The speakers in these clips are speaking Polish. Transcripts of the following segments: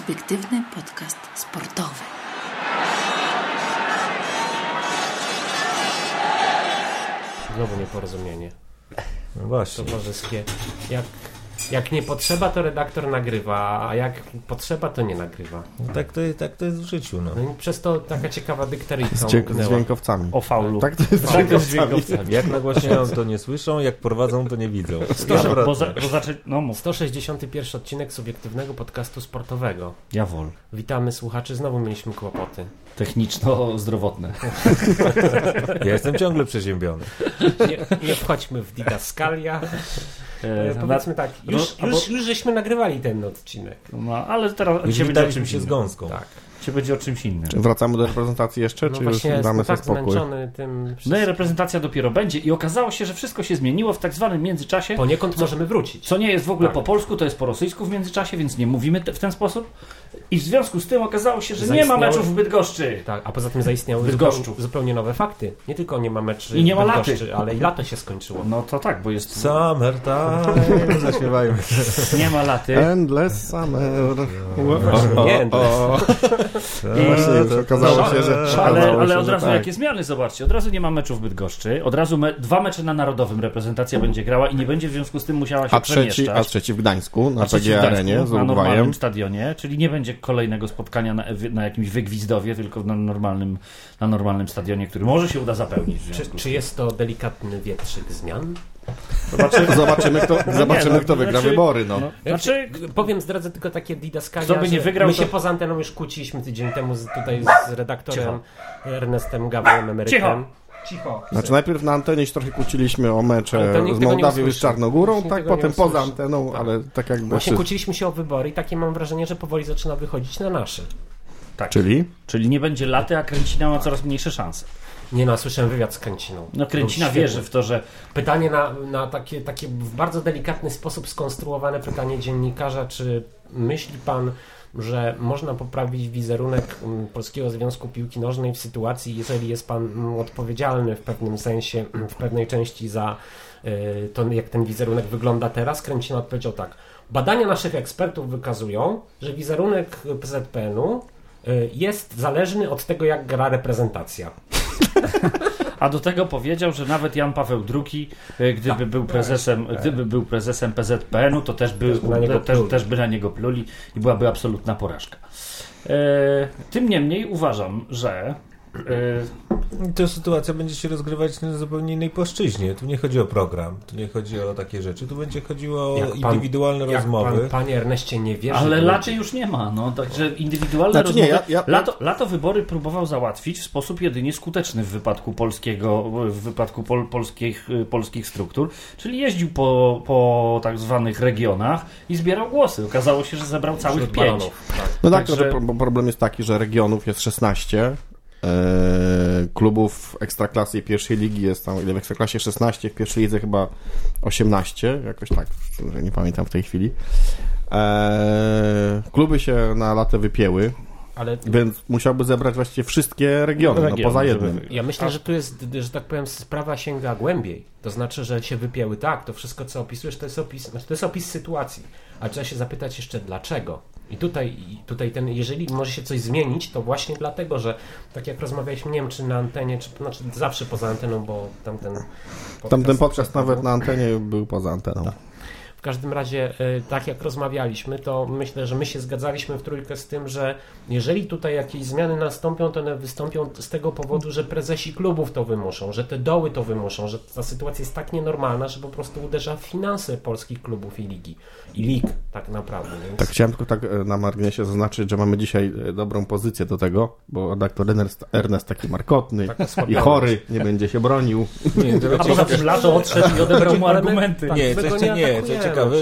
Subiektywny podcast sportowy. Znowu nieporozumienie No właśnie. towarzyskie. Jak, jak nie potrzeba, to redaktor nagrywa, a jak potrzeba, to nie nagrywa. No tak, to, jest- tak to jest w życiu. No. No i przez to taka ciekawa dykteryjka Z, dźwięk, z dźwiękowcami. O faulu. Tak to jest z Tak, z dźwiękowcami. Jak nagłaśniają, to nie słyszą, jak prowadzą, to nie widzą. Ja, bo, za, bo zaczę... No mów. 161 odcinek subiektywnego podcastu sportowego. Jawol. Witamy słuchaczy, znowu mieliśmy kłopoty. Techniczno-zdrowotne. Ja jestem ciągle przeziębiony. Nie, nie wchodźmy w didaskalia. E, E, powiedzmy tak, już, no, już, albo- już żeśmy nagrywali ten odcinek. no, ale teraz witaliśmy czymś się z gąską. Tak. Dzisiaj będzie o czymś innym. Czy wracamy do reprezentacji jeszcze, No czy już damy jestem sobie tak spokój? zmęczony tym. No i reprezentacja dopiero będzie i okazało się, że wszystko się zmieniło w tak zwanym międzyczasie. Poniekąd możemy wrócić. Co nie jest w ogóle Tak. po polsku, to jest po rosyjsku w międzyczasie, więc nie mówimy te, w ten sposób. I w związku z tym okazało się, że nie ma Zaistniały- meczów w Bydgoszczy. Tak, a poza tym zaistniały Bydgoszczu. zupełnie, nowe fakty. Nie tylko nie ma meczy I nie ma w laty. Bydgoszczy, ale i lato się skończyło. No to tak, bo jest. Summertime, zaśpiewajmy. Nie ma laty. Endless summer. Nie, o, I- Właśnie okazało się, że... Ale, ale od razu tak. jakie zmiany, zobaczcie. Od razu nie ma meczów w Bydgoszczy, od razu me, dwa mecze na Narodowym reprezentacja będzie grała i nie będzie w związku z tym musiała się A trzeci, przemieszczać. a trzeci w Gdańsku, na PG Arenie z na normalnym stadionie, czyli nie będzie kolejnego spotkania na, na jakimś wygwizdowie, tylko na normalnym, na normalnym stadionie, który może się uda zapełnić. w Czy, czy jest to delikatny wietrzyk zmian? Zobaczymy, kto, zobaczymy, no, kto wygra znaczy- wybory. No. No, znaczy, Powiem, zdradzę tylko takie didaskalia, Kto by nie wygrał, my się to- poza anteną już kłóciliśmy tydzień temu z, tutaj z redaktorem Ernestem Gawłem, emerytem. Cicho. cicho. Znaczy najpierw na antenie się trochę kłóciliśmy o mecze z Mołdawią i z. Czarnogórą, Nikt tak potem poza anteną, Tak. ale tak jakby... Właśnie kłóciliśmy się o wybory i takie mam wrażenie, że powoli zaczyna wychodzić na nasze. Tak. Czyli? Czyli nie będzie laty, a Kręcina ma coraz mniejsze szanse. Nie no, słyszałem wywiad z Kręciną. No Kręcina wierzy w to, że Pytanie na, na takie, takie w bardzo delikatny sposób skonstruowane pytanie dziennikarza, czy myśli pan, że można poprawić wizerunek mm, Polskiego Związku Piłki Nożnej w sytuacji, jeżeli jest pan mm, odpowiedzialny w pewnym sensie, mm, w pewnej części za y, to, jak ten wizerunek wygląda teraz? Kręcina odpowiedział tak. Badania naszych ekspertów wykazują, że wizerunek PZPN-u y, jest zależny od tego, jak gra reprezentacja. A do tego powiedział, że nawet Jan Paweł II, e, gdyby Tak, był prezesem, gdyby był prezesem PZPN-u, to też by, Też by też by na niego pluli i byłaby absolutna porażka. E, tym niemniej uważam, że e, I ta sytuacja będzie się rozgrywać na zupełnie innej płaszczyźnie. Tu nie chodzi o program, tu nie chodzi o takie rzeczy, tu będzie chodziło o Jak pan- indywidualne Jak rozmowy. pan, panie Erneście, nie wierzy... ale to laty już nie ma, no, także indywidualne Znaczy nie, rozmowy. ja- ja- lato, lato wybory próbował załatwić w sposób jedynie skuteczny w wypadku polskiego, w wypadku pol, polskich, polskich struktur, czyli jeździł po, po tak zwanych regionach i zbierał głosy. Okazało się, że zebrał całych pięć. tak. No tak, Także- to pro- problem jest taki, że regionów jest 16, e, klubów ekstraklasy i pierwszej ligi jest tam, ile w ekstraklasie 16, w pierwszej lidze chyba 18, jakoś tak, że nie pamiętam w tej chwili. E, kluby się na latę wypięły, Ale więc musiałby zebrać właściwie wszystkie regiony, no Regiony, poza żeby jednym. ja myślę, że tu jest, że tak powiem, sprawa sięga głębiej. To znaczy, że się wypięły. Tak, to wszystko, co opisujesz, to jest opis, znaczy, to jest opis sytuacji. Ale trzeba się zapytać jeszcze dlaczego. I tutaj, i tutaj ten, jeżeli może się coś zmienić, to właśnie dlatego, że tak jak rozmawialiśmy, nie wiem, czy na antenie, czy znaczy zawsze poza anteną, bo tamten Tamten podcast nawet na antenie był poza anteną. W każdym razie, y, tak jak rozmawialiśmy, to myślę, że my się zgadzaliśmy w trójkę z tym, że jeżeli tutaj jakieś zmiany nastąpią, to one wystąpią z tego powodu, że prezesi klubów to wymuszą, że te doły to wymuszą, że ta sytuacja jest tak nienormalna, że po prostu uderza w finanse polskich klubów i ligi. I lig tak naprawdę. Więc... Tak, chciałem tylko tak e, na marginesie zaznaczyć, że mamy dzisiaj e, dobrą pozycję do tego, bo redaktor Ernest, Ernest taki markotny Tak i osłabiony. chory, nie będzie się bronił. Nie, to A raczej- poza tym lato odszedł i odebrał mu argumenty. Tak, nie, go jeszcze nie ciekawe,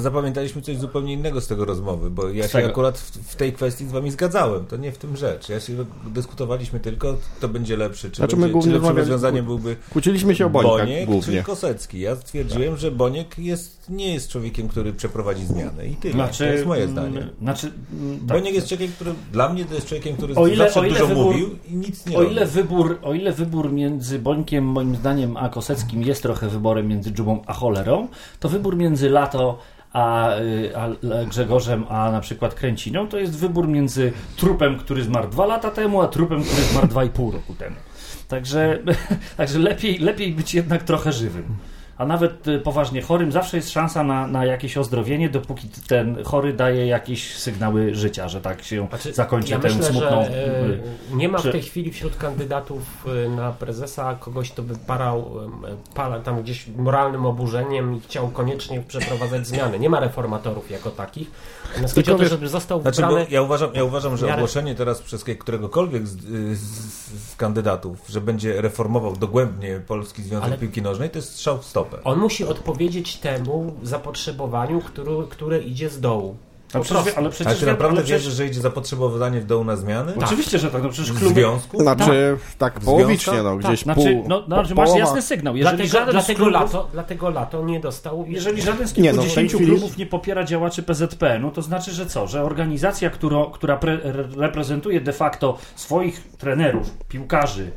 zapamiętaliśmy coś zupełnie innego z tego rozmowy, bo ja Z się akurat w, w tej kwestii z wami zgadzałem, to nie w tym rzecz. Ja się dyskutowaliśmy tylko, kto będzie lepszy, czy, Znaczy, my będzie, czy głównie lepszym rozmawiali- rozwiązaniem byłby Kłóciliśmy się o Bońkach Boniek głównie. czy Kosecki. Ja stwierdziłem, że Boniek jest, nie jest człowiekiem, który przeprowadzi zmiany i tyle. Znaczy, to jest moje mm, zdanie. Znaczy, mm, tak. Boniek jest człowiekiem, który dla mnie to jest człowiekiem, który O ile- zawsze o ile dużo wybór- mówił i nic nie O robił. ile, wybór, o ile wybór między Bońkiem, moim zdaniem, a Koseckim jest trochę wyborem między dżubą a cholerą, to wybór między Lato a, y, a Grzegorzem, a na przykład Kręciną, to jest wybór między trupem, który zmarł dwa lata temu, a trupem, który zmarł dwa i pół roku temu. Także, także lepiej, lepiej być jednak trochę żywym. A nawet y, poważnie chorym zawsze jest szansa na, na jakieś ozdrowienie, dopóki ten chory daje jakieś sygnały życia, że tak się Znaczy, zakończy ja tę myślę, smutną. Że, e, nie ma w tej chwili wśród kandydatów na prezesa kogoś, kto by parał pala, tam gdzieś moralnym oburzeniem i chciał koniecznie przeprowadzać zmiany. Nie ma reformatorów jako takich. Natomiast chodzi o to, żeby został Znaczy, wybrany... ja uważam, ja uważam, że ogłoszenie teraz przez któregokolwiek z, z, z kandydatów, że będzie reformował dogłębnie Polski Związek Ale- Piłki Nożnej, to jest strzał w stopę. On musi odpowiedzieć temu zapotrzebowaniu, który, które idzie z dołu. Ale przecież, ale przecież, Ale ty naprawdę ale przecież, wierzysz, że idzie zapotrzebowanie w dołu na zmiany? Oczywiście, że tak. No przecież W kluby, związku? Znaczy, tak, W połowicznie, no, gdzieś Znaczy, pół, no, no, znaczy masz połowa. jasny sygnał. Jeżeli Dlatego, żaden dlatego, klubów, lato, dlatego lato nie dostał... Jeżeli żaden z no, w kilkudziesięciu chwili- klubów nie popiera działaczy PZP, no to znaczy, że co? Że organizacja, która, która pre, re, reprezentuje de facto swoich trenerów, piłkarzy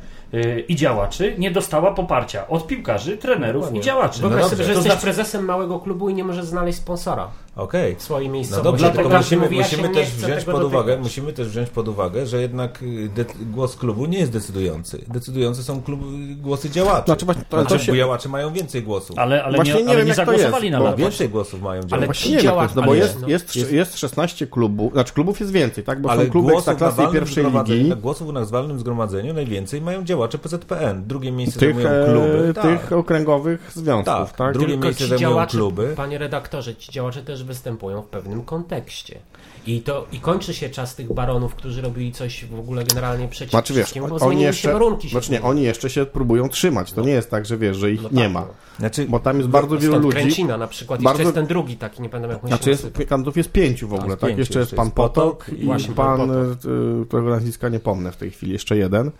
i działaczy, nie dostała poparcia od piłkarzy, trenerów Dokładnie. i działaczy. Wyobraź No sobie, że to jesteś znaczy- prezesem małego klubu i nie możesz znaleźć sponsora Okej. w swojej No dobrze, Dlatego tylko musimy, mówi, musimy też wziąć pod uwagę, musimy też wziąć pod uwagę, że jednak y, de- głos klubu nie jest decydujący. Decydujące są klub, głosy działaczy. Znaczy, właśnie to- to Znaczy, się- działacze mają więcej głosów. Ale, ale Właśnie nie, nie ale wiem, nie jak to zagłosowali jest, na. Więcej głosów mają działacze. Ale Właśnie nie działa- jest, no bo ale jest, no. jest, jest 16 klubów, znaczy klubów jest więcej, tak? Bo Ale są kluby na walnym pierwszej ligi. na głosów na walnym zgromadzeniu najwięcej mają działacze PZPN. Drugie miejsce Tych, zajmują kluby. e, tak. tych okręgowych związków, Tak, tak? drugie miejsce zajmują kluby. Panie redaktorze, ci działacze też występują w pewnym kontekście. I to i kończy się czas tych baronów, którzy robili coś w ogóle generalnie przeciw Znaczy wiesz, bo oni zmieniły się jeszcze, warunki. Znaczy nie, oni jeszcze się próbują trzymać. To nie jest tak, że wiesz, że ich No nie tak, ma. no. Znaczy, Bo tam jest bardzo wielu ludzi. Kręcina na przykład, Bardzo- jeszcze jest ten drugi taki, nie pamiętam jak on się Znaczy jest, nazywa. kandydatów jest pięciu w ogóle, tak? pięciu, jeszcze jest pan jest Potok Potok i właśnie pan pan, Potok. y, którego nazwiska nie pomnę w tej chwili, jeszcze jeden.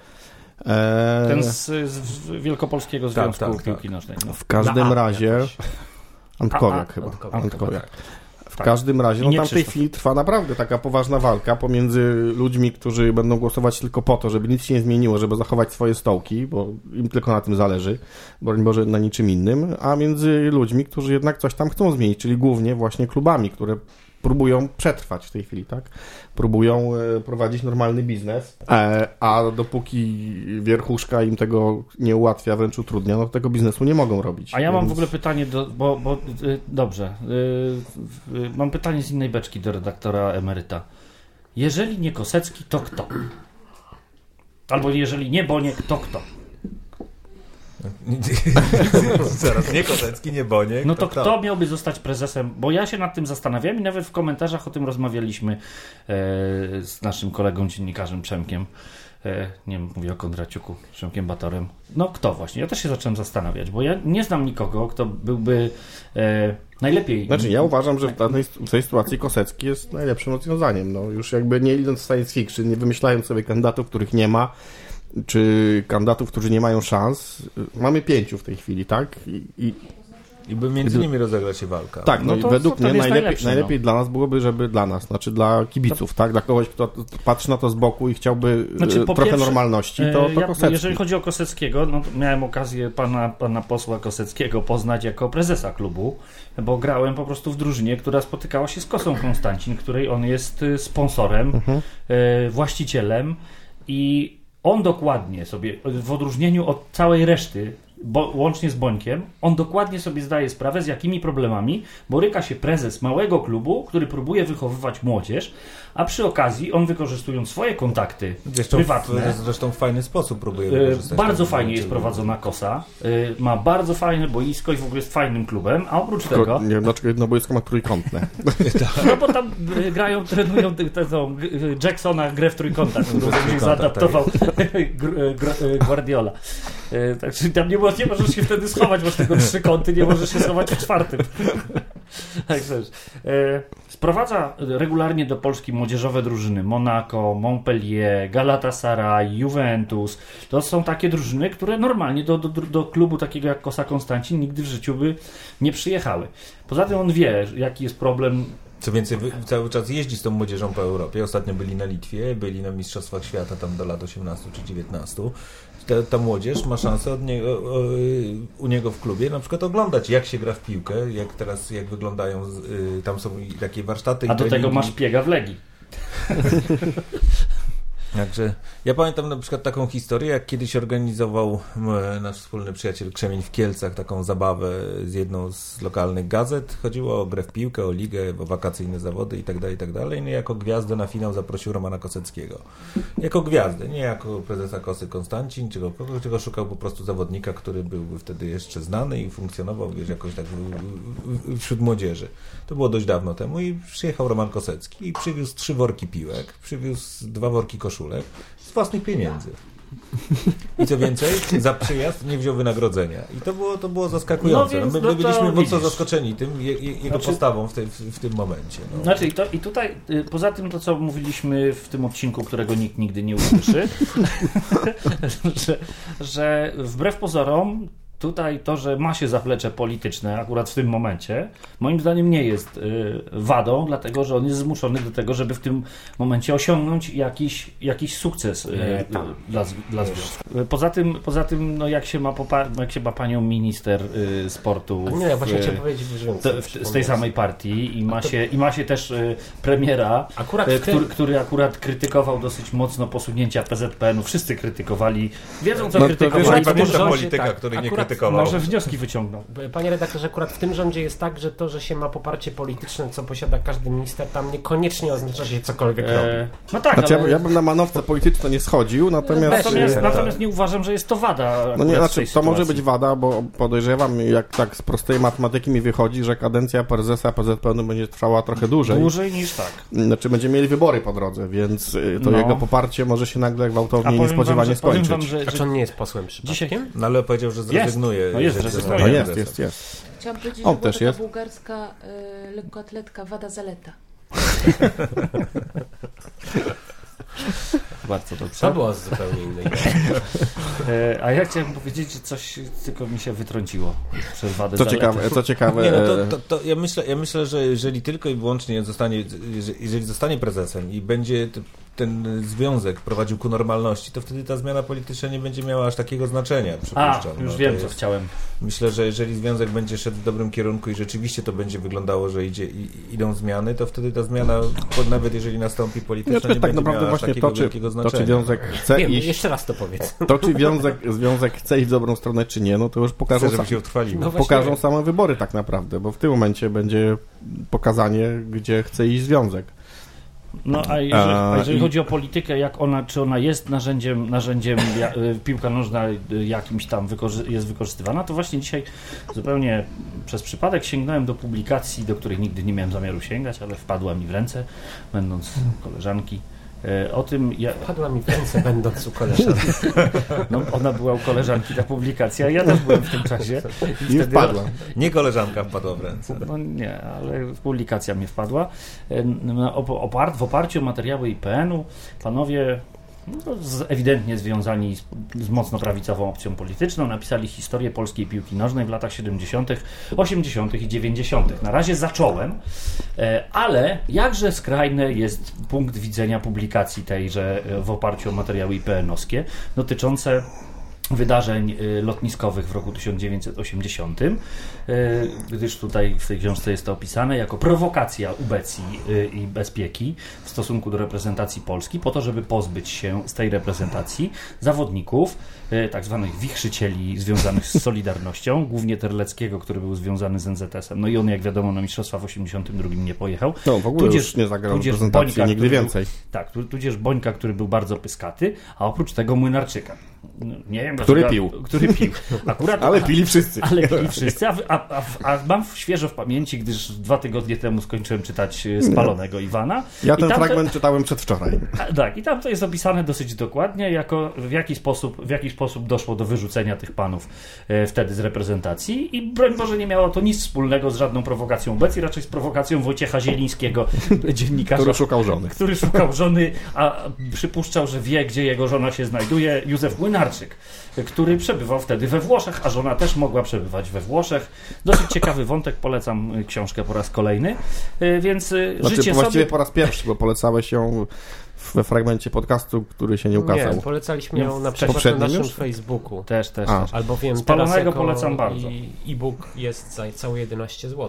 E, Ten z, z Wielkopolskiego Związku tak, tak. Piłki Nożnej. No. w każdym razie... jakoś. Antkowiak chyba. Antkowiak. Antkowiak. W Tak. każdym razie, no tam w tej chwili trwa naprawdę taka poważna walka pomiędzy ludźmi, którzy będą głosować tylko po to, żeby nic się nie zmieniło, żeby zachować swoje stołki, bo im tylko na tym zależy, broń Boże na niczym innym, a między ludźmi, którzy jednak coś tam chcą zmienić, czyli głównie właśnie klubami, które próbują przetrwać w tej chwili, tak? Próbują e, prowadzić normalny biznes, e, a dopóki wierchuszka im tego nie ułatwia, wręcz utrudnia, no tego biznesu nie mogą robić. A ja mam Więc- w ogóle pytanie, do, bo, bo y, dobrze, mam pytanie z innej beczki do redaktora emeryta. Jeżeli nie Kosecki, to kto? Albo jeżeli nie Boniek, to kto? Zaraz, nie Kosecki, nie Boniek. No to kto miałby zostać prezesem? Bo ja się nad tym zastanawiam i nawet w komentarzach o tym rozmawialiśmy e, z naszym kolegą dziennikarzem Przemkiem. E, nie wiem, mówię o Kondraciuku, Przemkiem Batorem. No kto właśnie? Ja też się zacząłem zastanawiać, bo ja nie znam nikogo, kto byłby e, najlepiej... Znaczy, ja uważam, że w tej, w tej sytuacji Kosecki jest najlepszym rozwiązaniem. No, już jakby nie idąc w science fiction, nie wymyślając sobie kandydatów, których nie ma, czy kandydatów, którzy nie mają szans. Mamy pięciu w tej chwili, tak? I, i I by między nimi rozegrać się walka. tak, no, No to- według to mnie najlepiej, no. najlepiej dla nas byłoby, żeby dla nas, znaczy dla kibiców, tak? Dla kogoś, kto patrzy na to z boku i chciałby Znaczy, e, po trochę pierwsze, normalności, to, to E, ja, Kosecki. jeżeli chodzi o Koseckiego, no to miałem okazję pana, pana posła Koseckiego poznać jako prezesa klubu, bo grałem po prostu w drużynie, która spotykała się z Kosą Konstancin, której on jest y, sponsorem, Mhm. e, właścicielem i on dokładnie sobie, w odróżnieniu od całej reszty, bo, łącznie z Bońkiem, on dokładnie sobie zdaje sprawę, z jakimi problemami boryka się prezes małego klubu, który próbuje wychowywać młodzież, a przy okazji on wykorzystując swoje kontakty Zresztą, prywatne, w, zresztą w fajny sposób próbuje E, wykorzystać Bardzo fajnie jest prowadzona kosa. E, Ma bardzo fajne boisko i w ogóle jest fajnym klubem, a oprócz Tylko tego, Nie wiem, dlaczego jedno boisko ma trójkątne. no bo tam e, grają, trenują te- te- tą Jacksona grę w trójkątach, którą później trójkątach, zaadaptował Guardiola. Także tam nie, nie możesz się wtedy schować, masz tylko trzy kąty, nie możesz się schować w czwartym. Także e, sprowadza regularnie do Polski młodzieżowe drużyny Monaco, Montpellier, Galatasaray, Juventus. To są takie drużyny, które normalnie do, do, do klubu takiego jak Kosa Konstancin nigdy w życiu by nie przyjechały. Poza tym on wie, jaki jest problem Co więcej, cały czas jeździ z tą młodzieżą po Europie. Ostatnio byli na Litwie, byli na Mistrzostwach Świata tam do lat 18 czy 19. Ta, ta młodzież ma szansę od niego, u niego w klubie na przykład oglądać, jak się gra w piłkę, jak teraz, jak wyglądają, y, tam są takie warsztaty. A do tego treningi. masz piega w Legii. Także ja pamiętam na przykład taką historię, jak kiedyś organizował nasz wspólny przyjaciel Krzemień w Kielcach taką zabawę z jedną z lokalnych gazet. Chodziło o grę w piłkę, o ligę, o wakacyjne zawody itd. itd. No i jako gwiazdę na finał zaprosił Romana Koseckiego. Jako gwiazdę, nie jako prezesa Kosy Konstancin, kogoś, tylko szukał po prostu zawodnika, który byłby wtedy jeszcze znany i funkcjonował wiesz, jakoś tak wśród młodzieży. To było dość dawno temu i przyjechał Roman Kosecki i przywiózł trzy worki piłek, przywiózł dwa worki koszulek z własnych pieniędzy. I co więcej, za przyjazd nie wziął wynagrodzenia. I to było, to było zaskakujące. No No więc, my, no my to byliśmy mocno widzisz. zaskoczeni tym, je, je, jego Znaczy- postawą w, tej, w, w tym momencie. No. Znaczy, i, to, i tutaj, y, poza tym to, co mówiliśmy w tym odcinku, którego nikt nigdy nie usłyszy, że, że wbrew pozorom, tutaj to, że ma się zaplecze polityczne akurat w tym momencie, moim zdaniem nie jest y, wadą, dlatego że on jest zmuszony do tego, żeby w tym momencie osiągnąć jakiś, jakiś sukces y, E, y, tak. dla, z- dla związku. Y, Poza tym, poza tym no, jak, się ma popa- jak się ma panią minister y, sportu Nie, ja właśnie w, chciałem powiedzieć, że w, z tej samej partii i ma, się, i ma się też y, premiera, Akurat y, w tym, który, który akurat krytykował dosyć mocno posunięcia PZPN-u. Wszyscy krytykowali. Wiedzą, co No to krytykowali. Wiesz, to może, polityka, tak, który nie akurat krytykował. może wnioski wyciągnął. Panie redaktorze, akurat w tym rządzie jest tak, że to, że się ma poparcie polityczne, co posiada każdy minister, tam niekoniecznie oznacza, że się cokolwiek robi. E, no tak, Znaczy, ja, ale, ja bym na manowce polityczne nie schodził, natomiast... natomiast, e, natomiast nie uważam, że jest to wada. No nie, znaczy, to może sytuacji. być wada, bo podejrzewam, jak tak z prostej matematyki mi wychodzi, że kadencja prezesa PZPN będzie trwała trochę dłużej. Dłużej niż tak. Znaczy, będziemy mieli wybory po drodze, więc y, to No. jego poparcie może się nagle A gwałtownie i powiem wam, niespodziewanie że, skończyć. wam, że, A że czy on nie jest posłem przypadkiem? No ale powiedział, że zrezygnuje. No jest, zrezygnuje. No jest, jest, jest. Chciałam powiedzieć, On że była też jest. bułgarska y, lekkoatletka Wada Zaleta. bardzo dobrze. To było zupełnie innej. E, a ja chciałem powiedzieć, że coś tylko mi się wytrąciło przez wadę Co zalety. ciekawe, co ciekawe Nie, no e, to, to, to ja, myślę, ja myślę, że jeżeli tylko i wyłącznie zostanie, jeżeli- zostanie prezesem i będzie ten związek prowadził ku normalności, to wtedy ta zmiana polityczna nie będzie miała aż takiego znaczenia, A, przypuszczam. już No, wiem, to co jest- chciałem. Myślę, że jeżeli związek będzie szedł w dobrym kierunku i rzeczywiście to będzie wyglądało, że idzie, i, idą zmiany, to wtedy ta zmiana, nawet jeżeli nastąpi polityczna, nie tak będzie naprawdę miała aż właśnie takiego to czy, wielkiego to, czy znaczenia. związek chce Wiem, iść, jeszcze raz to powiedz. to czy związek, związek chce iść w dobrą stronę, czy nie, no to już pokażą, Chcę, żeby sa- się utrwaliło. No właśnie. pokażą same wybory tak naprawdę, bo w tym momencie będzie pokazanie, gdzie chce iść związek. No a jeżeli, A, jeżeli chodzi o politykę, jak ona, czy ona jest narzędziem, narzędziem y, piłka nożna y, jakimś tam wykorzy- jest wykorzystywana, to właśnie dzisiaj zupełnie przez przypadek sięgnąłem do publikacji, do której nigdy nie miałem zamiaru sięgać, ale wpadła mi w ręce, będąc koleżanki. Y, O tym, ja, Padła mi w ręce, będąc u koleżanki. no, ona była u koleżanki ta publikacja, ja też byłem w tym czasie. I wpadła. Nie koleżanka wpadła w ręce. No nie, ale publikacja mi wpadła. E, no, opart, w oparciu o materiały IPN-u panowie no, z, ewidentnie związani z, z mocno prawicową opcją polityczną napisali historię polskiej piłki nożnej w latach 70., 80. i 90. Na razie zacząłem, e, ale jakże skrajny jest punkt widzenia publikacji tejże e, w oparciu o materiały IPN-owskie dotyczące wydarzeń y, lotniskowych w roku 1980, y, gdyż tutaj w tej książce jest to opisane jako prowokacja ubecji y, i bezpieki w stosunku do reprezentacji Polski, po to, żeby pozbyć się z tej reprezentacji zawodników, tak zwanych wichrzycieli związanych z Solidarnością, głównie Terleckiego, który był związany z NZS-em. No i on, jak wiadomo, na mistrzostwa w 82 nie pojechał. No w ogóle Tudzież- już nie zagrał tudzież Bońka, nigdy który był- więcej. Tak, tu- tudzież Bońka, który był bardzo pyskaty, a oprócz tego Młynarczyka. No, Nie wiem, Który dlaczego- pił. Który pił. Akurat, Ale pili wszyscy. ale pili wszyscy, a, a, a, mam świeżo w pamięci, gdyż dwa tygodnie temu skończyłem czytać e, Spalonego Iwana. Ja ten tam to- fragment czytałem przedwczoraj. a, tak, i tam to jest opisane dosyć dokładnie, jako w jaki sposób, w jaki sposób doszło do wyrzucenia tych panów e, wtedy z reprezentacji i broń Boże nie miało to nic wspólnego z żadną prowokacją obecnie, raczej z prowokacją Wojciecha Zielińskiego, dziennikarza Który szukał żony. który szukał żony, a przypuszczał, że wie, gdzie jego żona się znajduje. Józef Młynarczyk który przebywał wtedy we Włoszech, a żona też mogła przebywać we Włoszech. Dosyć ciekawy wątek, polecam książkę po raz kolejny. Y, Więc y, Znaczy, życie właściwie sobie... po raz pierwszy, bo polecałeś ją we fragmencie podcastu, który się nie ukazał. Nie, polecaliśmy ją na przykład na naszym już? Facebooku. Też, też, A. też. Albowiem Spalonego teraz jako polecam bardzo. i- e-book jest za całe 11 zł.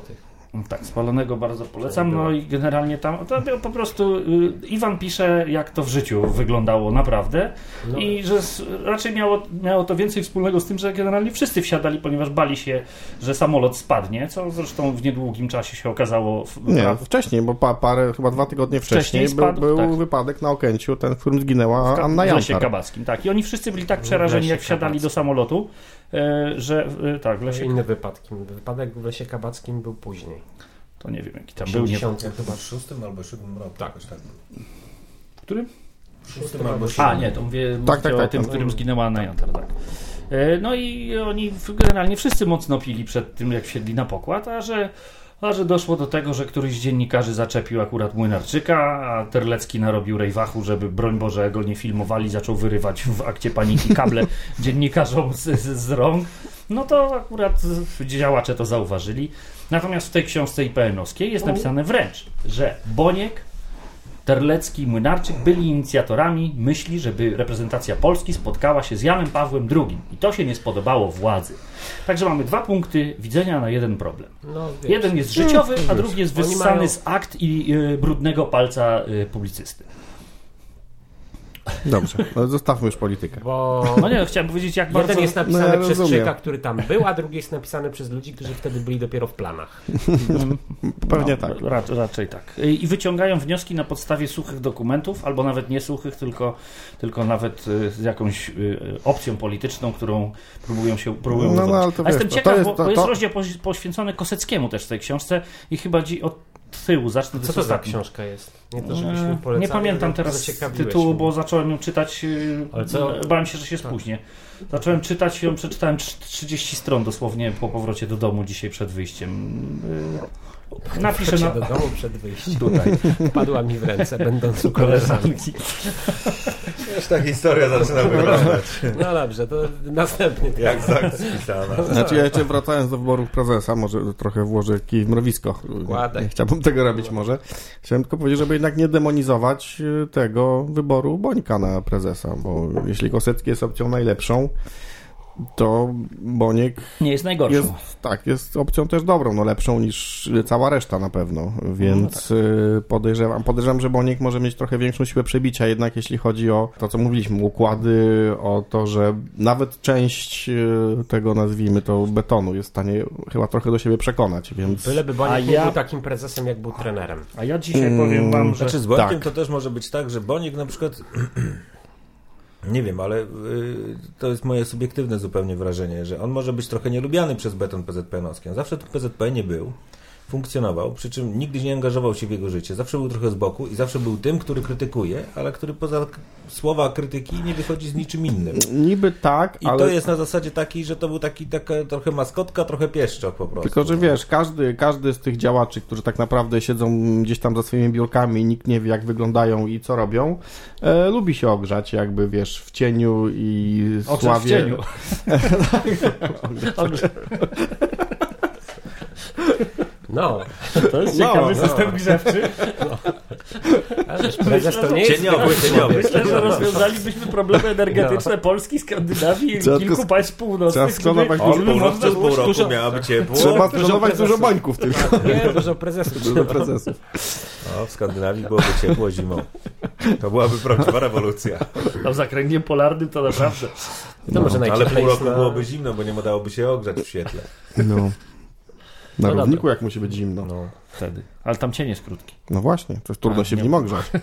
Tak, spalonego bardzo polecam. No i generalnie tam to było po prostu y, Iwan pisze, jak to w życiu wyglądało naprawdę No. i że raczej miało, miało to więcej wspólnego z tym, że generalnie wszyscy wsiadali, ponieważ bali się, że samolot spadnie, co zresztą w niedługim czasie się okazało. W, Nie, pra- wcześniej, bo pa, parę, chyba dwa tygodnie wcześniej, Wcześniej był, spadł, był tak. wypadek na Okęciu, ten, w którym zginęła Anna w Lesie Jantar. Kabackim, tak. I oni wszyscy byli tak przerażeni, jak wsiadali do samolotu, że e, tak, w Lesie... inny wypadek. Wypadek w Lesie Kabackim był później. To nie wiem, jaki tam był. Nie, 80 Ja chyba w szóstym albo siódmym roku. Tak. tak. w którym? W szóstym albo siódmym. A, nie, to mówię Tak, tak, tak, o tak, tym, tak. w którym zginęła Anna Jantar, tak. E, No i oni generalnie wszyscy mocno pili przed tym, jak wsiedli na pokład, a że, a że doszło do tego, że któryś z dziennikarzy zaczepił akurat Młynarczyka, a Terlecki narobił rejwachu, żeby broń Boże go nie filmowali, zaczął wyrywać w akcie paniki kable dziennikarzom z, z, z rąk, no to akurat działacze to zauważyli. Natomiast w tej książce IPN-owskiej jest napisane wręcz, że Boniek Terlecki i Młynarczyk byli inicjatorami myśli, żeby reprezentacja Polski spotkała się z Janem Pawłem II. I to się nie spodobało władzy. Także mamy dwa punkty widzenia na jeden problem. No, Jeden jest życiowy, a drugi jest wyssany z akt i y, brudnego palca y, publicysty. Dobrze, no zostawmy już politykę. Bo No nie, chciałem powiedzieć, jak bardzo... jeden jest napisany No ja przez. Czyka, który tam był, a drugi jest napisany przez ludzi, którzy wtedy byli dopiero w planach. Pewnie no, tak. Ra, raczej tak. Y, I wyciągają wnioski na podstawie suchych dokumentów, albo nawet nie suchych, tylko, tylko nawet y, z jakąś y, opcją polityczną, którą próbują się próbują No, no, ale to A jestem wiesz, to- ciekaw, to jest- bo, to- bo jest to- rozdział poś- poświęcony Koseckiemu też w tej książce i chyba dzi- od tyłu zacznę. Co to za książka jest? Nie to, żebyśmy E, polecali, Nie pamiętam teraz tytułu, bo zacząłem ją czytać. y, Ale co? Bałem się, że się Tak. spóźnię. Zacząłem czytać ją, przeczytałem trz- 30 stron dosłownie po powrocie do domu dzisiaj przed wyjściem. Y, Napiszę na. do domu przed wyjściem. Tutaj. Padła mi w ręce, będąc u koleżanki. Wiesz, ta historia zaczyna wyglądać. No dobrze, to następny temat. Jak zakt spisana. Znaczy ja jeszcze wracając do wyborów prezesa, może trochę włożę kij w mrowisko. Wkładaj. Nie chciałbym tego robić może. Chciałem tylko powiedzieć, żeby jednak nie demonizować y, tego wyboru Bońka na prezesa, bo jeśli Kosecki jest opcją najlepszą, to Boniek Nie jest najgorszy. jest, tak, jest opcją też dobrą, no lepszą niż cała reszta na pewno, więc y, podejrzewam, podejrzewam, że Boniek może mieć trochę większą siłę przebicia, jednak jeśli chodzi o to, co mówiliśmy, układy, o to, że nawet część y, tego, nazwijmy to, betonu jest w stanie chyba trochę do siebie przekonać, więc... Byleby Boniek ja- był takim prezesem, jak był trenerem. A ja dzisiaj Mm, powiem wam, że. Znaczy z Bońkiem Tak. to też może być tak, że Bonik na przykład nie wiem, ale y, to jest moje subiektywne zupełnie wrażenie, że on może być trochę nielubiany przez beton PZPN-owski. On zawsze tu PZP nie był, funkcjonował, przy czym nigdy nie angażował się w jego życie. Zawsze był trochę z boku i zawsze był tym, który krytykuje, ale który poza słowa krytyki nie wychodzi z niczym innym. Niby tak, I ale... to jest na zasadzie takiej, że to był taki taka trochę maskotka, trochę pieszczok po prostu. Tylko, że wiesz, każdy, każdy z tych działaczy, którzy tak naprawdę siedzą gdzieś tam za swoimi biurkami i nikt nie wie, jak wyglądają i co robią, e, lubi się ogrzać, jakby, wiesz, w cieniu i Ogrzać w sławie. cieniu. No, To jest No, ciekawy no. system grzewczy. ale wiesz, prezes to nie jest Cieniowy, cieniowy. Myślę, że rozwiązaliśmy problemy energetyczne Polski, Skandynawii i kilku państw północnych. trzeba sklonować dużo- pół roku, można przez pół roku dużo- miałaby ciepło. Trzeba prezesów. dużo bańków tylko. Nie, dużo prezesów. Dużo prezesów. O, w Skandynawii byłoby ciepło zimą. To byłaby prawdziwa rewolucja. Tam za kręgiem polarnym to naprawdę. To może Ale pół roku na... byłoby zimno, bo nie dałoby się ogrzać w świetle. No. Na No równiku jak musi być zimno. No. Wtedy. Ale tam cień jest krótki. No właśnie, to jest trudno A, się w nie nim ogrzać.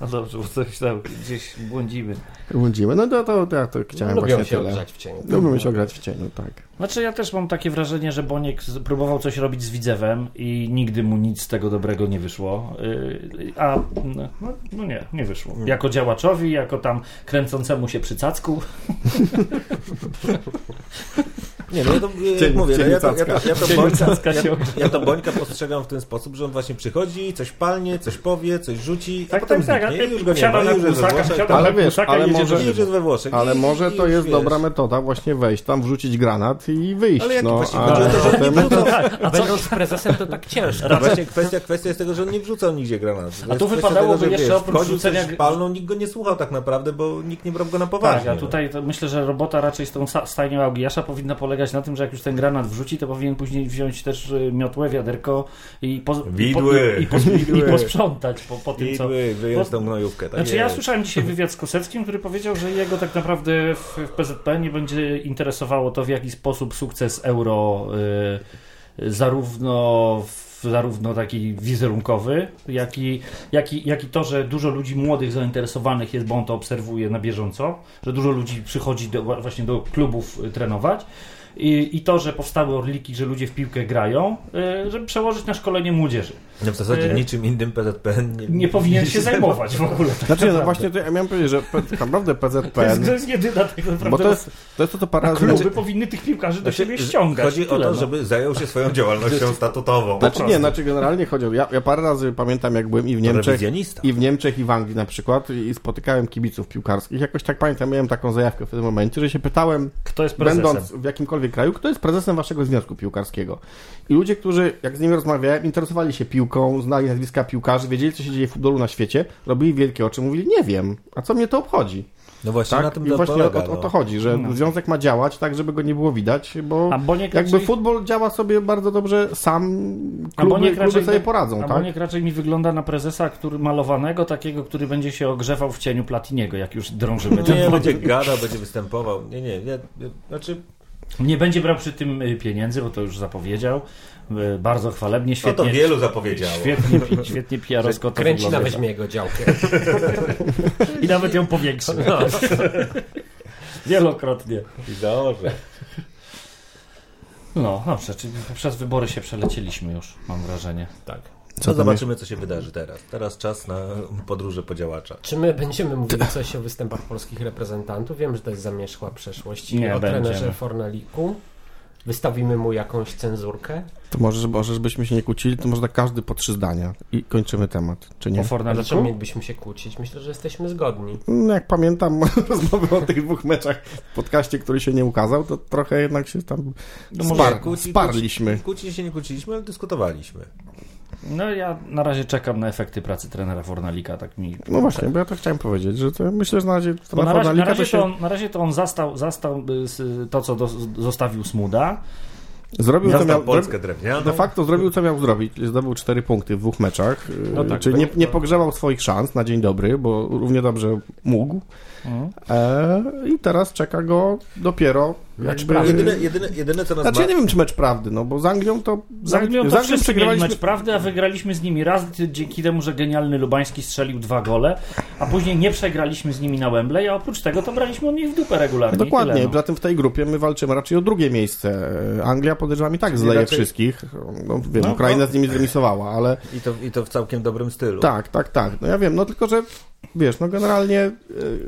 No dobrze, bo coś tam gdzieś błądzimy. Błądzimy. No to, to, to ja to chciałem Lubią właśnie się tyle. ogrzać w cieniu. Lubimy się ogrzać w cieniu, tak. Znaczy ja też mam takie wrażenie, że Boniek próbował coś robić z Widzewem i nigdy mu nic z tego dobrego nie wyszło. Yy, A no, no nie, nie wyszło. Jako działaczowi, jako tam kręcącemu się przy cacku. Nie, no ja to, jak Cień- mówię, no ja to, ja to, ja to Cień Bońka, ja, to Bońka postrzegam w ten sposób, że on właśnie przychodzi, coś palnie, coś powie, coś rzuci, a Tak, potem tak, tak. I już go nie ma, już jest we Włoszech, Ale wiesz, ale może-. Ale może to jest wiesz. dobra metoda właśnie wejść tam, wrzucić granat i wyjść. Ale jak no, właśnie a chodzi o to, że potem- nie wrzucał, A będąc prezesem to tak ciężko. Właśnie kwestia, kwestia jest tego, że on nie wrzucał nigdzie granatu. To A tu wypadałoby tego, że, jeszcze wiesz, oprócz rzucenia- coś palnął, nikt go nie słuchał tak naprawdę, bo nikt nie brał go na Tak, poważnie. a no. tutaj to myślę, że robota raczej z tą stajnią Augiasza powinna polegać na tym, że jak już ten granat wrzuci, to powinien później wziąć też y, miotłę, wiaderko i, po, Widły. i, po, i, pos, i Widły. posprzątać po, po tym, co... Widły, wyjąć bo- tą gnojówkę. Tak Znaczy ja słyszałem dzisiaj wywiad z Koseckim, który powiedział, że jego tak naprawdę w, w PZP nie będzie interesowało to, w jaki sposób sukces euro y, zarówno w, zarówno taki wizerunkowy, jak i, jak, i, jak i to, że dużo ludzi młodych zainteresowanych jest, bo on to obserwuje na bieżąco, że dużo ludzi przychodzi do, właśnie do klubów y, trenować. I, I to, że powstały orliki, że ludzie w piłkę grają, y, żeby przełożyć na szkolenie młodzieży. No w zasadzie E, niczym innym PZPN nie, Nie powinien się zajmować w ogóle. Tak Znaczy, no właśnie to ja miałem powiedzieć, że tak naprawdę To jest, PZPN, to jest jedyna tak naprawdę bo to jest to, jest to co parę A razy kluby powinny tych piłkarzy do Znaczy, siebie ściągać. Chodzi o to, no. żeby zajął się swoją działalnością statutową. Znaczy nie, znaczy generalnie chodzi o... Ja, ja parę razy pamiętam, jak byłem i w Niemczech, i w Niemczech, i w Anglii na przykład, i spotykałem kibiców piłkarskich. Jakoś tak pamiętam, miałem taką zajawkę w tym momencie, że się pytałem, Kto jest prezesem? będąc w jakimkolwiek kraju, kto jest prezesem waszego związku piłkarskiego. I ludzie, którzy, jak z nimi rozmawiałem, interesowali się piłką, znali nazwiska piłkarzy, wiedzieli, co się dzieje w futbolu na świecie, robili wielkie oczy, mówili, nie wiem, a co mnie to obchodzi? No właśnie Tak? na tym I właśnie polega. o, o no. to chodzi, że No. związek ma działać tak, żeby go nie było widać, bo A Boniek jakby raczej, futbol działa sobie bardzo dobrze sam, A kluby, Boniek kluby raczej- sobie poradzą, a tak? Raczej mi wygląda na prezesa który, malowanego, takiego, który będzie się ogrzewał w cieniu Platiniego, jak już drążymy. Nie, ten będzie gadał, będzie występował. Nie, nie, nie. Znaczy, nie będzie brał przy tym y, pieniędzy, bo to już zapowiedział. Y, Bardzo chwalebnie, no to świetnie. wielu zapowiedziało. Świetnie, świetnie PR-owsko to Kręci na wygląda. weźmie jego działkę. I nawet ją powiększy. Wielokrotnie. I dobrze. No, dobrze, czyli przez wybory się przelecieliśmy już, mam wrażenie. Tak. Co tam zobaczymy, co się wydarzy teraz. Teraz czas na podróże po działacza. Czy my będziemy mówili coś o występach polskich reprezentantów? Wiem, że to jest zamierzchła przeszłość. Nie o będziemy. trenerze Fornaliku. Wystawimy mu jakąś cenzurkę. To może, może żebyśmy się nie kłócili, to może tak każdy po trzy zdania i kończymy temat, czy nie? O dlaczego mielibyśmy się kłócić? Myślę, że jesteśmy zgodni. No, Jak pamiętam rozmowy o tych dwóch meczach w podcaście, który się nie ukazał, to trochę jednak się tam No może spar, kłóci- sparliśmy. Kłóciliśmy się, nie kłóciliśmy, ale dyskutowaliśmy. No ja na razie czekam na efekty pracy trenera Fornalika, tak mi... No właśnie, bo ja to chciałem powiedzieć, że to myślę, że na razie Bo na, razie, na, Fornalika razie to się to on, na razie to on zastał, zastał y, to, co do, zostawił Smuda. zrobił, co Zastał miał, Polskę drewnianą. de facto zrobił, co miał zrobić. Zdobył cztery punkty w dwóch meczach, No tak, czyli tak. nie, nie pogrzebał swoich szans na dzień dobry, bo równie dobrze mógł. Mhm. E, I teraz czeka go dopiero jakby... Jedyne, jedyne, jedyne co nas Znaczy ma... ja nie wiem, czy mecz prawdy, no bo z Anglią to... Z Anglią to z Anglią przegrywaliśmy- mecz prawdy, a wygraliśmy z nimi raz dzięki temu, że genialny Lubański strzelił dwa gole, a później nie przegraliśmy z nimi na Wembley, a oprócz tego to braliśmy od nich w dupę regularnie. Dokładnie, Tyle, no. zatem w tej grupie my walczymy raczej o drugie miejsce. E, Anglia podejrzewam i tak zleje raczej- wszystkich. No, wiem, No, Ukraina no. z nimi zremisowała, ale I to, I to w całkiem dobrym stylu. tak, tak, tak. No ja wiem, no tylko, że wiesz, no generalnie e,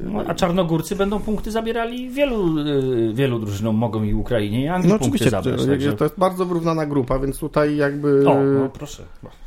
No, a czarnogórcy będą punkty zabierali wielu, y, wielu drużynom, mogą i Ukrainie, i Anglii no punkty oczywiście, zabrać. to, Także... to jest bardzo wyrównana grupa, więc tutaj jakby... O, no proszę.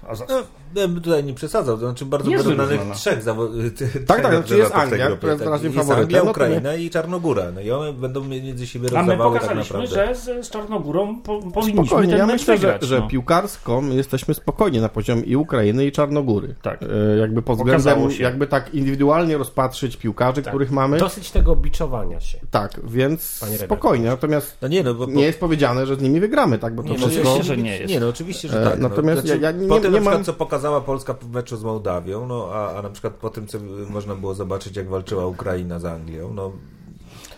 A za... No, ja bym tutaj nie przesadzał, to znaczy bardzo Jest wyrównanych trzech zawodników. tak, znaczy jest Anglia, która jest wyraźnym Jest faworytem, Anglia, no Ukraina i Czarnogóra. No i one będą między siebie A my rozdawały tak pokazaliśmy, naprawdę. że z, z Czarnogórą po, powinniśmy Spokojnie, ten ja myślę, że, wygrać. że no. piłkarsko my jesteśmy spokojnie na poziomie i Ukrainy, i Czarnogóry. Tak. E, Jakby pod względem, jakby tak indywidualnie rozpatrzyć piłkarzy, Tak. których mamy. Dosyć tego biczowania się. Tak, więc spokojnie. Natomiast No nie, no bo... nie jest powiedziane, że z nimi wygramy, tak? Bo to Nie, no, wszystko... oczywiście, że nie jest. Nie, no oczywiście, że E, tak. natomiast no, znaczy, ja- tym nie na przykład, mam- co pokazała Polska w meczu z Mołdawią, no a, a na przykład po tym, co można było zobaczyć, jak walczyła Ukraina z Anglią, no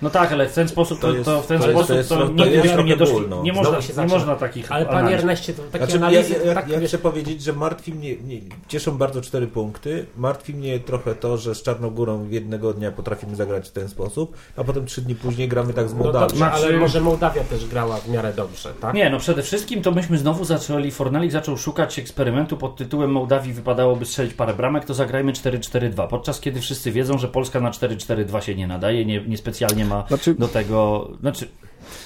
No tak, ale w ten sposób to, To to, jest- w ten to sposób to jest- to, to nigdy byśmy nie doszli. ból, no. Nie można, się nie można takich Ale panie. Erneście, to takie Znaczy, ja, analizy, ja, tak, ja wiesz, chcę powiedzieć, że martwi mnie, nie, cieszą bardzo cztery punkty, martwi mnie trochę to, że z Czarnogórą jednego dnia potrafimy zagrać w ten sposób, a potem trzy dni później gramy tak z no Mołdawią. dobrze, ale Znaczy- może Mołdawia też grała w miarę dobrze, tak? Nie, no przede wszystkim to myśmy znowu zaczęli, Fornalik zaczął szukać eksperymentu pod tytułem Mołdawii wypadałoby strzelić parę bramek, to zagrajmy 4-4-2. Podczas kiedy wszyscy wiedzą, że Polska na 4-4-2 się nie nadaje, nie, niespecjalnie ma Znaczy, do tego, znaczy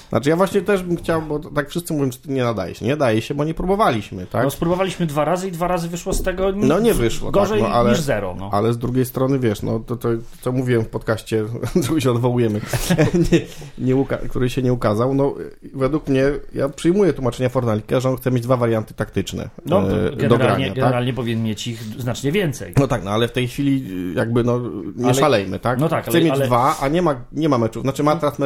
Znaczy ja właśnie też bym chciał, bo tak wszyscy mówią, że ty nie nadaje się. Nie daje się, bo nie próbowaliśmy, tak? No spróbowaliśmy dwa razy i dwa razy wyszło z tego No nie wyszło, gorzej tak, no, ale- niż zero. No. Ale z drugiej strony, wiesz, no to, to co mówiłem w podcaście, czego się odwołujemy, nie, nie uka- który się nie ukazał, no według mnie, ja przyjmuję tłumaczenia Fornalika, że on chce mieć dwa warianty taktyczne No, e, do generalnie, grania, tak? generalnie powinien mieć ich znacznie więcej. No tak, no ale w tej chwili y, jakby no nie Ale- szalejmy, tak? no tak, Chce ale- mieć ale- dwa, a nie ma, nie ma meczów. Znaczy ma teraz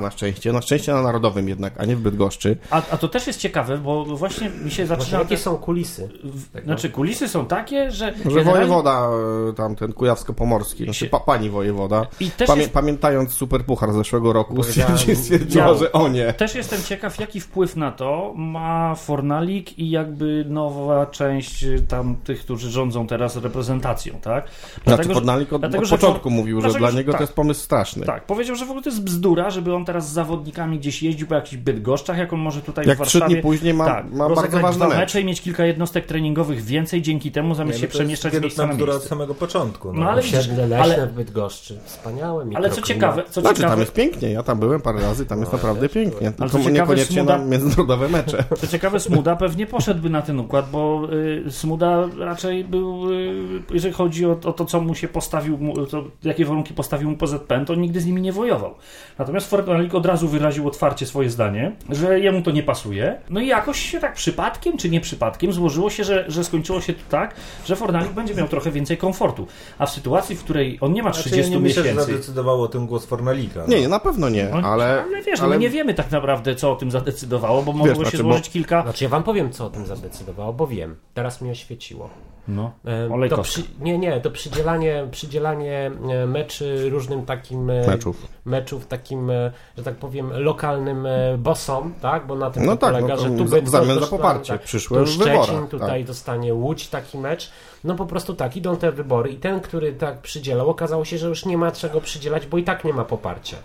na szczęście, na szczęście na Narodowym jednak, a nie w Bydgoszczy. A, a to też jest ciekawe, bo właśnie mi się zaczyna... jakie są kulisy? tego? Znaczy kulisy są takie, że... Że generalnie- wojewoda, e, tam ten kujawsko-pomorski, znaczy się- pa, pani wojewoda, I też pamię, jest- pamiętając super puchar z zeszłego roku, stwierdziła, że o nie. Też jestem ciekaw, jaki wpływ na to ma Fornalik i jakby nowa część y, tam tych, którzy rządzą teraz reprezentacją, tak? Znaczy że- Podnalik od, dlatego, od że początku For- mówił, że dlatego, dla niego tak, to jest pomysł straszny. Tak, powiedział, że w ogóle to jest bzdura, żeby on teraz z zawodnikami gdzieś jeździł po jakichś Bydgoszczach, jak on może tutaj Jak w trzy Warszawie... dni później ma, tak, ma bardzo rozegrać ważny dwa mecz. mecze i mieć kilka jednostek treningowych więcej dzięki temu, zamiast Nie, się no to jest przemieszczać z miejsca na bzdura od miejsce. samego początku. No. No, ale Osiedle leśne ale- w Bydgoszczy. Wspaniałe Ale co ciekawe, co Znaczy ciekawe, tam jest pięknie, ja tam byłem parę razy, tam jest naprawdę pięknie. Ale Tylko co ciekawe, niekoniecznie na Smuda- międzynarodowe mecze. Co ciekawe, Smuda pewnie poszedłby na ten układ, bo y, Smuda raczej był, y, jeżeli chodzi o, o to, co mu się postawił, mu, to, jakie warunki postawił mu PZPN, to nigdy z nimi nie wojował. Natomiast Fornalik od razu wyraził otwarcie swoje zdanie, że jemu to nie pasuje. No i jakoś się tak przypadkiem, czy nie przypadkiem, złożyło się, że, że skończyło się to tak, że Fornalik będzie miał trochę więcej komfortu. A w sytuacji, w której on nie ma Znaczy, 30 ja nie myślę, że miesięcy... zadecydował o tym głos Fornalika. Nie, nie, na pewno nie, No, ale... ale wiesz, ale my nie wiemy tak naprawdę, co o tym zadecydowało, bo mogło znaczy, się bo- złożyć kilka... Znaczy ja wam powiem, co o tym zadecydowało, bo wiem. Teraz mi oświeciło. No, E. To przy, nie, nie, to przydzielanie, przydzielanie e, meczy różnym takim e, Meczów. meczów takim, że tak powiem, lokalnym bossom, tak? Bo na tym No to tak, polega, no to że tu w Bydgoszcz zamian za poparcie tak, przyszłe tu Szczecin, wyborach, tutaj tak. dostanie Łódź taki mecz. No po prostu tak, idą te wybory i ten, który tak przydzielał, okazało się, że już nie ma czego przydzielać, bo i tak nie ma poparcia.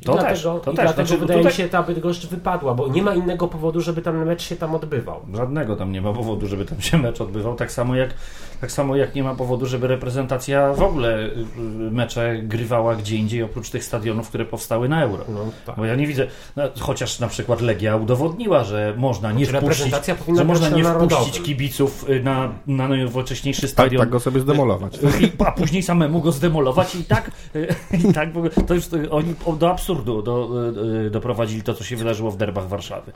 I To dlatego, też, to i też. dlatego Znaczy, wydaje tutaj- mi się, ta Bydgoszcz wypadła, bo nie ma innego powodu, żeby ten mecz się tam odbywał. Żadnego tam nie ma powodu, żeby tam się mecz odbywał. Tak samo jak, tak samo jak nie ma powodu, żeby reprezentacja w ogóle y, y, mecze grywała gdzie indziej, oprócz tych stadionów, które powstały na euro. No, tak. Bo ja nie widzę, no, chociaż na przykład Legia udowodniła, że można nie Znaczy, wpuścić, reprezentacja powinna że można na nie wpuścić kibiców y, na, na najnowocześniejszy Tak, stadion. tak go sobie zdemolować. I, a później samemu go zdemolować i tak, i tak to już oni do absurdu do, doprowadzili to, co się wydarzyło w derbach Warszawy.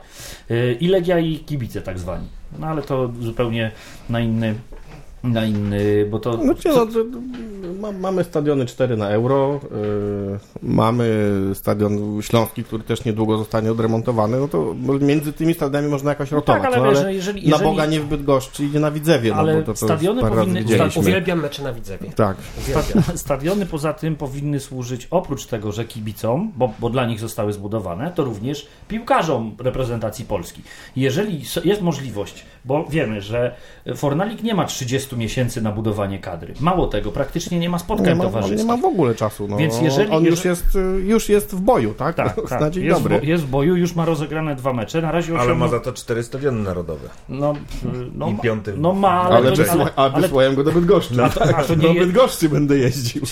I Legia i kibice tak zwani. No ale to zupełnie na inny, na inny, bo to... Znaczy, no, ma, mamy stadiony 4 na euro, yy, mamy stadion śląski, który też niedługo zostanie odremontowany, no to między tymi stadionami można jakoś rotować. tak, ale no, ale że jeżeli- na jeżeli- Boga nie w Bydgoszczy i nie na Widzewie, no, Ale bo to, to stadiony powinny-. Uwielbiam mecze na Widzewie. Tak. Uwielbiam. Stadiony poza tym powinny służyć oprócz tego, że kibicom, bo, bo dla nich zostały zbudowane, to również piłkarzom reprezentacji Polski. Jeżeli jest możliwość, bo wiemy, że Fornalik nie ma 30 miesięcy na budowanie kadry. Mało tego, praktycznie nie ma spotkań Nie ma, towarzyskich. nie ma w ogóle czasu. No. Więc jeżeli- on już jest, już jest w boju, tak? Tak, tak. Na dzień Jest, w, dobry. bo- jest w boju, już ma rozegrane dwa mecze. Na razie Ale osiągnął... ma za to cztery stadiony narodowe. No, no, I ma- piąty w- No ma, ale, Ale, to, wysła, ale, a ale wysłałem go do Bydgoszczy. A to- a to nie do je- Bydgoszczy będę jeździł.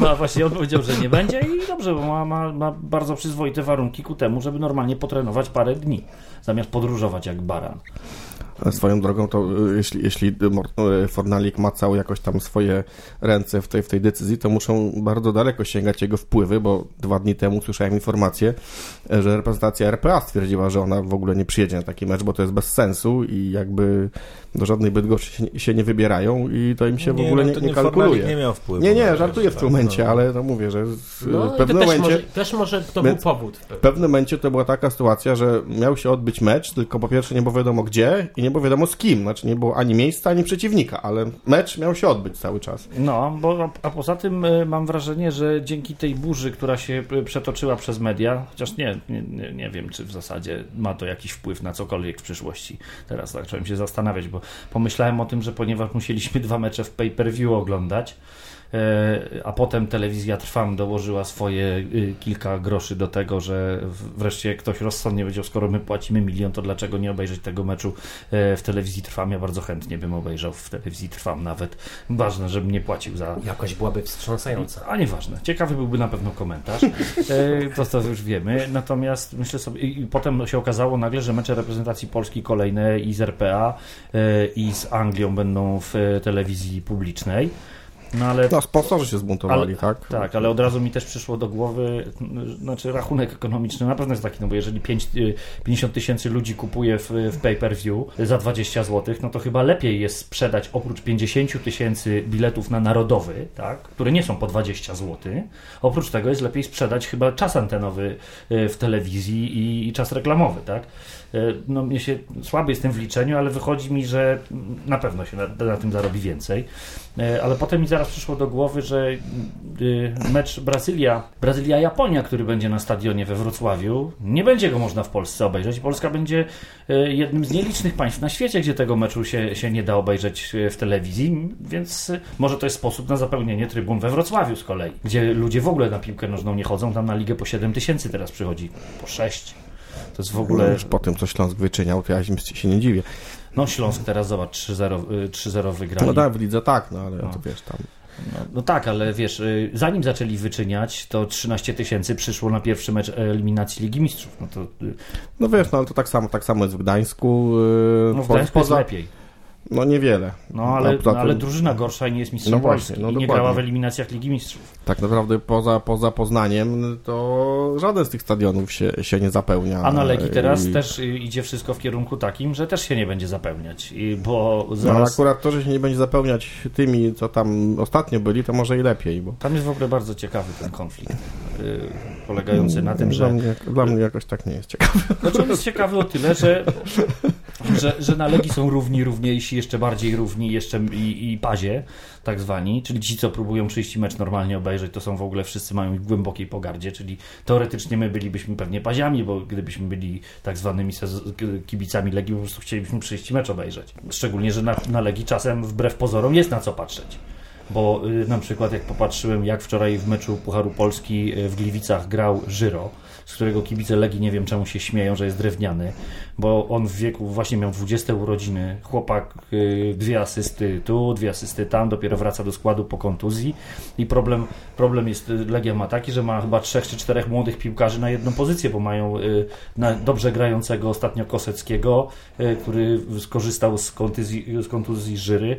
No właśnie on powiedział, że nie będzie i dobrze, bo ma, ma, ma bardzo przyzwoite warunki ku temu, żeby normalnie potrenować parę dni, zamiast podróżować jak baran. Swoją drogą, to y, jeśli, jeśli y, Fornalik ma całe jakoś tam swoje ręce w tej, w tej decyzji, to muszą bardzo daleko sięgać jego wpływy, bo dwa dni temu słyszałem informację, e, że reprezentacja RPA stwierdziła, że ona w ogóle nie przyjedzie na taki mecz, bo to jest bez sensu i jakby do żadnej Bydgoszczy się, się nie wybierają i to im się w ogóle no nie, nie Fornalik kalkuluje. nie miał wpływu. Nie, nie, żartuję w tak, tym momencie, no. ale to mówię, że No, w to pewnym też momencie... może, też może to był powód. W pewnym momencie to była taka sytuacja, że miał się odbyć mecz, tylko po pierwsze nie było wiadomo gdzie i nie było wiadomo z kim. Znaczy nie było ani miejsca, ani przeciwnika, ale mecz miał się odbyć cały czas. No, bo, a, poza tym e, mam wrażenie, że dzięki tej burzy, która się e, przetoczyła przez media, chociaż nie, nie, nie, nie wiem, czy w zasadzie ma to jakiś wpływ na cokolwiek w przyszłości. Teraz zacząłem się zastanawiać, bo pomyślałem o tym, że ponieważ musieliśmy dwa mecze w pay-per-view oglądać, a potem telewizja Trwam dołożyła swoje y, kilka groszy do tego, że wreszcie ktoś rozsądnie powiedział, skoro my płacimy milion, to dlaczego nie obejrzeć tego meczu e, w telewizji Trwam? Ja bardzo chętnie bym obejrzał w telewizji Trwam nawet. Ważne, żebym nie płacił za Jakoś byłaby wstrząsająca. a nieważne. Ciekawy byłby na pewno komentarz. E, To, to już wiemy. Natomiast myślę sobie, i potem się okazało nagle, że mecze reprezentacji Polski kolejne i z RPA e, i z Anglią będą w e, telewizji publicznej. No ale No, sponsorzy się zbuntowali, Ale- tak? tak, ale od razu mi też przyszło do głowy, n- znaczy rachunek ekonomiczny na pewno jest taki, no bo jeżeli 5, y, 50 tysięcy ludzi kupuje w, w pay-per-view za 20 zł, no to chyba lepiej jest sprzedać oprócz 50 tysięcy biletów na narodowy, tak, które nie są po 20 zł, oprócz tego jest lepiej sprzedać chyba czas antenowy y, w telewizji i, i czas reklamowy, tak. Y, No mnie się, słaby jestem w liczeniu, ale wychodzi mi, że na pewno się na, na tym zarobi więcej. E, Ale potem mi zaraz przyszło do głowy, że y, mecz Brazylia, Brazylia-Japonia, który będzie na stadionie we Wrocławiu, nie będzie go można w Polsce obejrzeć. Polska będzie e, jednym z nielicznych państw na świecie, gdzie tego meczu się, się nie da obejrzeć e, w telewizji, więc e, może to jest sposób na zapełnienie trybun we Wrocławiu z kolei, gdzie ludzie w ogóle na piłkę nożną nie chodzą, tam na ligę po 7 tysięcy teraz przychodzi, po 6. To jest w No, ogóle... już po tym, co Śląsk wyczyniał, to ja się- się nie dziwię. No Śląsk teraz, zobacz, 3-0 y, 3-0 wygrali. No tak, w lidze tak, no ale No. to wiesz, tam... No, no tak, ale wiesz, y, zanim zaczęli wyczyniać, to 13 tysięcy przyszło na pierwszy mecz eliminacji Ligi Mistrzów. No to y, No wiesz, no ale to tak samo, tak samo jest w Gdańsku. No w Gdańsku jest poza, lepiej. No niewiele. No ale, no, ale tym- drużyna gorsza nie jest mistrzem No właśnie, Polski no i nie dokładnie. grała w eliminacjach Ligi Mistrzów. Tak naprawdę poza, poza Poznaniem to żaden z tych stadionów się, się nie zapełnia. A na Legii teraz I- też idzie wszystko w kierunku takim, że też się nie będzie zapełniać, I, bo No, ale zaraz... akurat to, że się nie będzie zapełniać tymi, co tam ostatnio byli, to może i lepiej, bo Tam jest w ogóle bardzo ciekawy ten konflikt, y, polegający na tym, dla, że mnie, dla mnie jakoś tak nie jest ciekawe. Znaczy on jest ciekawy o tyle, że, że, że na Legii są równi, równiejsi, jeszcze bardziej równi, jeszcze i, i pazie, tak zwani, czyli ci, co próbują przyjść i mecz normalnie obejrzeć, to są w ogóle wszyscy mają głębokiej pogardzie, czyli teoretycznie my bylibyśmy pewnie paziami, bo gdybyśmy byli tak zwanymi kibicami Legii, po prostu chcielibyśmy przyjść i mecz obejrzeć. Szczególnie, że na, na Legii czasem wbrew pozorom jest na co patrzeć. Bo y, na przykład jak popatrzyłem, jak wczoraj w meczu Pucharu Polski y, w Gliwicach grał Żyro, z którego kibice Legii nie wiem czemu się śmieją, że jest drewniany, bo on w wieku właśnie miał 20 urodziny, chłopak y, dwie asysty tu, dwie asysty tam, dopiero wraca do składu po kontuzji i problem, problem jest, y, Legia ma taki, że ma chyba trzech czy czterech młodych piłkarzy na jedną pozycję, bo mają y, dobrze grającego ostatnio Koseckiego, który skorzystał z kontuzji, z kontuzji Żyry,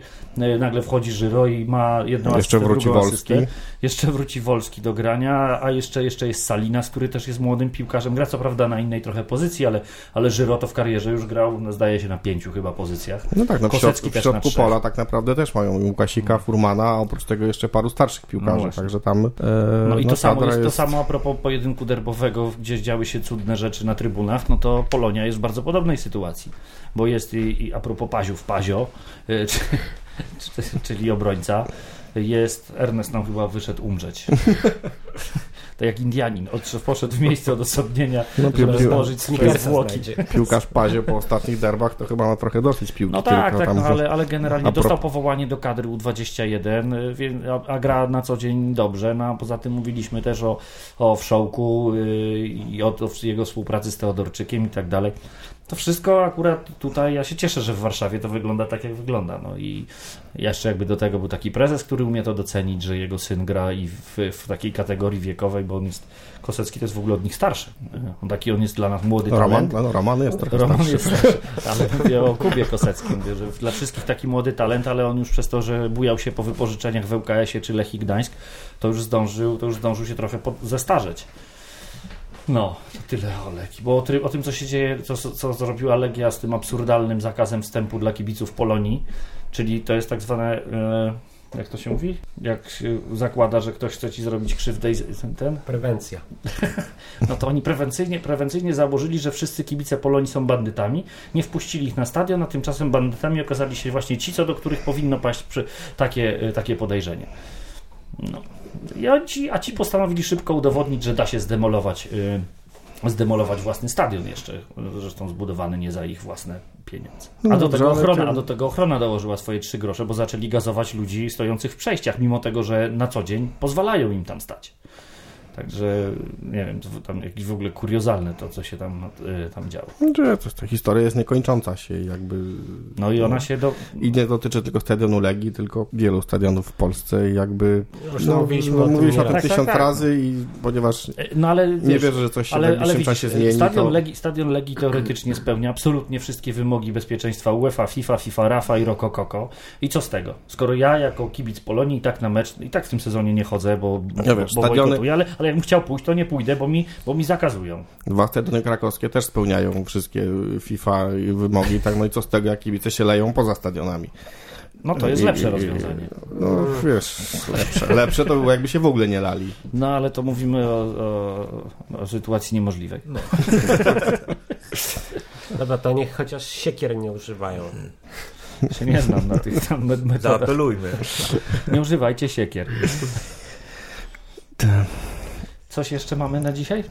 nagle wchodzi Żyro i ma jedną Jeszcze asystę, wróci drugą Wolski. asystę. Jeszcze wróci Wolski do grania, a jeszcze, jeszcze jest Salinas, który też jest młodym piłkarzem. Gra co prawda na innej trochę pozycji, ale, ale Żyro to w karierze już grał, no, zdaje się, na pięciu chyba pozycjach. No tak, no w środku, w środku pola tak naprawdę też mają Łukasika, Furmana, a oprócz tego jeszcze paru starszych No piłkarzy, właśnie. także tam e, No i to, samo kadra jest, to samo a propos pojedynku derbowego, gdzie działy się cudne rzeczy na trybunach, no to Polonia jest w bardzo podobnej sytuacji, bo jest i, i a propos Paziów Pazio, czy, czy, czyli obrońca, jest, Ernest nam chyba wyszedł umrzeć. Tak jak Indianin, odszedł, poszedł w miejsce odosobnienia, No, żeby pił- złożyć Snickersa zwłoki. piłkarz Pazio po ostatnich derbach to chyba ma trochę dosyć piłki. No tak, tak, no, ale, ale generalnie a pro- dostał powołanie do kadry U21, y, wie- a, a gra na co dzień dobrze. No, a poza tym mówiliśmy też o, o Wszołku yy, i o, o jego współpracy z Teodorczykiem i tak dalej. To wszystko akurat tutaj, ja się cieszę, że w Warszawie to wygląda tak, jak wygląda. No i jeszcze jakby do tego był taki prezes, który umie to docenić, że jego syn gra i w, w takiej kategorii wiekowej, bo on jest, Kosecki to jest w ogóle od nich starszy. On taki, on jest dla nas młody Roman, talent. no, Roman jest trochę Roman starszy. jest starszy, ale mówię o Kubie Koseckim, że dla wszystkich taki młody talent, ale on już przez to, że bujał się po wypożyczeniach w ŁKS-ie czy Lechii Gdańsk, to już zdążył, to już zdążył się trochę pod, zestarzeć. No, to tyle o Legii, bo o, ty, o tym, co się dzieje, co, co zrobiła Legia z tym absurdalnym zakazem wstępu dla kibiców Polonii, czyli to jest tak zwane, e, jak to się mówi? Jak się zakłada, że ktoś chce ci zrobić krzywdę i ten, ten Prewencja. no to oni prewencyjnie, prewencyjnie założyli, że wszyscy kibice Polonii są bandytami, nie wpuścili ich na stadion, a tymczasem bandytami okazali się właśnie ci, co do których powinno paść takie, y, takie podejrzenie. No. A, ci, a ci postanowili szybko udowodnić, że da się zdemolować y, zdemolować własny stadion jeszcze, zresztą zbudowany nie za ich własne pieniądze. No A do, dobrze, tego ochrona, to- a do tego ochrona dołożyła swoje trzy grosze, bo zaczęli gazować ludzi stojących w przejściach, mimo tego, że na co dzień pozwalają im tam stać. Także nie wiem, to tam jakieś w ogóle kuriozalne to, co się tam, y, tam działo. Że to, ta historia jest niekończąca się i jakby... No i ona się do, I nie dotyczy tylko stadionu Legii, tylko wielu stadionów w Polsce i jakby... Już mówiliśmy o tym mówiliśmy o tym nieraz. tysiąc Tak, tak, tak. razy i ponieważ No ale nie wiesz, wierzę, że coś się w ale, ale najbliższym czasie zmieni, stadion, to... Legii, stadion Legii teoretycznie spełnia absolutnie wszystkie wymogi bezpieczeństwa UEFA, FIFA, FIFA, Rafa i Rokokoko. I co z tego? Skoro ja jako kibic Polonii i tak na mecz, i tak w tym sezonie nie chodzę, bo, Ja wiesz, bo stadiony- ale, ale jakbym chciał pójść, to nie pójdę, bo mi, bo mi zakazują. Dwa stadiony krakowskie też spełniają wszystkie FIFA i wymogi, tak no i co z tego, jak kibice się leją poza stadionami. No to jest lepsze rozwiązanie. No wiesz, lepsze, lepsze to było jakby się w ogóle nie lali. No ale to mówimy o, o, o sytuacji niemożliwej. Dobra, to niech chociaż siekier nie używają. Się nie znam na tych tam met- metodach. Zaapelujmy. Nie używajcie siekier. Coś jeszcze mamy na dzisiaj?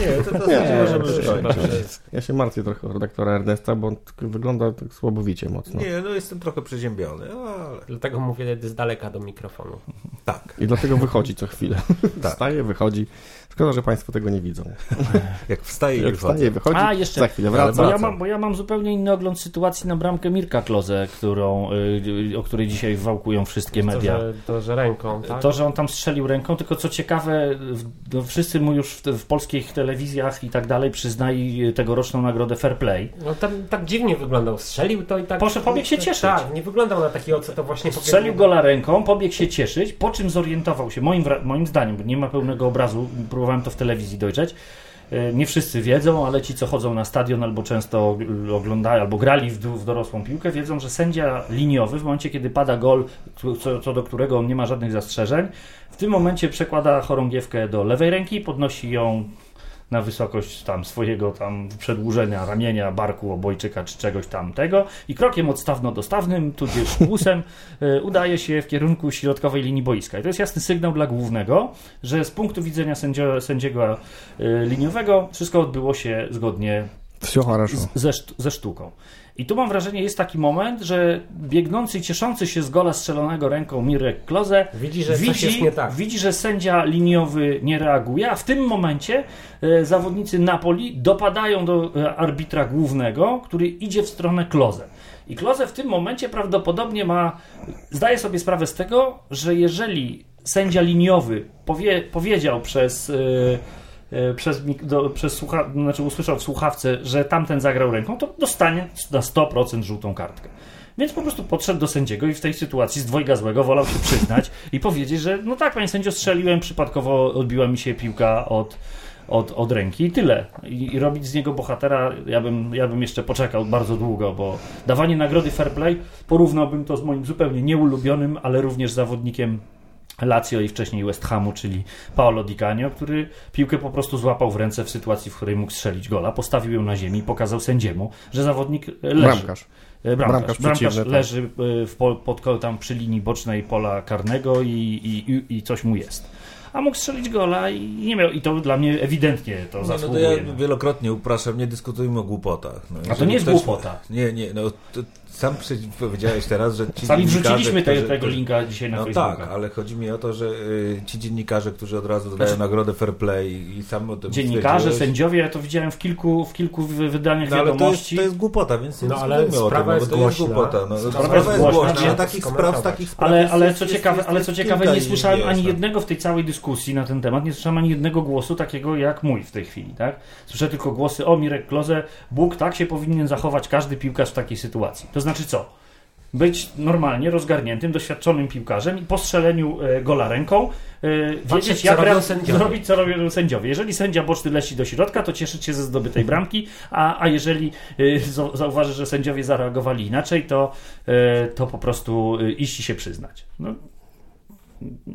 Nie, to, to Nie, nie, możemy już kończyć. że- Ja się martwię trochę o redaktora Ernesta, bo on tak wygląda tak słabowicie mocno. Nie, no jestem trochę przeziębiony, ale Dlatego mówię z daleka do mikrofonu. tak. I dlatego wychodzi co chwilę. Tak. Wstaje, wychodzi. Szkoda, że Państwo tego nie widzą. Jak wstaje i Jak wychodzę. wstaje, wychodzi, A, jeszcze- za chwilę wraca. Bo ja, mam, bo ja mam zupełnie inny ogląd sytuacji na bramkę Mirka Kloze, którą, y, o której dzisiaj wałkują wszystkie To media. że, to, że ręką, tak? To, że on tam strzelił ręką, tylko co ciekawe, no wszyscy mu już w, w polskich telewizjach i tak dalej przyznali tegoroczną nagrodę Fair Play. No tam tak dziwnie wyglądał. Strzelił to i tak... Poszedł, pobiegł się cieszyć. Tak, nie wyglądał na takiego, co to właśnie... Strzelił gola ręką, pobiegł się cieszyć, po czym zorientował się, moim, moim zdaniem, bo nie ma pełnego obrazu, próbowałem to w telewizji dojrzeć, e, nie wszyscy wiedzą, ale ci, co chodzą na stadion albo często oglądają, albo grali w, dorosłą piłkę, wiedzą, że sędzia liniowy w momencie, kiedy pada gol, co, co do którego on nie ma żadnych zastrzeżeń, w tym momencie przekłada chorągiewkę do lewej ręki, podnosi ją na wysokość tam swojego tam przedłużenia ramienia, barku, obojczyka czy czegoś tamtego i krokiem odstawno-dostawnym, tudzież łusem y, udaje się w kierunku środkowej linii boiska. I to jest jasny sygnał dla głównego, że z punktu widzenia sędzio, sędziego y, liniowego wszystko odbyło się zgodnie z, ze, ze sztuką. I tu mam wrażenie, jest taki moment, że biegnący cieszący się z gola strzelonego ręką Mirek Kloze Widzi, że widzi, tak. widzi, że sędzia liniowy nie reaguje, a w tym momencie e, zawodnicy Napoli dopadają do e, arbitra głównego, który idzie w stronę Kloze. I Kloze w tym momencie prawdopodobnie ma, zdaje sobie sprawę z tego, że jeżeli sędzia liniowy powie, powiedział przez, e, przez, mik- do, przez słucha, znaczy usłyszał w słuchawce, że tamten zagrał ręką, to dostanie na 100% żółtą kartkę. Więc po prostu podszedł do sędziego i w tej sytuacji z dwojga złego wolał się przyznać i powiedzieć, że no tak, panie sędzio, strzeliłem, przypadkowo odbiła mi się piłka od, od, od ręki i tyle. I, I robić z niego bohatera, ja bym, ja bym jeszcze poczekał bardzo długo, bo dawanie nagrody fair play porównałbym to z moim zupełnie nieulubionym, ale również zawodnikiem Lazio i wcześniej West Hamu, czyli Paolo Di Canio, który piłkę po prostu złapał w ręce w sytuacji, w której mógł strzelić gola, postawił ją na ziemi i pokazał sędziemu, że zawodnik leży. Bramkarz. E, Bramkarz, Bramkarz bramkarz, tak. leży e, w pol, pod, tam przy linii bocznej pola karnego i, i, i, i coś mu jest. A mógł strzelić gola i nie miał. I to dla mnie ewidentnie to Nie, no to zasługuje. ja wielokrotnie upraszam, nie dyskutujmy o głupotach. No, A to nie jest ktoś- głupota. Nie, nie, no to sam powiedziałeś teraz, że ci Sami dziennikarze, wrzuciliśmy te, którzy- tego którzy- linka dzisiaj na No Facebooka. tak, ale chodzi mi o to, że y, ci dziennikarze, którzy od razu dodają Znaczy- nagrodę fair play i sam o tym Dziennikarze, sędziowie, ja to widziałem w kilku, w kilku wy- wydaniach No, ale to jest, wiadomości. to jest głupota, więc nie No, ale dyskutujmy o tym, sprawa no, jest bo to jest głośna. głupota. No, Sprawa sprawa jest głośna, głośna, ale takich spraw, takich spraw Ale, ale jest, co jest, ciekawe, jest, ale co ciekawe, nie słyszałem ani jednego w tej całej dyskusji na ten temat, nie słyszałem ani jednego głosu takiego jak mój w tej chwili, tak? Słyszę tylko głosy, o Mirek Kloze, Bóg, tak się powinien zachować każdy piłkarz w takiej sytuacji. To znaczy co? Być normalnie rozgarniętym, doświadczonym piłkarzem i po strzeleniu e, gola ręką e, wiedzieć, co jak robią sędziowie. zrobić, co robią sędziowie. Jeżeli sędzia boczny leci do środka, to cieszyć się ze zdobytej bramki, a, a jeżeli e, zau- zauważy, że sędziowie zareagowali inaczej, to, to po prostu iść i się przyznać. No,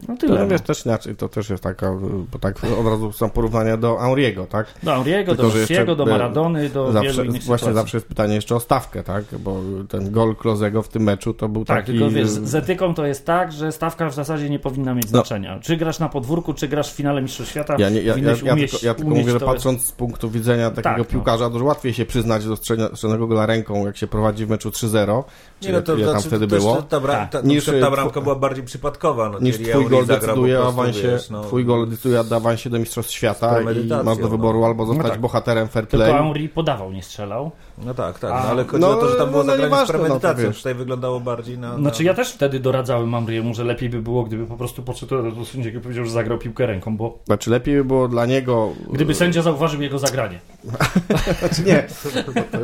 No tyle. No, wiesz, no. też inaczej, to też jest taka, bo tak od razu są porównania do Henriego, tak? Do Henriego, Tylko, do Messiego, do e, Maradony, do zawsze, wielu innych Właśnie sytuacji. zawsze jest pytanie jeszcze o stawkę, tak? Bo ten gol Klozego w tym meczu to był Tak, taki... tylko wiesz, z etyką to jest tak, że stawka w zasadzie nie powinna mieć znaczenia. Czy grasz na podwórku, czy grasz w finale Mistrzostw Świata, Ja, nie, ja, ja, ja, umieść, tylko, ja tylko mówię, że to, patrząc z punktu widzenia takiego Tak, no. piłkarza, dużo łatwiej się przyznać do strzelonego gola ręką, jak się prowadzi w meczu 3-0, czy Nie, no to, ile to, tam to, wtedy to, było, To, ta, bra, Tak. ta, Niż, niż, ta e, bramka była bardziej przypadkowa. No, niż twój gol decyduje o awansie, wiesz, no, twój gol decyduje o awansie do Mistrzostw Świata i masz do no. wyboru albo zostać No tak. bohaterem fair play, Tylko Henry podawał, nie strzelał. No tak, tak, no, ale chodzi No, o to, że tam było no, no zagranie z nieważne, no, to premedytacją. wiesz. Tutaj wyglądało bardziej na... na... Znaczy ja też wtedy doradzałem Mamriemu, że lepiej by było, gdyby po prostu podszedł do sędziego i powiedział, że zagrał piłkę ręką, bo Znaczy lepiej by było dla niego... gdyby sędzia zauważył jego zagranie. Znaczy nie. To, to,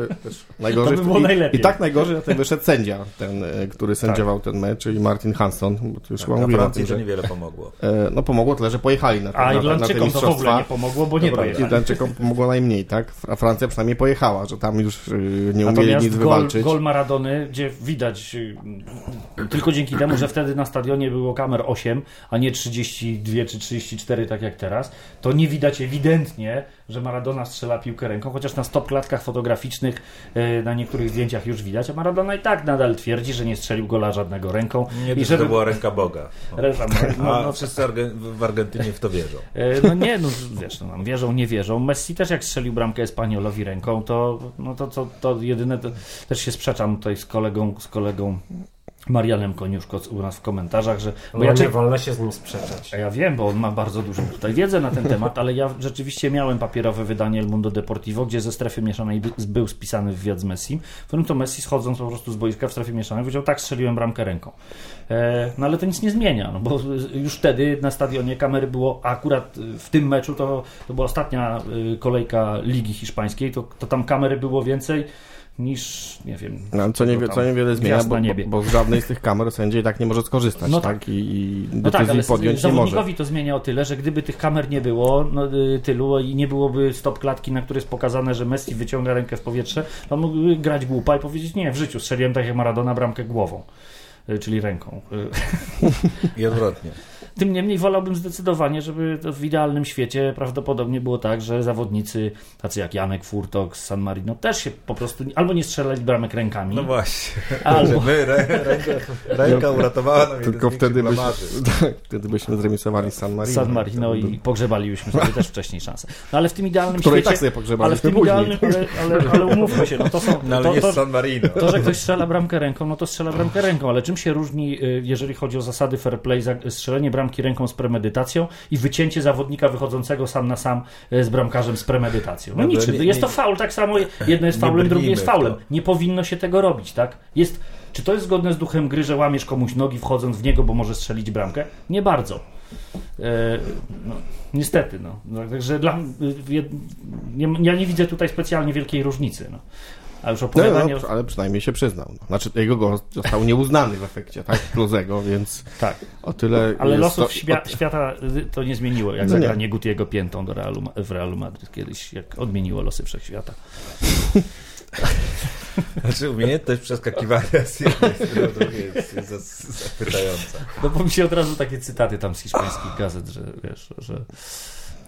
najgorzej To by było i, najlepiej. I tak najgorzej na tym wyszedł sędzia, ten, e, który sędziował ten mecz, czyli Martin Hansson, bo tu już Tak, chyba a mówiłem o Francji tym, to że niewiele pomogło. e, no pomogło tyle, że pojechali na, te- A na, na, na te Irlandczykom to w ogóle nie pomogło, bo nie Dobra, pojechali. Irlandczykom pomogło najmniej, tak? A Francja przynajmniej pojechała, że tam już nie umieli Natomiast nic gol, wywalczyć. gol Maradony, gdzie widać y, tylko dzięki temu, że wtedy na stadionie było kamer 8, a nie 32 czy 34 tak jak teraz, to nie widać ewidentnie, że Maradona strzela piłkę ręką, chociaż na stop klatkach fotograficznych y, na niektórych zdjęciach już widać, a Maradona i tak nadal twierdzi, że nie strzelił gola żadnego ręką. Nie, I że to była ręka Boga. O. Reszta, no, no, wszyscy w Argentynie w to wierzą. E, No nie, no wiesz, no, wierzą, nie wierzą. Messi też jak strzelił bramkę Espaniolowi ręką, to, no to, to, to jedyne, to też się sprzeczam tutaj z kolegą, z kolegą Marianem Koniuszko u nas w komentarzach, że... Bo No ja, nie czy, wolno się z nim sprzeczać. a ja wiem, bo on ma bardzo dużą tutaj wiedzę na ten temat, ale ja rzeczywiście miałem papierowe wydanie El Mundo Deportivo, gdzie ze strefy mieszanej by- był spisany wywiad z Messi, w którym to Messi schodząc po prostu z boiska w strefie mieszanej powiedział, tak, strzeliłem bramkę ręką. E, no ale to nic nie zmienia, no bo już wtedy na stadionie kamery było, a akurat w tym meczu to, to była ostatnia y, kolejka Ligi Hiszpańskiej, to, to tam kamery było więcej niż, nie wiem... No, co, nie, co co niewiele zmienia, bo, bo, bo z żadnej z tych kamer sędzia i tak nie może skorzystać, No tak? I, i No tak, ale podjąć nie może. to zmienia o tyle, że gdyby tych kamer nie było no, y, tylu i nie byłoby stop klatki, na której jest pokazane, że Messi wyciąga rękę w powietrze, to on mógłby grać głupa i powiedzieć, nie, w życiu strzeliłem tak jak Maradona bramkę głową, y, czyli ręką. Y, I odwrotnie. Tym niemniej wolałbym zdecydowanie, żeby to w idealnym świecie prawdopodobnie było tak, że zawodnicy tacy jak Janek Furtok z San Marino też się po prostu albo nie strzelali bramek rękami, No właśnie. Albo- my, rę, ręka, ręka uratowała nam Tylko jeden z wtedy, byś, tak, wtedy byśmy zremisowali San Marino. San Marino i pogrzebalibyśmy sobie też wcześniej szansę. No ale w tym idealnym Które i świecie... tak sobie Ale w pogrzebaliśmy tym później. idealnym, ale, ale, ale umówmy się, no to są... No ale to, nie to, San Marino. to, że ktoś strzela bramkę ręką, no to strzela bramkę ręką, ale czym się różni, y, jeżeli chodzi o zasady fair play, strzelenie bramki ręką z premedytacją i wycięcie zawodnika wychodzącego sam na sam y, z bramkarzem z premedytacją? No No niczym. nie- Jest nie- to faul, tak samo jedno jest faulem, drugie jest faulem. Nie powinno się tego robić, tak? Jest... Czy to jest zgodne z duchem gry, że łamiesz komuś nogi wchodząc w niego, bo może strzelić bramkę? Nie bardzo. E, no, niestety, no. No, Także dla, y, ja nie widzę tutaj specjalnie wielkiej różnicy. No. A już No, opowiadanie... no, ale przynajmniej się przyznał. No. Znaczy, jego gol został nieuznany w efekcie, tak? Klozego, więc tak. o tyle. Ale losów to, świa- świata to nie zmieniło, jak No nie. zagranie Gutiego piętą do Realu, w Realu Madryt kiedyś, jak odmieniło losy wszechświata. Znaczy umiejętność przeskakiwania z jednej strony do drugiej jest, zachwycająca. No bo mi się od razu takie cytaty tam z hiszpańskich gazet, że wiesz, że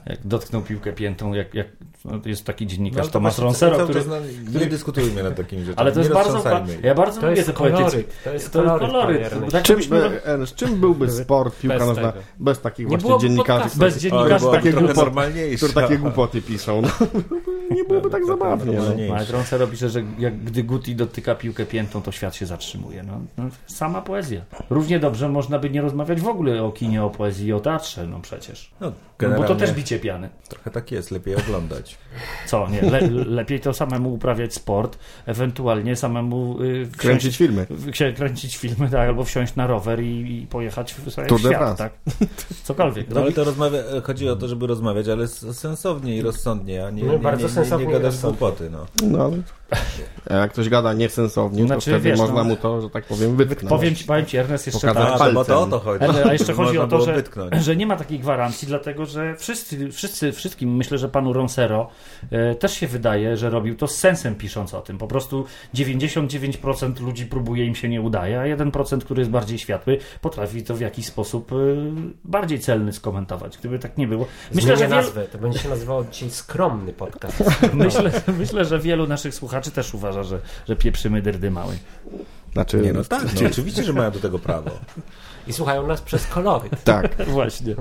jak dotknął piłkę piętą, jak, jak no, jest taki dziennikarz to Tomasz cały który... czas na- Nie dyskutujmy nad takimi rzeczami. Ale to jest bardzo... Ja bardzo To lubię te poetyckie. To jest To jest koloryt. koloryt. tak Czym, by, czym byłby sport, piłka Bez nożna, tego. bez takich Nie właśnie dziennikarzy. Bez Oj, dziennikarzy było takie normalniejsze. które takie głupoty piszą? No, nie byłoby tak zabawnie. No. Ale Roncero pisze, że jak, gdy Guti dotyka piłkę piętą, to świat się zatrzymuje. No, no, sama poezja. Równie dobrze można by nie rozmawiać w ogóle o kinie, o poezji i o teatrze, no przecież. No, No, bo to generalnie też bicie piany. Trochę tak jest, lepiej oglądać. Co, nie? Le, lepiej to samemu uprawiać sport, ewentualnie samemu y, wsiąść, Kręcić filmy. kręcić filmy, tak, albo wsiąść na rower i, i pojechać w, sobie Tour świat, tak? Cokolwiek. No ale to rozmawia, chodzi o to, żeby rozmawiać, ale sensownie i rozsądnie, a nie, My nie, bardzo nie, nie, sensownie nie gadasz głupoty, no. No, ale a jak ktoś gada niesensownie, Znaczy, to wtedy wiesz, można no, mu to, że tak powiem, wytknąć. Powiem ci, powiem ci, Ernest, jeszcze tak. A, to, bo to o to chodzi. Ale, a jeszcze chodzi o to, że, że nie ma takiej gwarancji, dlatego że wszyscy, wszyscy, wszystkim, myślę, że panu Ronsero e, też się wydaje, że robił to z sensem pisząc o tym. Po prostu 99% ludzi próbuje, im się nie udaje, a 1%, który jest bardziej światły, potrafi to w jakiś sposób e, bardziej celny skomentować. Gdyby tak nie było. Myślę, Myślę, że wielu, nazwę. To będzie się nazywało dzisiaj skromny podcast. myślę, myślę, że wielu naszych słuchaczy też uważa, że, że pieprzymy dyrdy mały. Znaczy, Nie, no tak, no, oczywiście, że mają do tego prawo. I słuchają nas przez koloryt. tak. Właśnie.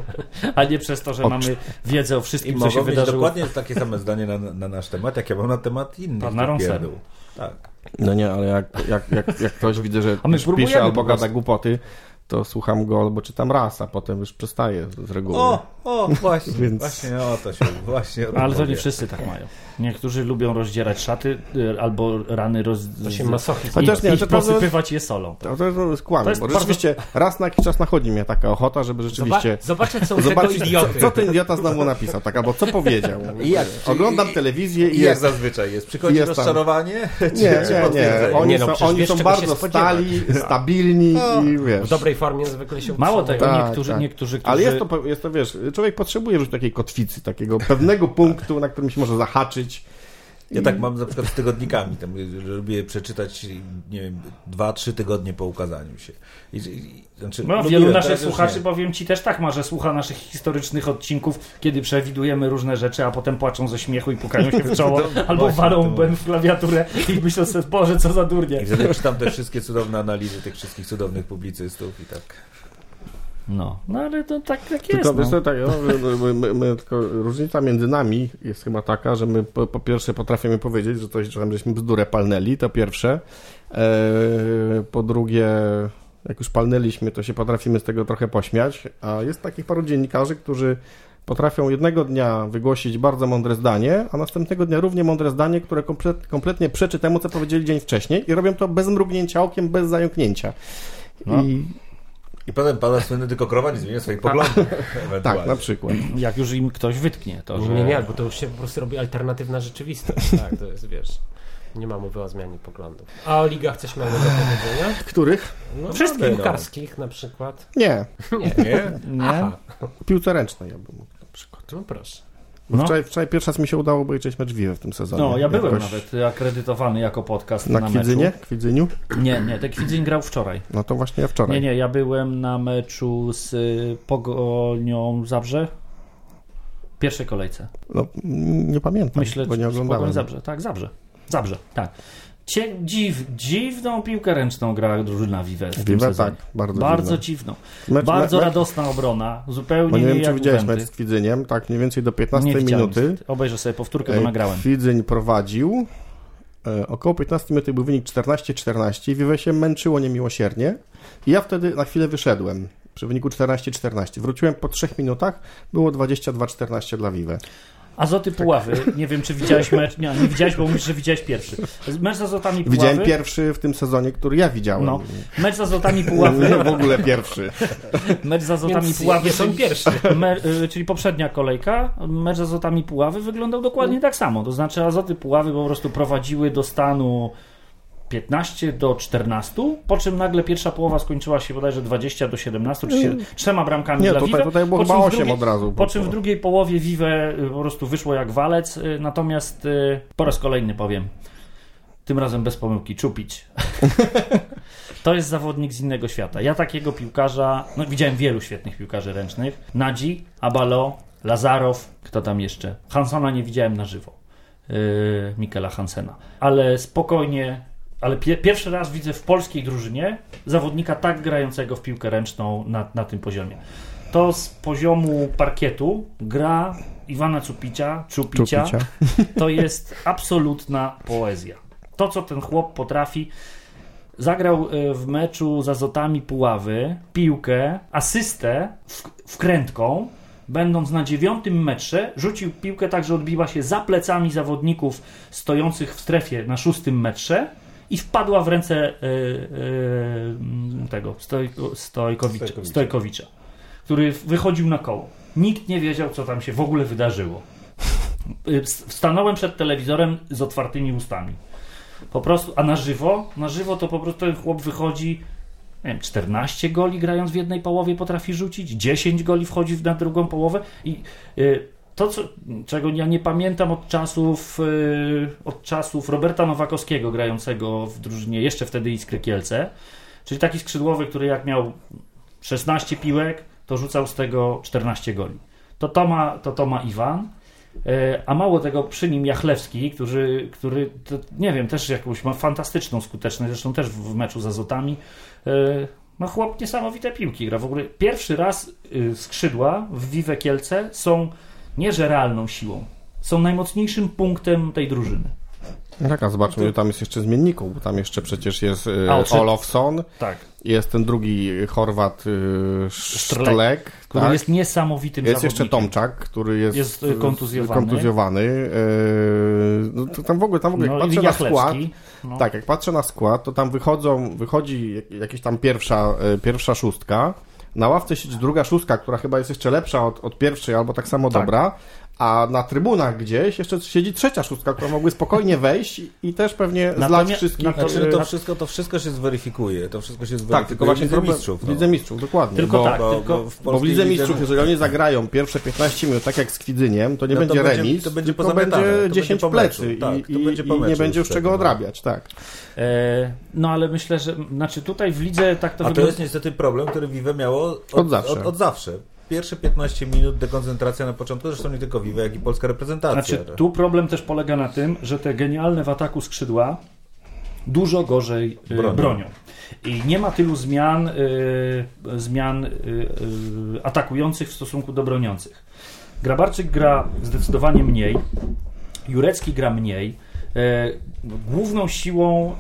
A nie przez to, że mamy wiedzę o I wszystkim, co się wydarzyło. dokładnie takie same zdanie na, na nasz temat, jak ja mam na temat innych pierdół. Tak. No nie, ale jak, jak, jak, jak ktoś widzę, że pisze albo gada głupoty, to słucham go albo czytam raz, a potem już przestaję z reguły. O, o, właśnie, Więc- właśnie o to się, właśnie o to Ale to nie wszyscy tak mają. Niektórzy lubią rozdzierać szaty y, albo rany roz... To się masochizm. Chociaż nie, to posypywać je solą. To, to, to jest kłamie, To jest bo bardzo- rzeczywiście raz na jakiś czas nachodzi mnie taka ochota, żeby rzeczywiście Zobaczcie, co zobaczyć, idioty. co, co ten idiota znowu napisał, tak, albo co powiedział. I jak- Oglądam telewizję i I jak jest... zazwyczaj jest? Przychodzi jest tam- rozczarowanie? Nie, czy, czy nie, nie. Oni Nie, no, są, oni wiesz, są bardzo stali, stabilni i wiesz... W dobrej formie zwykle się Mało tego, Tak, niektórzy, tak. niektórzy, którzy... Ale jest to, jest to, wiesz, człowiek potrzebuje już takiej kotwicy, takiego pewnego punktu, na którym się może zahaczyć. Ja tak mam na przykład z tygodnikami, tam że lubię przeczytać, nie wiem, dwa, trzy tygodnie po ukazaniu się. I, i, znaczy, No, lubiłem, wielu naszych słuchaczy, powiem ci, też tak ma, że słucha naszych historycznych odcinków, kiedy przewidujemy różne rzeczy, a potem płaczą ze śmiechu i pukają się w czoło, albo właśnie, walą to- łbem w klawiaturę i myślą sobie, Boże, co za durnie. I wtedy czytam te wszystkie cudowne analizy tych wszystkich cudownych publicystów i tak. No, no ale to tak, tak jest. Tylko, wiesz, No. co, tak, no, my, my, my, tylko różnica między nami jest chyba taka, że my po, po pierwsze potrafimy powiedzieć, że coś, że tam żeśmy bzdurę palnęli, to pierwsze. E, po drugie, jak już palnęliśmy, to się potrafimy z tego trochę pośmiać, a jest takich paru dziennikarzy, którzy potrafią jednego dnia wygłosić bardzo mądre zdanie, a następnego dnia równie mądre zdanie, które komplet, kompletnie przeczy temu, co powiedzieli dzień wcześniej i robią to bez mrugnięcia okiem, bez zająknięcia. No. I I potem pada słynny tylko krowa nie zmienia swoich poglądów. ewentualnie. tak, na przykład. Jak już im ktoś wytknie to, że... Nie, nie, bo to już się po prostu robi alternatywna rzeczywistość. Tak, to jest, wiesz, nie ma mowy o zmianie poglądów. A o ligach coś mamy do powiedzenia? Których? No, Wszystkich, no. piłkarskich na przykład. Nie, Nie. Nie? Nie? Piłce ręcznej ja bym mógł na przykład. no proszę. No. Wczoraj, wczoraj pierwszy raz mi się udało obejrzeć mecz Vive w tym sezonie. No, ja byłem Jakoś nawet akredytowany jako podcast Na na, Kwidzynie? meczu. Kwidzyniu? Nie, nie, ten Kwidzyń grał wczoraj. No to właśnie ja wczoraj. Nie, nie, ja byłem na meczu z y, Pogonią Zabrze. Pierwszej kolejce. No, nie pamiętam, Myślę, bo nie Pogoń oglądałem. Zabrze. Tak, Zabrze. Zabrze, tak. Cie, dziw, dziwną piłkę ręczną gra drużyna Vive w Vive, tak, bardzo, Bardzo dziwną. Mecz, Bardzo me- radosna obrona. Zupełnie Bo nie wiem, czy widziałeś mecz z Kwidzyniem, tak mniej więcej do 15 Nie minuty. Obejrzę sobie powtórkę, bo e, nagrałem. Kwidzyń prowadził. E, Około 15 minut był wynik 14-14. Vive się męczyło niemiłosiernie. I ja wtedy na chwilę wyszedłem. Przy wyniku 14-14. Wróciłem po 3 minutach. Było 22-14 dla Vive. Azoty Puławy. Nie wiem, czy widziałeś mecz. Nie, nie widziałeś, bo mówisz, że widziałeś pierwszy. Mecz z Azotami Puławy. Widziałem pierwszy w tym sezonie, który ja widziałem. No. Mecz z Azotami Puławy. w ogóle pierwszy. Mecz z Azotami Więc Puławy. nie są pierwszy. Me, czyli poprzednia kolejka, mecz z Azotami Puławy wyglądał dokładnie tak samo. To znaczy Azoty Puławy po prostu prowadziły do stanu 15 do 14, po czym nagle pierwsza połowa skończyła się bodajże 20 do 17, czy się, trzema bramkami Nie, dla tutaj, Vive, tutaj było chyba czym w 8 drugiej- od razu. po czym w drugiej połowie Vive y, po prostu wyszło jak walec, y, natomiast y, po raz kolejny powiem, tym razem bez pomyłki, Czupić. to jest zawodnik z innego świata. Ja takiego piłkarza, no widziałem wielu świetnych piłkarzy ręcznych. Nadzi, Abalo, Lazarow, kto tam jeszcze? Hansona nie widziałem na żywo. Yy, Mikela Hansena. Ale spokojnie, ale pie, pierwszy raz widzę w polskiej drużynie zawodnika tak grającego w piłkę ręczną na, na tym poziomie. To z poziomu parkietu gra Iwana Cupicia, Czupicia, Czupicia. to jest absolutna poezja. To, co ten chłop potrafi. Zagrał e, w meczu z Azotami Puławy piłkę, asystę w, wkrętką, będąc na dziewiątym metrze, rzucił piłkę tak, że odbiła się za plecami zawodników stojących w strefie na szóstym metrze i wpadła w ręce e, e, tego Stojko, Stojkowicza, Stojkowicza. Stojkowicza, który wychodził na koło. Nikt nie wiedział, co tam się w ogóle wydarzyło. y, stanąłem przed telewizorem z otwartymi ustami. Po prostu, a na żywo, na żywo to po prostu ten chłop wychodzi, nie wiem, 14 goli grając w jednej połowie potrafi rzucić, 10 goli wchodzi w- na drugą połowę i y, to, co, czego ja nie pamiętam od czasów, y, od czasów Roberta Nowakowskiego grającego w drużynie, jeszcze wtedy Iskry Kielce, czyli taki skrzydłowy, który jak miał 16 piłek, to rzucał z tego 14 goli. To to ma, to to ma Iwan. E, A mało tego, przy nim Jachlewski, który, który nie wiem, też jakąś ma fantastyczną skuteczność, zresztą też w meczu z Azotami. E, No chłop niesamowite piłki gra. W ogóle pierwszy raz y, skrzydła w Vive Kielce są nie że realną siłą, są najmocniejszym punktem tej drużyny. No tak, a zobaczmy, że tam jest jeszcze zmienników, bo tam jeszcze przecież jest e, A, odszedł- Olofsson, Tak. jest ten drugi Chorwat e, Sztlek, Który tak? jest niesamowitym Jest jeszcze zawodnikiem. Tomczak, który jest, Jest, kontuzjowany. kontuzjowany. Yy, no to tam w ogóle, tam w ogóle jak No i patrzę na skład. No. tak, jak patrzę na skład, to tam wychodzą, wychodzi jak- jakieś tam pierwsza, e, pierwsza szóstka, na ławce siedzi druga szóstka, która chyba jest jeszcze lepsza od, od pierwszej, albo tak samo Tak. dobra, a na trybunach gdzieś jeszcze siedzi trzecia szóstka, która mogły spokojnie wejść i też pewnie zlać Natomiast- wszystkich. natomiast- Znaczy, e, to, wszystko, to wszystko się zweryfikuje. To wszystko się tak, zweryfikuje tylko właśnie w Lidze Mistrzów. w Lidze Mistrzów, dokładnie. Tylko bo, tak, bo, tylko- bo w, Bo w Lidze Mistrzów, jeżeli oni zagrają pierwsze 15 minut, tak jak z Kwidyniem, to nie No to będzie będzie- remis, to będzie tylko to będzie będzie 10 po w meczu, plecy tak, i, to będzie po i, nie będzie już czego no. odrabiać, tak. E, no ale myślę, że znaczy tutaj w lidze tak to A to wygląda. jest niestety problem, który Vive miało od, Od zawsze. Od, od zawsze. Pierwsze 15 minut dekoncentracja na początku, zresztą nie tylko Vive, jak i polska reprezentacja. Znaczy, tu problem też polega na tym, że te genialne w ataku skrzydła dużo gorzej y, Bronią. bronią. I nie ma tylu zmian, y, zmian y, y, atakujących w stosunku do broniących. Grabarczyk gra zdecydowanie mniej, Jurecki gra mniej. E, Główną siłą,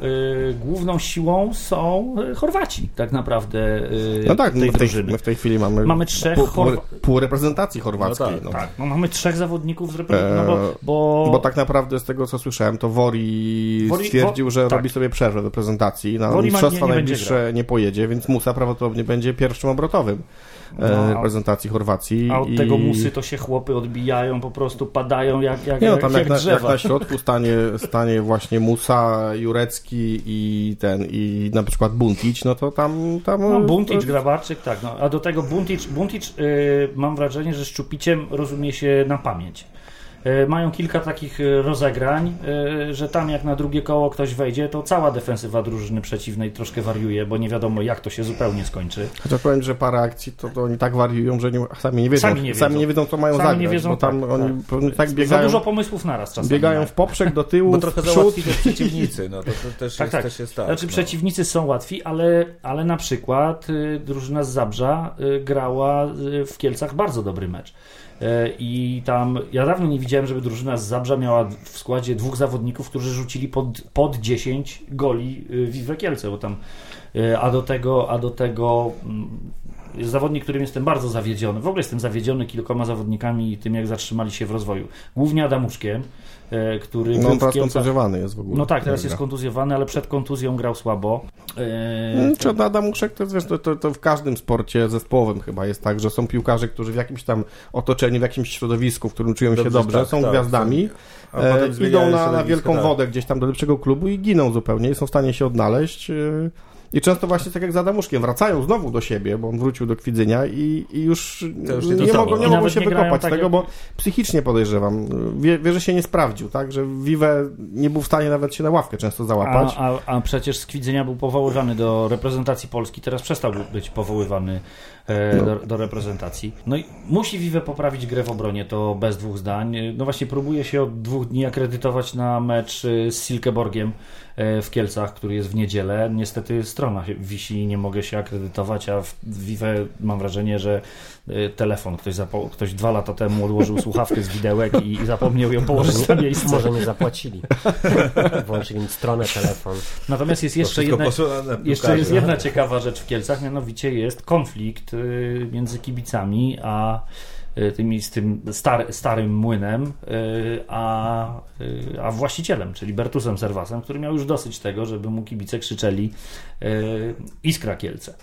e, główną siłą są e, Chorwaci, tak naprawdę. No tak, tej my w, tej, my w tej chwili mamy, Mamy trzech pół, pół, Chorwa- pół reprezentacji chorwackiej. No tak, no. Tak, no mamy trzech zawodników z reprezentacji, no bo, Eee, bo, Bo tak naprawdę z tego co słyszałem, to Wori, Wori- stwierdził, Wo- że tak. robi sobie przerwę reprezentacji. Na Wori mistrzostwa nie- nie najbliższe nie pojedzie, więc Musa prawdopodobnie będzie pierwszym obrotowym No, reprezentacji Chorwacji. a od i... tego musy to się chłopy odbijają, po prostu padają jak, jak, Nie no, jak, tam jak, jak, na, jak drzewa. na środku stanie, stanie właśnie Musa, Jurecki i ten, i na przykład Buntić, no to tam... tam No, Buntic, Grabarczyk, tak. No, a do tego Buntic, Buntic y, mam wrażenie, że z Czupiciem rozumie się na pamięć. Y, mają kilka takich y, rozegrań, y, że tam jak na drugie koło ktoś wejdzie, to cała defensywa drużyny przeciwnej troszkę wariuje, bo nie wiadomo jak to się zupełnie skończy. Chociaż powiem, że parę akcji to, to oni tak wariują, że nie, sami nie wiedzą, Sami nie wiedzą. wiedzą co mają Sami nie zagrać, wiedzą, bo tam tak, oni tak Za biegają, dużo pomysłów naraz czasami. biegają w poprzek, do tyłu, Bo w trochę przód. przeciwnicy, no to, to też, Tak, jest, tak. też jest tak. Znaczy no. przeciwnicy są łatwi, ale, ale na przykład y, drużyna z Zabrza y, grała y, w Kielcach bardzo dobry mecz. Y, I tam ja dawno nie widziałem, żeby drużyna z Zabrza miała w składzie dwóch zawodników, którzy rzucili pod, pod 10 goli y, Wiwe Kielce, bo tam y, a do tego, a do tego mm, jest zawodnik, którym jestem bardzo zawiedziony. W ogóle jestem zawiedziony kilkoma zawodnikami i tym, jak zatrzymali się w rozwoju. Głównie Adamuszkiem, y, który No teraz Kielcach kontuzjowany jest w ogóle. no tak, teraz jest kontuzjowany, ale przed kontuzją grał słabo. Eee, Mm, Czy Adam Muszek to, jest, wiesz, to, to, to w każdym sporcie zespołowym chyba jest tak, że są piłkarze, którzy w jakimś tam otoczeniu, w jakimś środowisku, w którym czują się Dobrze, dobrze, tak, są tak, gwiazdami, A potem e, idą na, na wielką tak. wodę gdzieś tam do lepszego klubu i giną zupełnie, nie są w stanie się odnaleźć. e, I często właśnie tak jak z Adamuszkiem, wracają znowu do siebie, bo on wrócił do Kwidzynia i, i już, już nie nie, mogą, nie mogą się nie wykopać z tak tego, jak- bo psychicznie podejrzewam. Wie, wie, że się nie sprawdził, tak? Że Vive nie był w stanie nawet się na ławkę często załapać. a, a, a przecież z Kwidzenia był powoływany do reprezentacji Polski, teraz przestał być powoływany e, No. do, do reprezentacji. No i musi Vive poprawić grę w obronie, to bez dwóch zdań. No właśnie próbuje się od dwóch dni akredytować na mecz e, z Silkeborgiem w Kielcach, który jest w niedzielę. Niestety strona wisi i nie mogę się akredytować, a w Vive mam wrażenie, że e, telefon, ktoś, zapo- ktoś dwa lata temu odłożył słuchawkę z widełek i, i zapomniał ją położyć na miejsce. Może nie zapłacili. Włączyli im stronę, telefon. Natomiast jest To jeszcze jedna, jeszcze jest jedna ciekawa rzecz w Kielcach, mianowicie jest konflikt y, między kibicami a tymi, z tym stary, starym młynem, y, a, y, a właścicielem, czyli Bertusem Serwasem, który miał już dosyć tego, żeby mu kibice krzyczeli Iskra Kielce.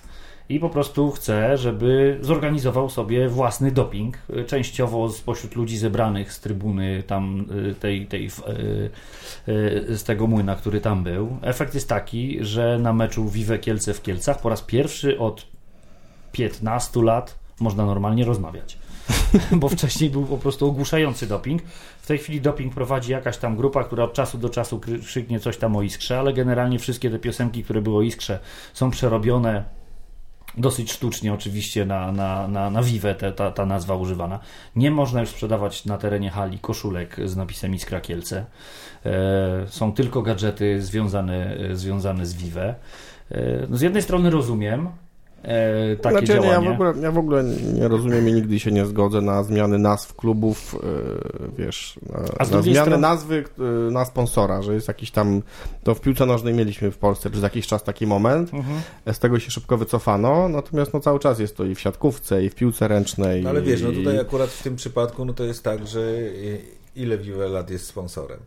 i po prostu chce, żeby zorganizował sobie własny doping, częściowo spośród ludzi zebranych z trybuny tam tej, tej z tego młyna, który tam był. Efekt jest taki, że na meczu Vive Kielce w Kielcach po raz pierwszy od 15 lat można normalnie rozmawiać. Bo wcześniej był po prostu ogłuszający doping. W tej chwili doping prowadzi jakaś tam grupa, która od czasu do czasu krzyknie coś tam o iskrze, ale generalnie wszystkie te piosenki, które były o iskrze, są przerobione dosyć sztucznie oczywiście na, na, na, na Vive ta, ta nazwa używana. Nie można już sprzedawać na terenie hali koszulek z napisem Iskra Kielce. E, są tylko gadżety związane, e, związane z Vive. E, no z jednej strony rozumiem e, takie znaczy, nie, ja, działanie. w ogóle, ja w ogóle nie rozumiem i nigdy się nie zgodzę na zmiany nazw klubów, yy, wiesz, na, A z na zmianę strony- nazwy yy, na sponsora, że jest jakiś tam, to w piłce nożnej mieliśmy w Polsce przez jakiś czas taki moment, Mhm. z tego się szybko wycofano, natomiast no cały czas jest to i w siatkówce, i w piłce ręcznej. No ale wiesz, no i- tutaj akurat w tym przypadku no to jest tak, że ile Vive lat jest sponsorem.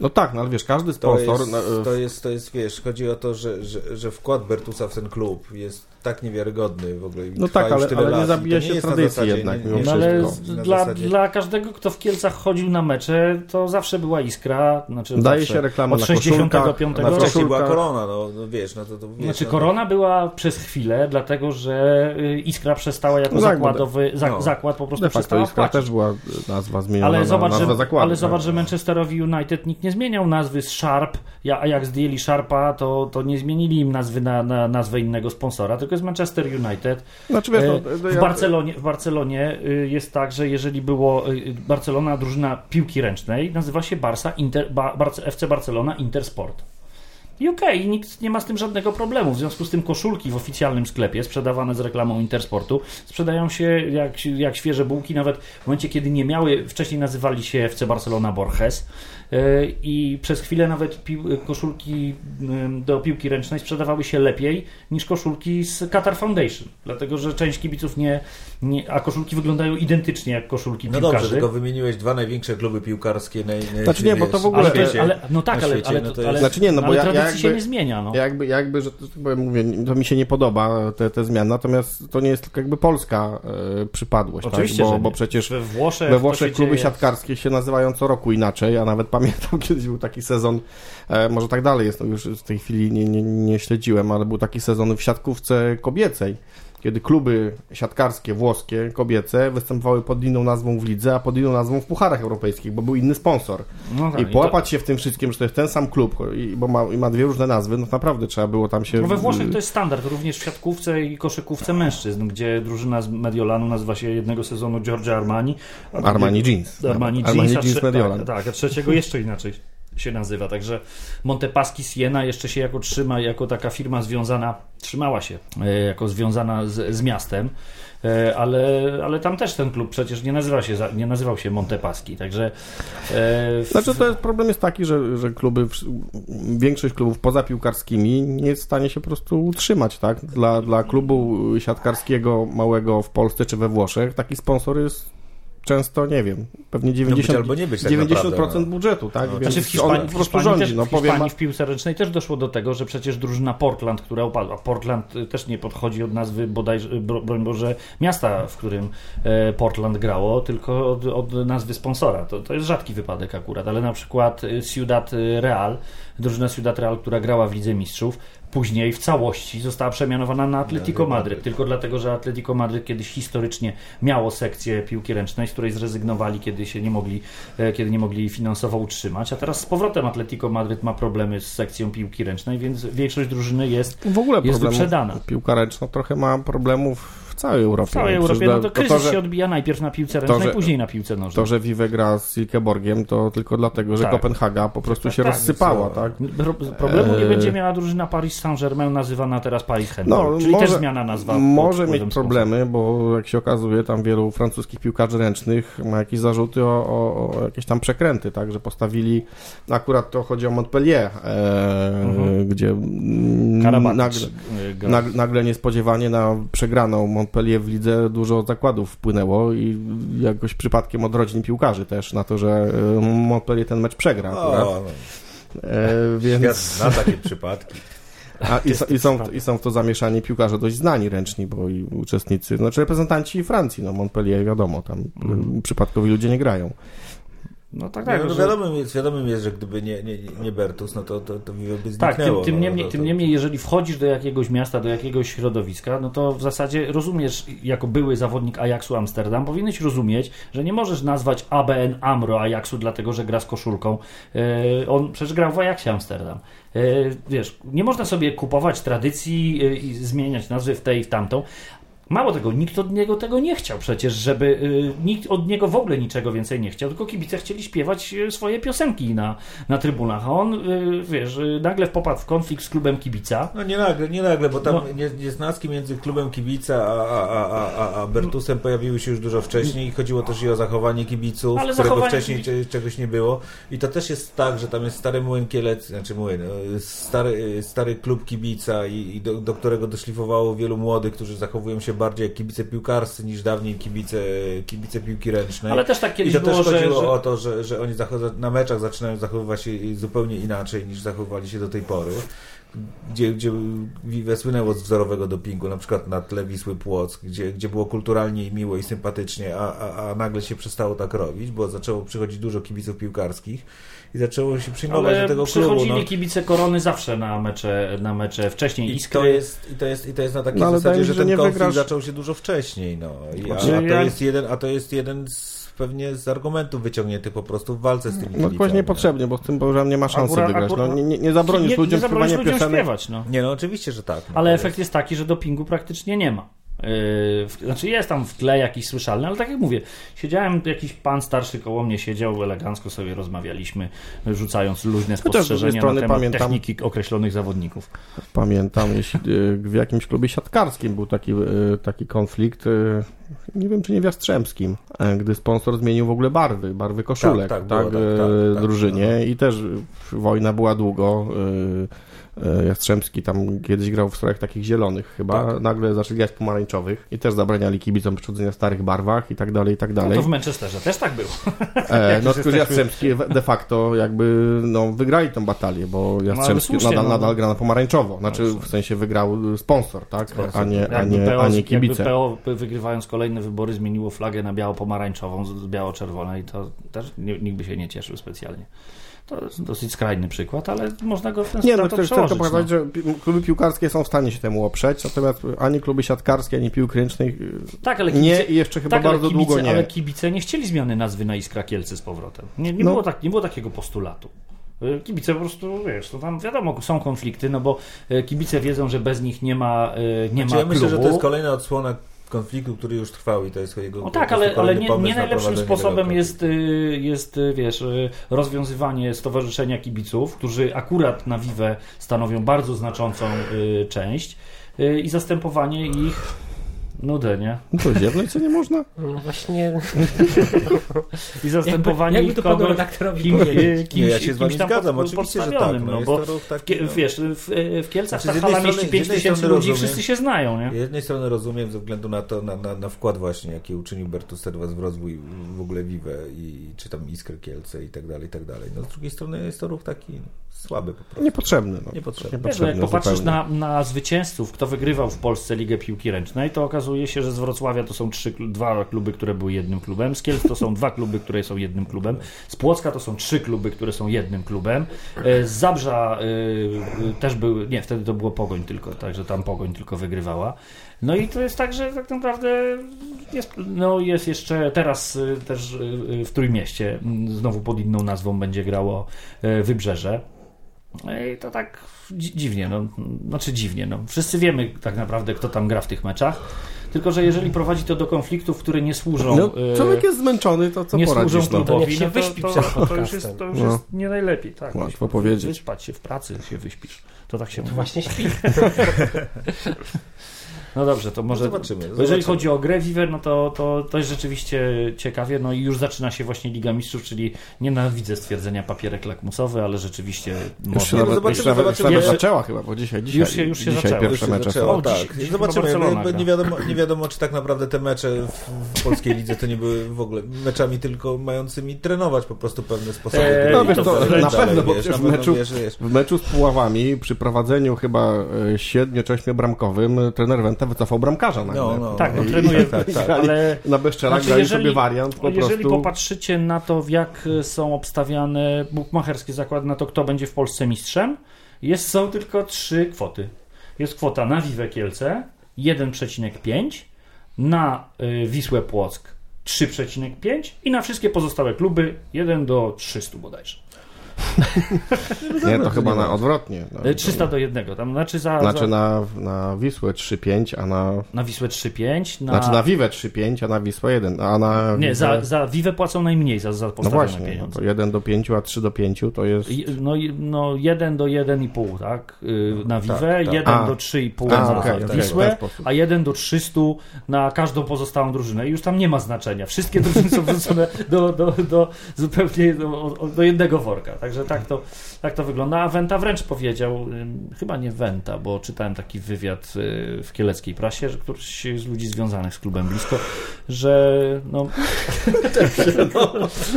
No tak, no ale wiesz, każdy To sponsor... jest, no, to jest, to jest, wiesz, chodzi o to, że, że, że wkład Bertusa w ten klub jest tak niewiarygodny w ogóle. No tak, ale- tyle ale nie lat. Zabija się na tradycji jednak, nie, nie, No ale dla, dla każdego, kto w Kielcach chodził na mecze, to zawsze była iskra. Znaczy Daje zawsze. się reklama Od na 65 koszulkach, na roku. Wcześniej była korona, no, no wiesz, no to, to wiesz, Znaczy no, korona była przez chwilę, dlatego że y, Iskra przestała jako No tak, zakładowy, za, no. zakład po prostu De facto Iskra też była nazwa zmieniona Ale na zobacz, nazwę że, zakładu. ale tak. zobacz, że Manchesterowi United nikt nie zmieniał nazwy z Sharp, a jak zdjęli Sharpa, to, to nie zmienili im nazwy na, na nazwę innego sponsora, tylko jest Manchester United. Znaczy wiesz, E, no, W Barcelonie, w Barcelonie y, jest tak, że jeżeli było y, Barcelona, drużyna piłki ręcznej, nazywa się Barca Inter, FC Barcelona Intersport. I okej, nikt nie ma z tym żadnego problemu. W związku z tym koszulki w oficjalnym sklepie sprzedawane z reklamą Intersportu sprzedają się jak, jak świeże bułki, nawet w momencie, kiedy nie miały, wcześniej nazywali się FC Barcelona Borges i przez chwilę nawet pił, koszulki do piłki ręcznej sprzedawały się lepiej niż koszulki z Qatar Foundation, dlatego że część kibiców nie, nie a koszulki wyglądają identycznie jak koszulki No piłkarzy. dobrze, tylko wymieniłeś dwa największe kluby piłkarskie. Naj, naj, Znaczy nie, bo to w ogóle- ale, na świecie. ale, no tak, Na ale, świecie, ale, no to ale, jest- Znaczy nie, no bo ale ja- ja tradycji się jakby- nie zmienia. No. Jakby, jakby, że to, bo ja mówię, to mi się nie podoba te, te zmiany, natomiast to nie jest tylko jakby polska e, przypadłość, Oczywiście, tak? bo, bo przecież We Włoszech, we Włoszech się kluby dzieje- siatkarskie się nazywają co roku inaczej, ja nawet pamiętam, kiedyś był taki sezon, e, może tak dalej jest, już w tej chwili nie, nie, nie śledziłem, ale był taki sezon w siatkówce kobiecej, kiedy kluby siatkarskie włoskie, kobiece występowały pod inną nazwą w lidze, a pod inną nazwą w pucharach europejskich, bo był inny sponsor. No tak, I to- połapać się w tym wszystkim, że to jest ten sam klub, i, bo ma, i ma dwie różne nazwy, no naprawdę trzeba było tam się... No we Włoszech to jest standard, również w siatkówce i koszykówce mężczyzn, gdzie drużyna z Mediolanu nazywa się jednego sezonu Giorgio Armani. Armani Jeans. Armani Jeans, Armani a Jeans trze- Mediolan. Tak, tak, a trzeciego jeszcze inaczej się nazywa. Także Montepaschi Siena jeszcze się jako trzyma, jako taka firma związana, trzymała się e, jako związana z, z miastem. E, Ale, ale tam też ten klub przecież nie nazywa się, nie nazywał się Montepaschi, także e, w, Znaczy to jest, problem jest taki, że, że kluby, większość klubów poza piłkarskimi nie jest w stanie się po prostu utrzymać, tak? Dla, dla klubu siatkarskiego małego w Polsce czy we Włoszech taki sponsor jest często, nie wiem, pewnie No być 90, albo nie być tak 90% naprawdę, no. budżetu, tak? No, Więc Znaczy w Hiszpanii, on w po prostu rządzi, też, no w powiem... Hiszpanii w piłce ręcznej też doszło do tego, że przecież drużyna Portland, która upadła, Portland y, też nie podchodzi od nazwy bodajże, bro- broń Boże, miasta, w którym e, Portland grało, tylko od, od nazwy sponsora. To, to jest rzadki wypadek akurat, ale na przykład y, Ciudad Real, drużyna Ciudad Real, która grała w Lidze Mistrzów, później w całości została przemianowana na Atletico Madryt. Tylko dlatego, że Atletico Madryt kiedyś historycznie miało sekcję piłki ręcznej, z której zrezygnowali, kiedy się nie mogli, e, kiedy nie mogli jej finansowo utrzymać, a teraz z powrotem Atletico Madryt ma problemy z sekcją piłki ręcznej, więc większość drużyny jest W ogóle jest wyprzedana. piłka ręczna trochę ma problemów całej Europie. w całej Przecież Europie. No to kryzys to, że, się odbija najpierw na piłce ręcznej, że- później na piłce nożnej. to, że Vive gra z Silkeborgiem, to tylko dlatego, że Tak. Kopenhaga po prostu się tak, rozsypała, tak? Pro- Problemu nie Eee. będzie miała drużyna Paris Saint-Germain nazywana teraz Paris Handball, No, czyli może- też zmiana nazwa. Może mieć problemy, bo jak się okazuje, tam wielu francuskich piłkarzy ręcznych ma jakieś zarzuty o, o, o jakieś tam przekręty, tak, że postawili, akurat to chodzi o Montpellier, e, Mhm. gdzie nagle, y, gra. nag- nagle niespodziewanie na przegraną Montpellier w lidze dużo zakładów wpłynęło i jakoś przypadkiem od rodzin piłkarzy też na to, że e, Montpellier ten mecz przegra. O, E, Świat więc... zna takie przypadki. A, i, są- i, są, I są w to zamieszani piłkarze dość znani ręczni, bo i uczestnicy, znaczy reprezentanci Francji, no Montpellier wiadomo, tam y, przypadkowi ludzie nie grają. No tak, Tak, no, że- wiadomym, jest, wiadomym jest, że gdyby nie, nie, nie Bertus, no to, to, to by Tak, tym, zniknęło. tym, no, niemniej, to, tym niemniej, jeżeli wchodzisz do jakiegoś miasta, do jakiegoś środowiska, no to w zasadzie rozumiesz, jako były zawodnik Ajaxu Amsterdam, powinieneś rozumieć, że nie możesz nazwać ABN AMRO Ajaxu, dlatego że gra z koszulką. E, on przecież grał w Ajaxie Amsterdam. E, wiesz, nie można sobie kupować tradycji e, i zmieniać nazwy w tę i w tamtą. Mało tego, nikt od niego tego nie chciał przecież, żeby y, nikt od niego w ogóle niczego więcej nie chciał, tylko kibice chcieli śpiewać y, swoje piosenki na, na trybunach, a on, y, wiesz, nagle popadł w konflikt z klubem kibica. No nie nagle, nie nagle, bo tam No. niesnaski między klubem kibica a, a, a, a, a, Bertusem pojawiły się już dużo wcześniej i chodziło też i o zachowanie kibiców, Ale którego zachowanie wcześniej cze- czegoś nie było. I to też jest tak, że tam jest stary młyn Kielec, znaczy młyn, stary, stary klub kibica i, i do, do którego doszlifowało wielu młodych, którzy zachowują się bardziej jak kibice piłkarscy niż dawniej kibice, kibice piłki ręcznej. Ale też tak I kiedyś to było, też chodziło że o to, że, że oni na meczach zaczynają zachowywać się zupełnie inaczej niż zachowywali się do tej pory. Gdzie, gdzie słynęło z wzorowego dopingu, na przykład na tle Wisły Płock, gdzie, gdzie było kulturalnie i miło i sympatycznie, a, a, a nagle się przestało tak robić, bo zaczęło przychodzić dużo kibiców piłkarskich i zaczęło się przyjmować do ale tego klubu. przychodzili No. kibice korony zawsze na mecze, na mecze wcześniej I Iskry. to, jest, i, to jest, I to jest na takiej No, zasadzie, że że ten nie konflikt wygrasz- zaczął się dużo wcześniej. No. I, a, a, Znaczy, to jest jeden, a to jest jeden z, pewnie z argumentów wyciągniętych po prostu w walce z tymi No kibicami, właśnie no. niepotrzebnie, bo z tym poziomem nie ma szansy Akurat- wygrać. akurat- No, nie, nie, nie zabronisz nie, ludziom nie zabronisz ludziom piosenek. śpiewać, no. Nie, no oczywiście, że tak. No, Ale efekt jest taki, że dopingu praktycznie nie ma. Yy, w- znaczy jest tam w tle jakiś słyszalny, ale tak jak mówię, siedziałem, jakiś pan starszy koło mnie siedział, elegancko sobie rozmawialiśmy, rzucając luźne spostrzeżenia strony na temat pamiętam- techniki określonych zawodników. Pamiętam, jeśli y, w jakimś klubie siatkarskim był taki, y, taki konflikt, y, nie wiem czy nie w Jastrzębskim, e, gdy sponsor zmienił w ogóle barwy, barwy koszulek, Tak, tak, tak, było, y, tak, tak, tak. drużynie i też wojna była długo. y, y, Jastrzębski tam kiedyś grał w strojach takich zielonych chyba, Tak. nagle zaczęli grać pomarańczowych i też zabraniali kibicom przychodzenia w starych barwach i tak dalej, i tak No dalej. to w Manchesterze też tak było. E, no tylko Jastrzębski de facto jakby no, wygrali tą batalię, bo Jastrzębski słusznie, nadal, no. nadal gra na pomarańczowo. Znaczy No, w sensie wygrał sponsor, tak? A nie, a nie, PO, a nie kibice. PO wygrywając kolejne wybory zmieniło flagę na biało-pomarańczową z biało-czerwonej, to też nikt by się nie cieszył specjalnie. To jest dosyć skrajny przykład, ale można go w ten Nie, no chcę, tylko pokazać, no. że kluby piłkarskie są w stanie się temu oprzeć, natomiast ani kluby siatkarskie, ani piłki ręcznej y, Tak, ale nie kibice, i jeszcze chyba tak, ale bardzo kibice, długo nie. Ale kibice nie chcieli zmiany nazwy na Iskra Kielce z powrotem. Nie, nie, No. było, tak, nie było takiego postulatu. Y, Kibice po prostu, wiesz, to tam wiadomo, są konflikty, no bo y, kibice wiedzą, że bez nich nie ma, nie Znaczy, ma ja myślę, klubu. że to jest kolejna odsłona konfliktu, który już trwał i to jest jego No tak, ale, ale nie, nie na najlepszym sposobem jest, y, jest, y, wiesz, y, rozwiązywanie stowarzyszenia kibiców, którzy akurat na Vive stanowią bardzo znaczącą część i zastępowanie ich nudę, nie? No to co nie można? No właśnie, I zastępowanie jakby ich to panu kogoś, redaktorowi kim, kimś, Nie, ja się z wami kimś tam zgadzam, pod- oczywiście, że tak. No, no, jest bo w, no. wiesz, w, w Kielcach Znaczy, ta hala jednej mieści strony- 5 z jednej tysięcy strony ludzi, rozumiem. wszyscy się znają, nie? Z jednej strony rozumiem ze względu na to, na, na, na wkład właśnie, jaki uczynił Bertus Serwas w rozwój w ogóle Vive i czy tam Iskry Kielce i tak dalej, i tak dalej. No z drugiej strony jest to ruch taki słaby po prostu. Niepotrzebny. No. Niepotrzebny. Wiesz, no jak Niepotrzebny popatrzysz zupełnie. na, na zwycięzców, kto wygrywał w Polsce Ligę Piłki Ręcznej, to okazuje się, że z Wrocławia to są trzy, dwa kluby, które były jednym klubem, z Kielc to są dwa kluby, które są jednym klubem, z Płocka to są trzy kluby, które są jednym klubem, E, z Zabrza y, też były, nie, wtedy to było Pogoń tylko, także tam Pogoń tylko wygrywała. No i to jest tak, że tak naprawdę jest, no jest jeszcze teraz też w Trójmieście, znowu pod inną nazwą będzie grało Wybrzeże. I to tak dzi- dziwnie, no, znaczy dziwnie, no. Wszyscy wiemy tak naprawdę, kto tam gra w tych meczach, tylko że jeżeli prowadzi to do konfliktów, które nie służą... No, y, człowiek jest zmęczony, to co nie poradzisz? służą No. klubowi, To się no to, wyśpi to, to, to już jest, to już No. jest nie najlepiej, tak. Łatwo powiedzieć. Wyspać się w pracy, się wyśpisz. To tak się mówi. właśnie śpi. No dobrze, to może. zobaczymy, Bo jeżeli zobaczymy. chodzi o grę Viver, no to, to, to jest rzeczywiście ciekawie. No i już zaczyna się właśnie Liga Mistrzów, czyli nienawidzę stwierdzenia papierek lakmusowy, ale rzeczywiście Już się można. no nawet, zobaczymy, już nawet, zobaczymy. zaczęła chyba, bo dzisiaj, dzisiaj, Już się- już się dzisiaj zaczęło. pierwsze Już się mecze zaczęło, są. O, tak. dziś- Zobaczymy, gra. nie wiadomo, nie wiadomo, czy tak naprawdę te mecze w, w polskiej lidze to nie były w ogóle meczami tylko mającymi trenować po prostu pewne sposoby. Eee, no wiesz, to dalej, na pewno, bo wiesz, w meczu- wiesz, wiesz. W meczu z Puławami przy prowadzeniu chyba 7 czy 8 bramkowym trener Wenta wycofał bramkarza nagle. No, no, Tak, no, I- trenuje, tak, tak, tak. Ale Na bezczela Znaczy, jeżeli- sobie wariant po jeżeli prostu. popatrzycie na to, w jak są obstawiane bukmacherskie zakłady na to, kto będzie w Polsce mistrzem, jest, są tylko trzy kwoty. Jest kwota na Wiwe Kielce 1,5, na y, Wisłę Płock 3,5 i na wszystkie pozostałe kluby 1 do 300 bodajże. Nie, to chyba na odwrotnie. No, Y, 300 do 1. Tam, znaczy za, Znaczy za, na, na Wisłę 3-5, a na... na Wisłę 3,5. Na, Znaczy na Wiwę 3-5, a na Wisłę 1, a na... nie, Wiwę- za, za Wiwę płacą najmniej za, za No postawione właśnie, no pieniądze. to 1 do 5, a 3 do 5 to jest... No, no 1 do 1,5, tak? Y, Na Wiwę, tak. 1 A. do 3,5 A, na w Wisłę, a 1 do 300 na każdą pozostałą drużynę. I już tam nie ma znaczenia. Wszystkie drużyny są wrzucone do, do, do zupełnie do, do jednego worka. Także tak to, tak to wygląda. A Wenta wręcz powiedział, chyba nie Wenta, bo czytałem taki wywiad y, w kieleckiej prasie, że któryś z ludzi związanych z klubem blisko, że no,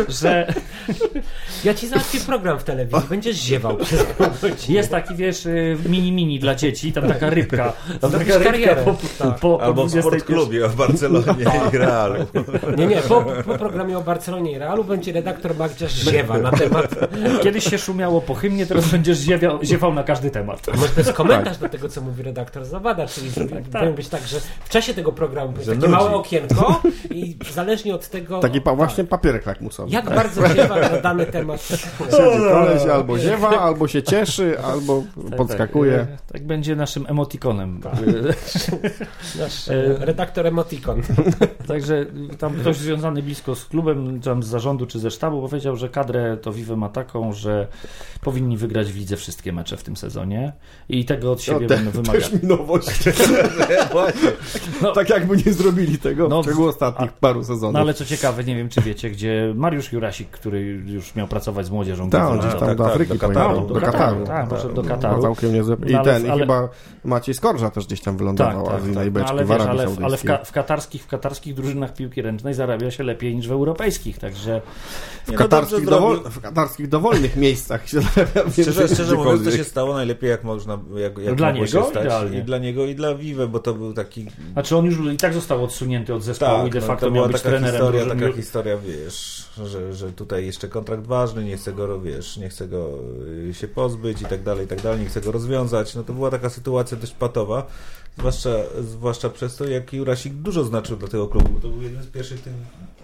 że Ja ci załatwię program w telewizji, będziesz ziewał przez. Jest taki, wiesz, y, mini-mini dla dzieci, tam taka rybka. Tam taka rybka karierę. po, Tak. po, po Albo w 21. sportklubie w Barcelonie i Realu. Nie, nie, po, po programie o Barcelonie i Realu będzie redaktor Magdziarz ziewa na temat. Kiedyś się szumiało po hymnie, teraz będziesz ziewał, ziewał na każdy temat. To jest komentarz do tego, co mówi redaktor Zawada, czyli powinien być tak, że w czasie tego programu będzie takie małe okienko i zależnie od tego... Taki pa, tak, właśnie papierek lakmusowy. Jak bardzo ziewa na dany temat. Siedzi koleś, albo ziewa, albo się cieszy, albo podskakuje. Tak, tak, tak będzie naszym emotikonem. Nasz E, redaktor Emoticon. Także tam ktoś związany blisko z klubem, tam z zarządu czy ze sztabu powiedział, że kadrę to Vive ma taką, że powinni wygrać w lidze wszystkie mecze w tym sezonie i tego od siebie No, te- będą wymagać. Mi nowość. No. Tak jakby nie zrobili tego No, w ciągu ostatnich paru sezonów. No ale co ciekawe, nie wiem czy wiecie, gdzie Mariusz Jurasik, który już miał pracować z młodzieżą, Tak, gdzie on gdzieś tam tak, do tak, Afryki do Kataru. Do Do Kataru, tak, do No, Kataru. Całkiem niezłe. I No, ale- ten, i chyba Maciej Skorża też gdzieś tam wylądował, Tak, a tak, z tak. innej No, beczki ale w wiesz, ale, ale w, ka- w, katarskich, w katarskich drużynach piłki ręcznej zarabia się lepiej niż w europejskich, także W katarskich, dowol... w katarskich dowolnych miejscach się zarabia Szczerze, szczerze mówiąc, to się stało najlepiej jak można, jak, jak Dla mogło niego się stać. idealnie. I dla niego, i dla Vive, bo to był taki... znaczy on już i tak został odsunięty od zespołu i de no, facto to miał być trenerem historia, drużyny. taka historia, wiesz, że, że tutaj jeszcze kontrakt ważny, nie chce go, wiesz, nie chce go y, się pozbyć i tak dalej, i tak dalej, nie chce go rozwiązać. No to była taka sytuacja dość patowa, zwłaszcza, zwłaszcza przez to, jak Jurasik dużo znaczył dla tego klubu. To był jeden z pierwszych tych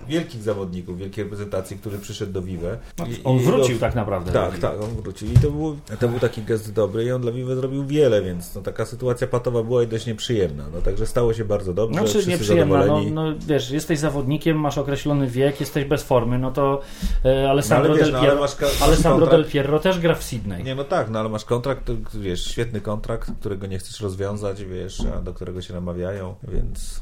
wielkich zawodników, wielkiej reprezentacji, który przyszedł do Vive. I- On i wrócił do- tak naprawdę. tak, tak, on wrócił. I to był, to był taki gest dobry i on dla Vive zrobił wiele, więc no, taka sytuacja patowa była i dość nieprzyjemna. No, także stało się bardzo dobrze, Znaczy wszyscy nieprzyjemna, no, no wiesz, jesteś zawodnikiem, masz określony wiek, jesteś bez formy, no to e, Alessandro, No, ale wiesz, Del, no, ale Piero, masz Alessandro. Del Piero też gra w Sydney. Nie, no tak, no ale masz kontrakt, wiesz, świetny kontrakt, którego nie chcesz rozwiązać, wiesz, a do którego się namawiają, więc...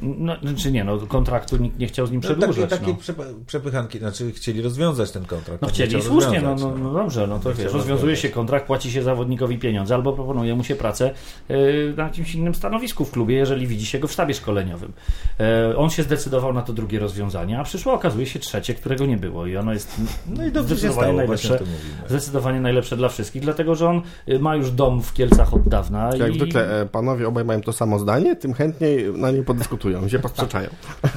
No, czy nie, no kontraktu nikt nie chciał z nim No, takie przedłużać. takie no. przepychanki, znaczy chcieli rozwiązać ten kontrakt. No nie chcieli słusznie, no, rozwiązać, no, no dobrze, no to Nie wiesz, rozwiązuje rozwiązać. się kontrakt, płaci się zawodnikowi pieniądze, albo proponuje mu się pracę e, na jakimś innym stanowisku w klubie, jeżeli widzi się go w sztabie szkoleniowym. E, On się zdecydował na to drugie rozwiązanie, a przyszło okazuje się trzecie, którego nie było i ono jest No i dobrze się zdecydowanie stało, najlepsze. Zdecydowanie najlepsze dla wszystkich, dlatego że on y, ma już dom w Kielcach od dawna. Jak i... zwykle e, panowie obaj mają to samo zdanie, tym chętniej na nie podyskutują, się posprzeczają.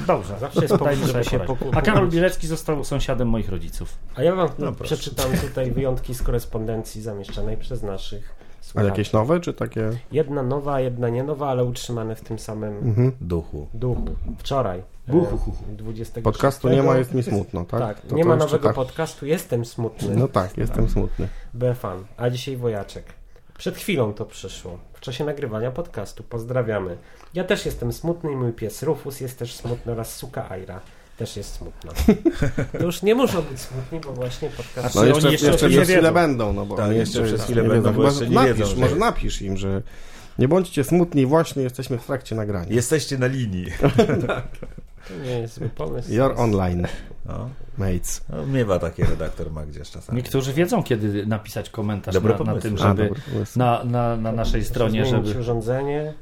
Dobrze, Zawsze jest powód, żeby się A Karol Bielecki został sąsiadem moich rodziców. A ja wam No, proszę. przeczytam tutaj wyjątki z korespondencji zamieszczanej przez naszych A słuchaczy. jakieś nowe, czy takie... Jedna nowa, a jedna nie nowa, ale utrzymane w tym samym Mhm. Duchu. duchu. Wczoraj. Buchu. e, 26. Podcastu nie ma, jest mi smutno, tak? Tak, To nie to ma nowego czyta- podcastu, jestem smutny. No tak, jestem smutny. Befan, a dzisiaj wojaczek. Przed chwilą to przyszło, w czasie nagrywania podcastu. Pozdrawiamy. Ja też jestem smutny i mój pies Rufus jest też smutny oraz suka Aira też jest smutna. To już nie muszą być smutni, bo właśnie podcast... No jeszcze, jeszcze, jeszcze przez nie chwilę będą, no bo Tak, jeszcze przez chwilę nie będą, wiedzą. bo Chyba, jeszcze że nie napisz, wiedzą, że- Może napisz im, że Nie bądźcie smutni, właśnie jesteśmy w trakcie nagrania. Jesteście na linii. To nie jest zły pomysł. You're online, No. mates. No, miewa taki redaktor ma gdzieś czasami. Niektórzy wiedzą, kiedy napisać komentarz Dobry na, na tym, A, żeby dobry pomysł. na, na, na naszej stronie, żeby urządzenie.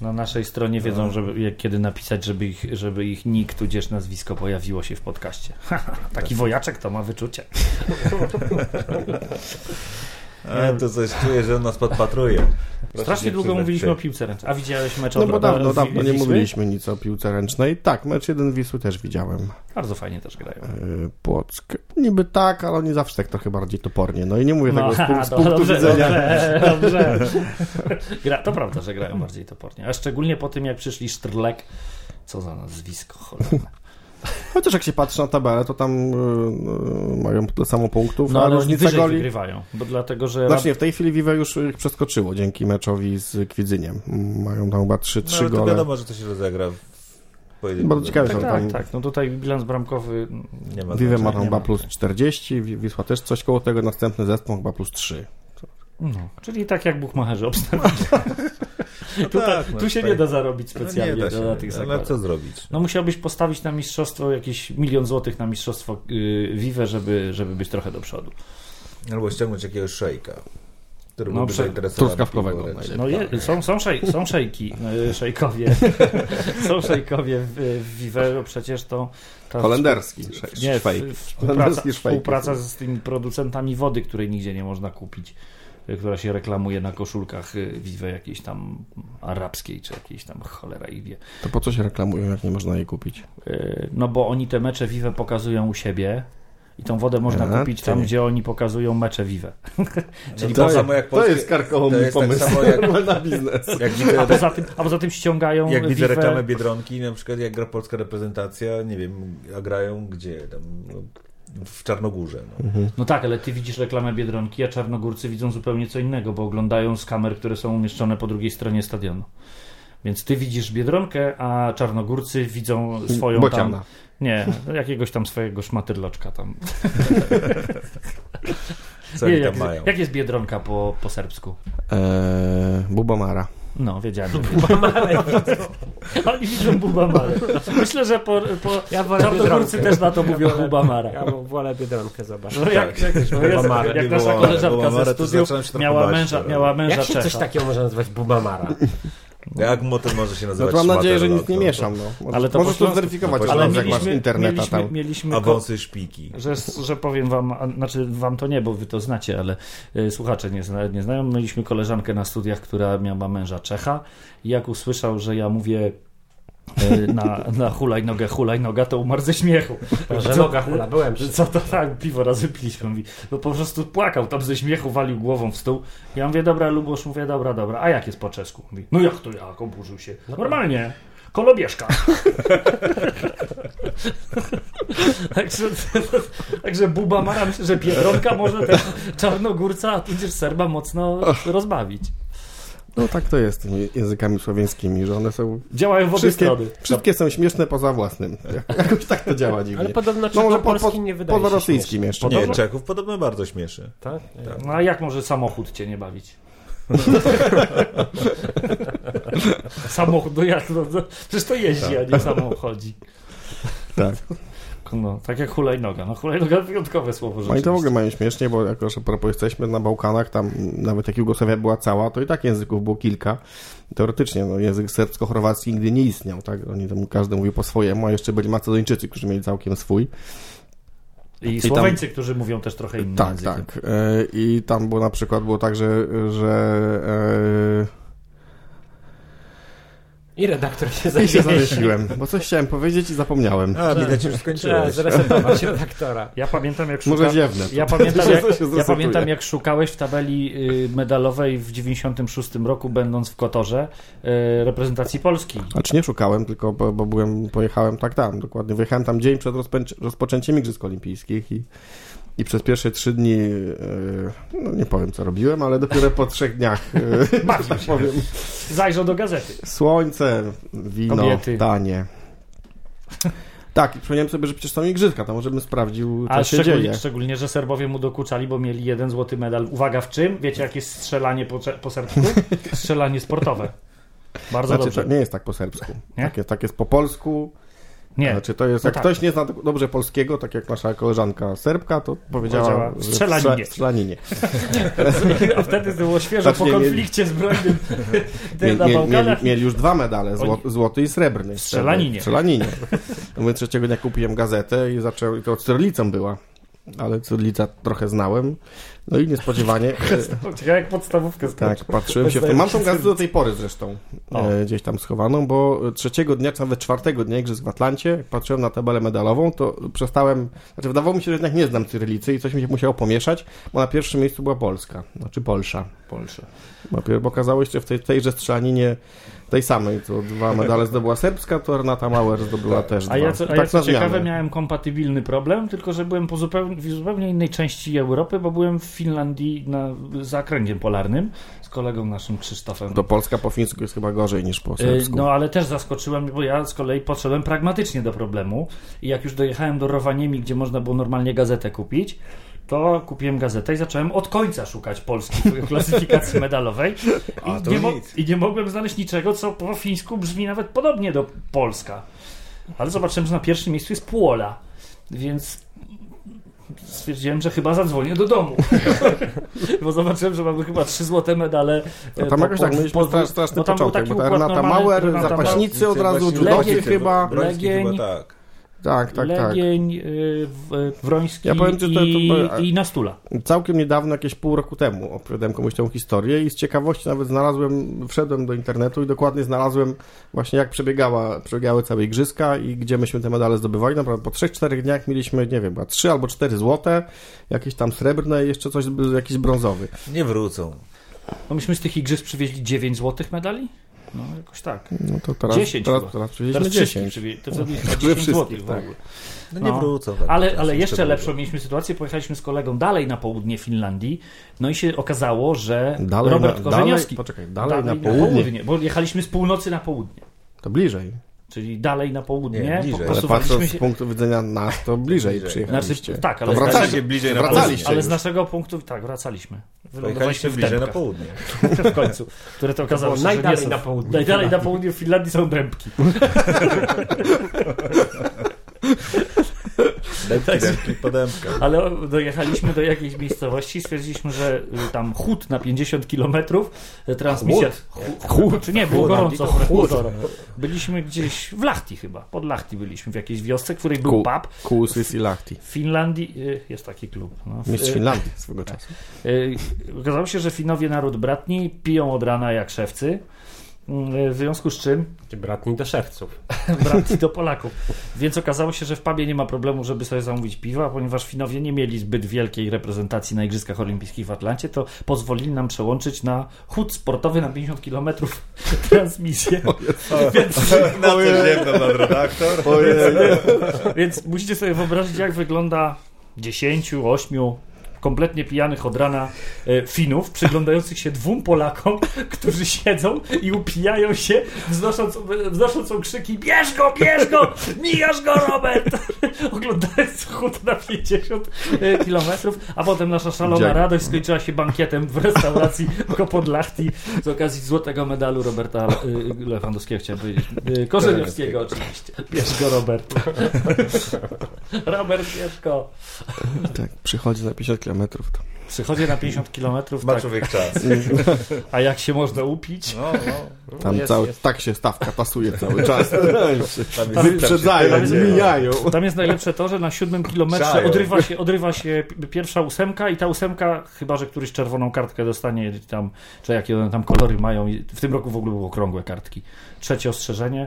na naszej stronie wiedzą, żeby, jak, kiedy napisać, żeby ich, żeby ich nick tudzież nazwisko pojawiło się w podcaście. Taki wojaczek to ma wyczucie. A, to coś czuję, że on nas podpatruje. Proszę Strasznie długo mówiliśmy o piłce ręcznej. A widziałeś mecz No bo dawno, dawno nie mówiliśmy nic o piłce ręcznej. Tak, mecz jeden Wisły też widziałem. Bardzo fajnie też grają. Yy, Płock. Niby tak, ale oni zawsze tak trochę bardziej topornie. No i nie mówię tego z, haha, punkt- z punktu dobrze, widzenia. Dobrze, dobrze. Gra, to prawda, że grają bardziej topornie. A szczególnie po tym, jak przyszli Sztrlek. Co za nazwisko, cholerne. Chociaż jak się patrzy na tabelę, to tam yy, mają tyle samo punktów, No ale oni różnica wyżej goli... wygrywają, bo dlatego, że... Znaczy nie, w tej chwili Vive już ich przeskoczyło dzięki meczowi z Kwidziniem. Mm, Mają tam chyba 3, No, 3 ale to gole. wiadomo, że to się rozegra pojedynku. Bardzo ciekawe tak, są tak, tam. tak. No tutaj bilans bramkowy... Nie ma Vive ma tam chyba plus 40, Wi- Wisła też coś koło tego, następny zespół chyba plus 3. No, czyli tak jak buchmacherzy obstawili. tu, tak, no tu się tutaj- nie da zarobić No nie specjalnie da się, na tych ale zakładach. co zrobić? No musiałbyś postawić na mistrzostwo jakieś milion złotych na mistrzostwo yy, Vive, żeby, żeby być trochę do przodu. Albo ściągnąć jakiegoś szejka, który No, byłby prze- truskawkowego. No je, są, są, szej, są szejki, szejkowie. są szejkowie w, w Vive, bo przecież to... Holenderski współ- Nie, w- współpraca, współpraca z tymi producentami wody, której nigdzie nie można kupić, która się reklamuje na koszulkach y, Vive jakiejś tam arabskiej, czy jakiejś tam cholera i wie. To po co się reklamują, jak nie można jej kupić? Y, No bo oni te mecze Vive pokazują u siebie i tą wodę można A, kupić tam, gdzie oni pokazują mecze Vive. Czyli to to samo jak To polskie... jest karkołomny to jest tak pomysł samo jak- na biznes. Jak A widzę, poza tym, a poza tym ściągają jak widzę reklamę Biedronki, na przykład jak gra polska reprezentacja, nie wiem, a grają gdzie tam, no, w Czarnogórze. No. No tak, ale ty widzisz reklamę Biedronki, a czarnogórcy widzą zupełnie co innego, bo oglądają z kamer, które są umieszczone po drugiej stronie stadionu. Więc ty widzisz Biedronkę, a czarnogórcy widzą swoją tam... Bociana. Nie, jakiegoś tam swojego szmatyrloczka tam. Co Nie, oni tam jak, mają? jak jest Biedronka po, po serbsku? Eee, Bubamara. No, wiedziałem, że Bubamale. Oni widzą Bubamale. Myślę, że po, po Ja czarnogórcy też na to mówią wolę- Bubamara. Ja wolę Biedronkę zobaczyć. No jak, jak, jak, Bubamara. jak nasza koleżanka Bubamara, ze studiów miała męża, teraz. miała męża Jak się coś Czecha. takiego może nazywać Bubamara? Jak motyl może się No nazywać to mam nadzieję, że nic nie no, mieszam. No. Możesz, Ale to możesz po to zweryfikować, no, ale razu, jak masz mieliśmy, interneta mieliśmy, tam. mieliśmy A ko- wąsy szpiki. że, że powiem wam, a, znaczy wam to nie, bo wy to znacie, ale y, słuchacze nie, zna, nie znają. Mieliśmy koleżankę na studiach, która miała męża Czecha i jak usłyszał, że ja mówię na, na hulajnogę, hulajnoga, to umarł ze śmiechu. Że Co- noga hula, byłem Że co to tak, piwo razy piliśmy. Mówi, no po prostu płakał tam ze śmiechu, walił głową w stół. Ja mówię, dobra, Lubosz, mówię, dobra, dobra. A jak jest po czesku? Mówi, no jak to jak, oburzył się. Normalnie, kolobieżka. także, także Buba Mara, myślę, że Biedronka może też Czarnogórca, a tudzież Serba mocno rozbawić. No tak to jest z tymi językami słowiańskimi, że one są... Działają w obie Wszystkie, strony. wszystkie są śmieszne poza własnym. Jakoś tak to działa dziwnie. Ale podobno No może po, po, czarnopolski nie wydaje poza się rosyjskim jeszcze. Nie, Czechów podobno bardzo śmieszy. Tak? No a jak może samochód cię nie bawić? Samochód, no jak? No, no, przecież to jeździ, a nie samo chodzi. Tak. No, tak jak hulajnoga. No hulajnoga wyjątkowe słowo Oni rzeczywiście. to w ogóle mają śmiesznie, bo jako, że propos jesteśmy na Bałkanach, tam nawet jak Jugosławia była cała, to i tak języków było kilka. Teoretycznie, no, język serbsko-chorwacki nigdy nie istniał, tak? Oni tam każdy mówił po swojemu, a jeszcze byli Macedończycy, którzy mieli całkiem swój. I tam- Słoweńcy, którzy mówią też trochę innym Tak, językiem. tak. E, I tam było na przykład było tak, że, że e, I redaktor się i się zawiesił. zawiesiłem, bo coś chciałem powiedzieć i zapomniałem. A, widać już skończyłeś. zresetować redaktora. Ja pamiętam jak szuka... Ja pamiętam, jak, ja pamiętam jak szukałeś w tabeli y, medalowej w 96 roku, będąc w Kotorze, y, reprezentacji Polski. Znaczy nie szukałem, tylko bo, bo byłem, pojechałem tak tam, dokładnie. Wyjechałem tam dzień przed rozpoczęciem Igrzysk Olimpijskich i, i przez pierwsze trzy dni, e, no nie powiem co robiłem, ale dopiero po trzech dniach, e, Bawił tak się. powiem, Zajrzał do gazety. słońce, wino, Kobiety. tanie. Tak, i przypomniałem sobie, że przecież są igrzyska, to może bym sprawdził, co A się szczególnie, dzieje. szczególnie, że Serbowie mu dokuczali, bo mieli jeden złoty medal. Uwaga, w czym? Wiecie, jak jest strzelanie po, po serbsku? Strzelanie sportowe. Bardzo Znaczy, dobrze. nie jest tak po serbsku. Nie? Tak jest, tak jest po polsku. Nie, Znaczy, to jest, No jak tak. ktoś nie zna dobrze polskiego, tak jak nasza koleżanka Serbka, to powiedziała, Powiedziała strzelaninie. strze- strzelaninie. a wtedy było świeżo Znaczy, po nie, nie- konflikcie zbrojnym Mieli, na mieli, Bałkanach. mieli, mieli już dwa medale, zło, złoty i srebrny. Strzelaninie. Strzelaninie. No trzeciego dnia kupiłem gazetę i zaczął, i to cyrylicą była, ale cyrylica trochę znałem. No i niespodziewanie, e, Ciekawe, jak podstawówkę skończył. tak, patrzyłem się w tym. Mam tą gazetę do tej pory zresztą, O. e, gdzieś tam schowaną, bo trzeciego dnia, czy nawet czwartego dnia igrzysk w Atlancie, jak patrzyłem na tabelę medalową, to przestałem, znaczy wydawało mi się, że jednak nie znam cyrylicy i coś mi się musiało pomieszać, bo na pierwszym miejscu była Polska, znaczy Polsza. Polsza. Bo okazało się, że w tej, tejże strzelaninie tej samej, co dwa medale zdobyła serbska, to Renata Mauer zdobyła też dwa. A ja, co, a tak ja co ciekawe miałem kompatybilny problem, tylko że byłem po zupełnie, w zupełnie innej części Europy, bo byłem w Finlandii na, za kręgiem polarnym z kolegą naszym Krzysztofem. To Polska po fińsku jest chyba gorzej niż po Y, serbsku. No ale też zaskoczyłem, bo ja z kolei podszedłem pragmatycznie do problemu i jak już dojechałem do Rowaniemi, gdzie można było normalnie gazetę kupić, to kupiłem gazetę i zacząłem od końca szukać Polski w klasyfikacji medalowej i nie, mo- i nie mogłem znaleźć niczego, co po fińsku brzmi nawet podobnie do Polska. Ale zobaczyłem, że na pierwszym miejscu jest Płola, więc stwierdziłem, że chyba zadzwonię do domu. bo zobaczyłem, że mamy chyba trzy złote medale. No tam po- jakoś po- tak mieliśmy po- stra- straszny no początek, bo ta Renata Mauer, zapaśnicy od razu, Legień, chyba. Legień. chyba tak. Tak, tak, tak. Legień, w- Wroński Ja powiem, że to- to- i, to- i Nastula. Całkiem niedawno, jakieś pół roku temu, opowiadałem komuś tę historię i z ciekawości nawet znalazłem, wszedłem do internetu i dokładnie znalazłem właśnie jak przebiegała, przebiegały całe igrzyska i gdzie myśmy te medale zdobywali. Naprawdę po 3-4 dniach mieliśmy, nie wiem, chyba 3 albo 4 złote, jakieś tam srebrne i jeszcze coś, jakiś brązowy. Nie wrócą. No myśmy z tych igrzysk przywieźli 9 złotych medali? No jakoś tak. No to teraz, 10 teraz, chyba. teraz przywieźliśmy Teraz wszystkich 10. przywieźli. To wtedy chyba Wszystkich, 10 złotych w tak. ogóle. No nie No. wrócą. Tak. Ale, ale jeszcze lepszą mieliśmy sytuację. Pojechaliśmy z kolegą dalej na południe Finlandii. No i się okazało, że Dalej Robert na, Korzeniowski... dalej, poczekaj, dalej, na południe. Bo jechaliśmy z północy na południe. To bliżej. Czyli dalej na południe. Nie, bliżej. Ale patrząc z się... punktu widzenia nas, to bliżej, Bliżej. przyjechaliście. Znaczy, tak, to ale wracaliście. Bliżej na wracaliście południe. Ale z naszego punktu, tak, wracaliśmy. Pojechaliśmy w bliżej na południe. w końcu, które to okazało się, że nie najdalej są. na południu Najdalej na Finlandii. południu Finlandii są dębki. Dębki, dębki, podębka. Ale dojechaliśmy do jakiejś miejscowości, stwierdziliśmy, że y, tam chód na 50 kilometrów, y, transmisja... Chód? Czy nie, było Chód. gorąco. Chód. Byliśmy gdzieś w Lachti chyba, pod Lachti byliśmy, w jakiejś wiosce, w której był Ku- pub. Kułsys i Lahti. W Finlandii y, jest taki klub. No. Mistrz Finlandii swego czasu. Y, Okazało się, że Finowie naród bratni, piją od rana jak szewcy. Y, W związku z czym Bratni do szewców. bratni do Polaków. Więc okazało się, że w pubie nie ma problemu, żeby sobie zamówić piwa, ponieważ Finowie nie mieli zbyt wielkiej reprezentacji na Igrzyskach Olimpijskich w Atlancie, to pozwolili nam przełączyć na chód sportowy na 50 km transmisję. Więc, Na ziemno nad redaktor? więc musicie sobie wyobrazić, jak wygląda 10, 8 kompletnie pijanych od rana e, Finów, przyglądających się dwóm Polakom, którzy siedzą i upijają się, wznosząc, wznosząc krzyki bierz go, bierz go, mijasz go, Robert! Oglądając chód na 50 e, kilometrów, a potem nasza szalona Dzięki. radość skończyła się bankietem w restauracji Kopodlachti z okazji złotego medalu Roberta e, Lewandowskiego, chciałem powiedzieć. E, Korzeniowskiego oczywiście. Bierz go, Robert. Robert, bierz go. Tak, przychodzi za 50 km. To... Przychodzi na 50 km, Ma tak, człowiek czas. a jak się można upić? No, no. Tam jest, cały, jest. tak się stawka pasuje cały czas. Tam jest- Wyprzedzają, tam. Tam jest najlepsze to, że na siódmym kilometrze odrywa się, odrywa się pierwsza ósemka i ta ósemka, chyba że któryś czerwoną kartkę dostanie tam, czy jakie one tam kolory mają. i W tym roku w ogóle były okrągłe kartki. Trzecie ostrzeżenie.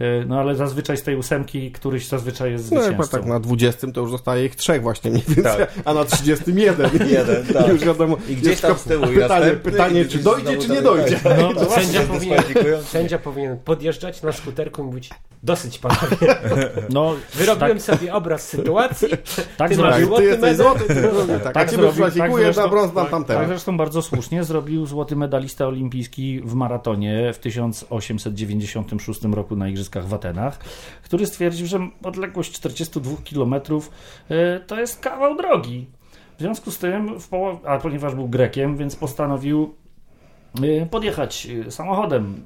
Y, No ale zazwyczaj z tej ósemki któryś zazwyczaj jest No zwycięzcą. chyba tak na 20 to już zostaje ich trzech właśnie mniej więcej, Tak. a na 31 Jeden, tak. już wiadomo. I gdzieś tam z tyłu pytanie, pytanie czy dojdzie, czy nie dojdzie. No, to Sędzia powinien, sędzia powinien podjeżdżać na skuterku i mówić dosyć panowie. No, Wyrobiłem sobie obraz sytuacji. tak Ty zrobił. Tak, złoty ty jesteś medal. złoty, ty. Tak, Tak tak zrobił, tak na zresztą- brąz Tak tamtego. zresztą bardzo słusznie zrobił złoty medalista olimpijski w maratonie w 1896 roku na Igrzyskach igrzyskach w Atenach, który stwierdził, że odległość 42 km e, to jest kawał drogi. W związku z tym, w połowie, a ponieważ był Grekiem, więc postanowił e, podjechać e, samochodem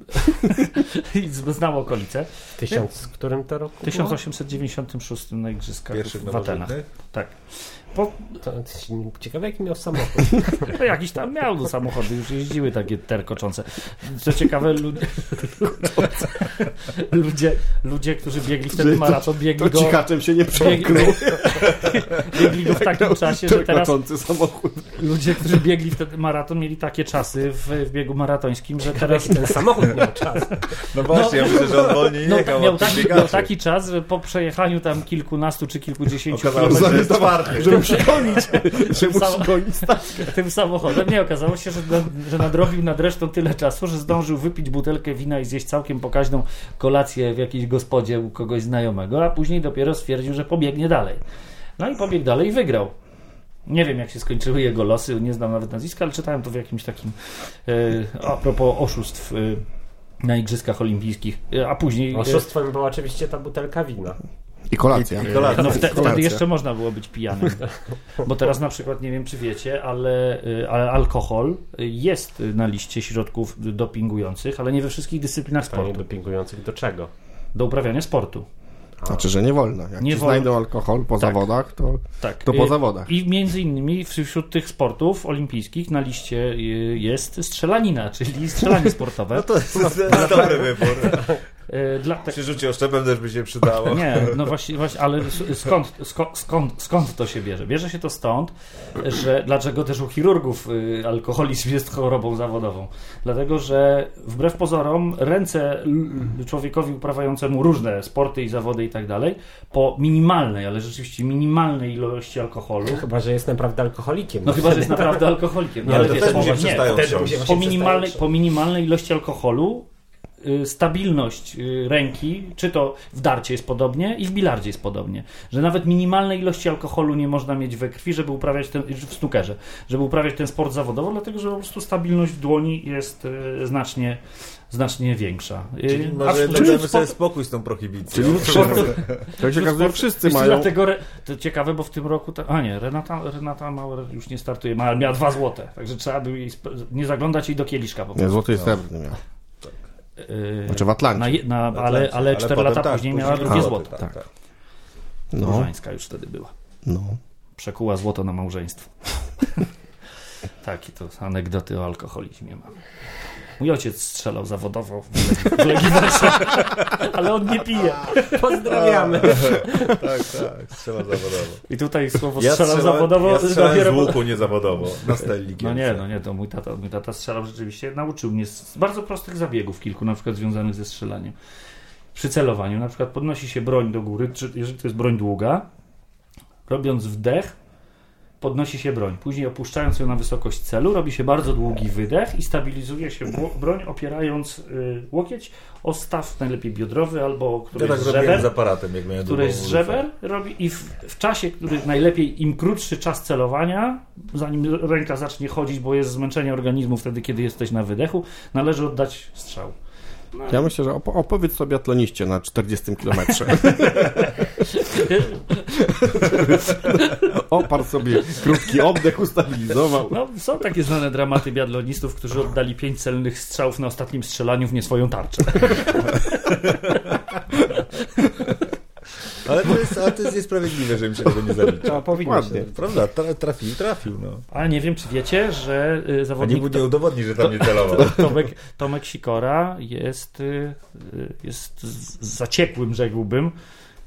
i znał okolice. W tysiąc, w którym to roku? W 1896 na igrzyskach Pierwszych w Atenach. Tak. Po, To, ciekawe, jaki miał samochód. no jakiś tam miał do samochody, już jeździły takie terkoczące. Co ciekawe, ludzie, ludzie, ludzie którzy biegli wtedy to- maraton, biegli To go, cichaczem się nie przemknął. biegli go w takim czasie, że teraz Terkoczący samochód. ludzie, którzy biegli wtedy maraton, mieli takie czasy w, w biegu maratońskim, że teraz ten samochód miał czas. No właśnie, ja myślę, że on wolniej no, jechał miał, taki, miał taki czas, że po przejechaniu tam kilkunastu czy kilkudziesięciu kilometrów że przegonić. Żeby Sam- przegonić tak. tym samochodem. Nie, okazało się, że, że nadrobił nad resztą tyle czasu, że zdążył wypić butelkę wina i zjeść całkiem pokaźną kolację w jakiejś gospodzie u kogoś znajomego, a później dopiero stwierdził, że pobiegnie dalej. No i pobiegł dalej i wygrał. Nie wiem, jak się skończyły jego losy, nie znam nawet nazwiska, ale czytałem to w jakimś takim e, a propos oszustw e, na Igrzyskach Olimpijskich, e, a później... Oszustwem była oczywiście ta butelka wina. I kolacja. I kolacja. No Kolacja. wtedy jeszcze można było być pijanym. Bo teraz na przykład, nie wiem czy wiecie, ale, y, ale alkohol jest na liście środków dopingujących, ale nie we wszystkich dyscyplinach Panie sportu. dopingujących do czego? Do uprawiania sportu. Znaczy, że nie wolno. Jak Nie ci wolno. znajdą alkohol po Tak. zawodach, to, Tak. to po Y, zawodach. I między innymi wśród tych sportów olimpijskich na liście y, jest strzelanina, czyli strzelanie sportowe. No to jest, to jest dobry wybór. Y, Dla, tak, Przy rzucie oszczepem też by się przydało. Nie, no właśnie, właśnie ale skąd, skąd, skąd, skąd to się bierze? Bierze się to stąd, że dlaczego też u chirurgów y, alkoholizm jest chorobą zawodową. Dlatego, że wbrew pozorom ręce l- człowiekowi uprawiającemu różne sporty i zawody i tak dalej, po minimalnej, ale rzeczywiście minimalnej ilości alkoholu, Chyba, że jest naprawdę alkoholikiem. no chyba, że jest naprawdę alkoholikiem. No, Nie, ale to wiesz, się nie, po minimalnej, po minimalnej ilości alkoholu stabilność y, ręki, czy to w darcie jest podobnie i w bilardzie jest podobnie, że nawet minimalnej ilości alkoholu nie można mieć we krwi, żeby uprawiać ten, w snookerze, żeby uprawiać ten sport zawodowo, dlatego że po prostu stabilność w dłoni jest y, znacznie, znacznie większa. Y, Czyli może czyli sobie spokój z tą prohibicją. Czyli wszyscy. Jak się okazuje, wszyscy mają. Dlatego re, to ciekawe, bo w tym roku. Ta, a nie, Renata, Renata Maurer już nie startuje, ma, miała dwa złote, także trzeba było jej nie zaglądać jej do kieliszka po Nie, prostu. złoty i srebrny miał. Yy, Znaczy w Atlancie. na, na, ale, ale 4 potem lata tak, później miała drugie złoto. Tak, tak. tak. No, Małżeńska już wtedy była. no. Przekuła złoto na małżeństwo. Takie to anegdoty o alkoholizmie mam. Mój ojciec strzelał zawodowo w Legii- w Legii Warszawa, ale on nie pije. Pozdrawiamy. tak, tak, strzela zawodowo. I tutaj słowo Ja zawodowo ja strzelałem dopiero... z łuku niezawodowo na Stelli No nie, no nie, to mój tata, mój tata strzelał rzeczywiście, nauczył mnie z bardzo prostych zabiegów, kilku na przykład związanych ze strzelaniem. Przy celowaniu na przykład podnosi się broń do góry, czy, jeżeli to jest broń długa, robiąc wdech, podnosi się broń. Później opuszczając ją na wysokość celu, robi się bardzo długi wydech i stabilizuje się broń, opierając y, łokieć o staw, najlepiej biodrowy albo Ja któryś tak z żeber z aparatem, jak miałem któreś z żeber robi i w, w czasie, który najlepiej, im krótszy czas celowania, zanim ręka zacznie chodzić, bo jest zmęczenie organizmu wtedy, kiedy jesteś na wydechu, należy oddać strzał. No, Ja myślę, że opo- opowiedz sobie atloniście na 40 kilometrze. Oparł sobie krótki oddech, ustabilizował. no, są takie znane dramaty biatlonistów, którzy oddali pięć celnych strzałów na ostatnim strzelaniu w nie swoją tarczę. Ale to, jest, ale to jest niesprawiedliwe, że im się tego nie zalicza. To powinno Ładnie. się. Prawda, tra, trafił, trafił, no. Ale nie wiem, czy wiecie, że y, A nie zawodnik mu nie udowodni, że tam nie celował. Tomek, Tomek Sikora jest, y, y, jest zaciekłym, rzekłbym,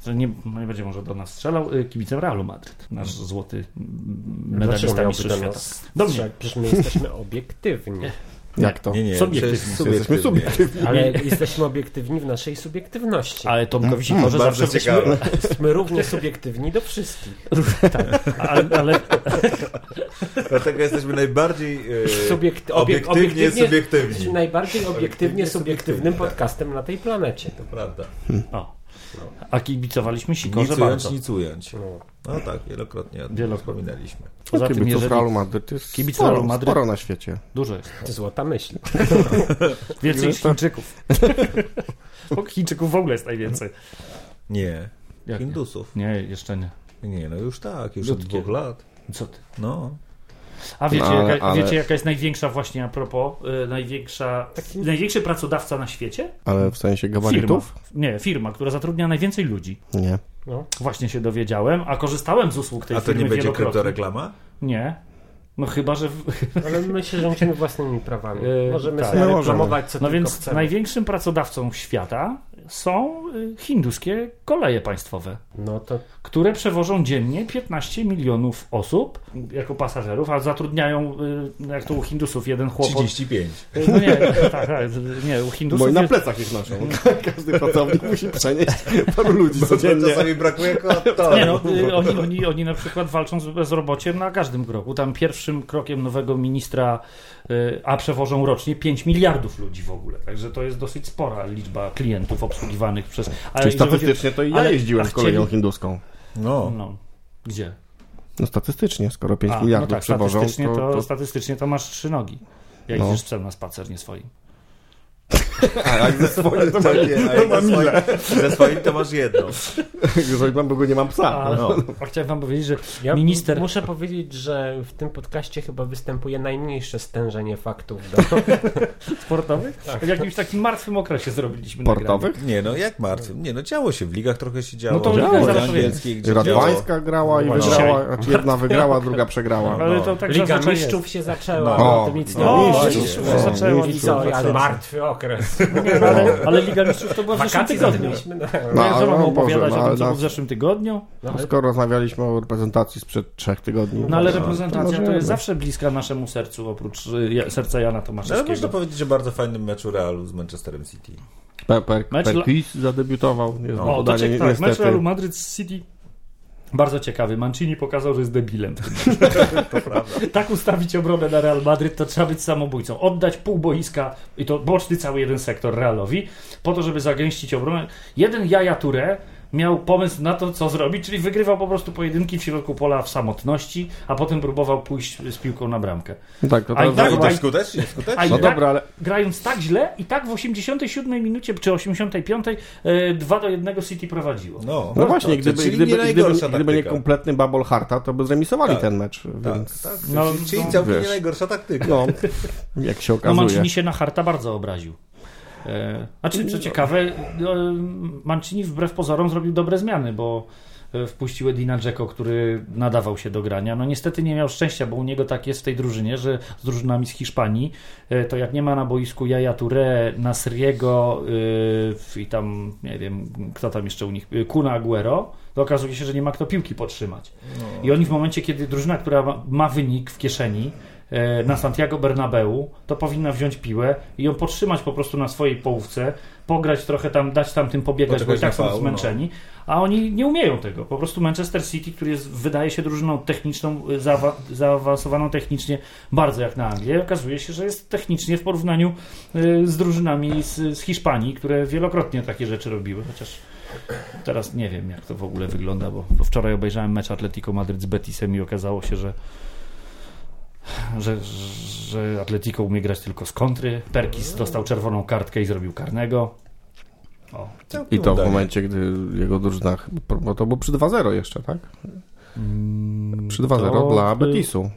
że nie, no nie będzie może do nas strzelał, kibicem Realu Madryt, nasz złoty medalista Dlaczego Świata. nas Do mnie. strzelać? Przecież my jesteśmy obiektywni. Jak to? Nie, nie, Subiektywnie. przecież Jesteśmy subiektywni. Ale jesteśmy obiektywni w naszej subiektywności. Ale Tomkowi Sikorze Bardzo zawsze ciekawe. Jesteśmy równie subiektywni do wszystkich. ale, ale Dlatego jesteśmy najbardziej e, Subiekt- obiek- obiektywnie subiektywni. Jesteśmy najbardziej obiektywnie subiektywnym podcastem na tej planecie. To prawda. o, a kibicowaliśmy Sikorze Nic bardzo. ująć, nic ująć. No. No tak, wielokrotnie o tym Wielokrotnie. wspominaliśmy. Poza tym, jeżeli Realu Madryt jest Kibic sporo, Realu Madryt- sporo na świecie. dużo jest, To złota myśl. więcej Chińczyków. Chińczyków w ogóle jest najwięcej. Nie. Jak nie? Hindusów. Nie, jeszcze nie. Nie, no już tak, już Od od dwóch lat. Co ty? No. A wiecie, No, ale- jaka, ale- wiecie jaka jest największa właśnie a propos, y, największa, największy pracodawca na świecie? Ale w sensie Firma. gabarytów? Nie, firma, która zatrudnia najwięcej ludzi. Nie. No. Właśnie się dowiedziałem, a korzystałem z usług tej A to firmy nie będzie kryptoreklama? Nie. No chyba, że... W... Ale myślę, że musimy własnymi prawami. Yy, Możemy tak. sobie No reklamować, co No więc chcemy. największym pracodawcą świata są y, hinduskie koleje państwowe, No to które przewożą dziennie 15 milionów osób jako pasażerów, a zatrudniają, y, jak to u Hindusów, jeden chłop... od- 35. Y, No nie, tak, tak, nie, u Hindusów... Bo i na plecach ich noszą. Każdy pracownik musi przenieść paru ludzi codziennie. Czasami brakuje to. Nie no, y, oni, oni, oni na przykład walczą z bezrobociem na każdym kroku. Tam pierwszym krokiem nowego ministra, a przewożą rocznie 5 miliardów ludzi w ogóle. Także to jest dosyć spora liczba klientów obsługiwanych przez... a Czyli jeżeli chodzi- statystycznie to i ja ale- jeździłem z koleją chcieli- hinduską. No. No, gdzie? No statystycznie, skoro 5 A, miliardów no tak, przewożą, statystycznie to, to, to... statystycznie to masz trzy nogi. Jak No. idziesz psem na spacer, nie swoim. A jak ze swoim to Tak, nie, a to jak mam ze swoim, to masz jedno. Jeżeli mam, bo go nie mam psa. A, no. a chciałem wam powiedzieć, że ja minister... muszę powiedzieć, że w tym podcaście chyba występuje najmniejsze stężenie faktów do sportowych? W jakimś takim martwym okresie zrobiliśmy nagranie. Sportowych? Nie no, jak martwy? Nie no, działo się, w ligach trochę się działo. No to zaraz angielskiej, gdzie Radwańska grała i No. wygrała, znaczy jedna wygrała, druga przegrała. Ale No. to tak Liga Mistrzów się zaczęła, No. no. o tym nic nie O, mówiliśmy. mistrzów o, się zaczęło. mistrzów. Ale martwy okres. Nie, no, ale, ale Liga Mistrzów to była w zeszłym tygodniu. No. No, No, ja co mam no, opowiadać Boże, o no, tym, co ale było w zeszłym tygodniu? No, Skoro rozmawialiśmy o reprezentacji sprzed trzech tygodni. No ale to- reprezentacja to możemy. jest zawsze bliska naszemu sercu, oprócz y, serca Jana Ale można Tomaszewskiego. powiedzieć, że bardzo fajnym meczu Realu z Manchesterem City. Per, per, Mecz zadebiutował. Nie znam O, to ni- tak, mecz. Realu Madryt z City bardzo ciekawy. Mancini pokazał, że jest debilem. To prawda. tak ustawić obronę na Real Madryt, to trzeba być samobójcą. Oddać pół boiska i to boczny cały jeden sektor Realowi, po to, żeby zagęścić obronę. Jeden Jaja Touré miał pomysł na to, co zrobić, czyli wygrywał po prostu pojedynki w środku pola w samotności, a potem próbował pójść z piłką na bramkę. No tak, to teraz tak No to skutecznie, A skutecznie. i No tak, dobra, ale grając tak źle i tak w 87 minucie czy 85 e, 2 do 1 City prowadziło. No, No właśnie, to- gdyby, czyli gdyby, nie gdyby, gdyby nie kompletny Babol Harta, to by zremisowali Tak. ten mecz, Tak, więc tak. No, czyli no, całkiem wiesz. nie najgorsza taktyka. no, jak się No okazuje. Mancini się na Harta bardzo obraził. E, Znaczy, co ciekawe, no, Mancini wbrew pozorom zrobił dobre zmiany, bo e, wpuścił Edina Dzeko, który nadawał się do grania. No niestety nie miał szczęścia, bo u niego tak jest w tej drużynie, że z drużynami z Hiszpanii, e, to jak nie ma na boisku Jaja Touré, Nasriego e, i tam, nie wiem, kto tam jeszcze u nich, e, Kuna Aguero, to okazuje się, że nie ma kto piłki podtrzymać. I oni w momencie, kiedy drużyna, która ma- wynik w kieszeni, e, na Santiago Bernabeu, to powinna wziąć piłę i ją podtrzymać po prostu na swojej połówce, pograć trochę tam, dać tam tym pobiegać, bo i Poczekać tak są faul, zmęczeni, a oni nie umieją tego. Po prostu Manchester City, który jest, wydaje się drużyną techniczną, y, zaawa- zaawansowaną technicznie bardzo jak na Anglię, okazuje się, że jest technicznie w porównaniu y, z drużynami z, z Hiszpanii, które wielokrotnie takie rzeczy robiły, chociaż teraz nie wiem, jak to w ogóle wygląda, bo, bo wczoraj obejrzałem mecz Atletico Madryt z Betisem i okazało się, że że, że Atletico umie grać tylko z kontry. Perkis dostał czerwoną kartkę i zrobił karnego. O. I to w momencie, gdy jego drużyna, chyba- bo to było przy 2-0 jeszcze, tak? Przy 2-0 To, dla y, Betisu.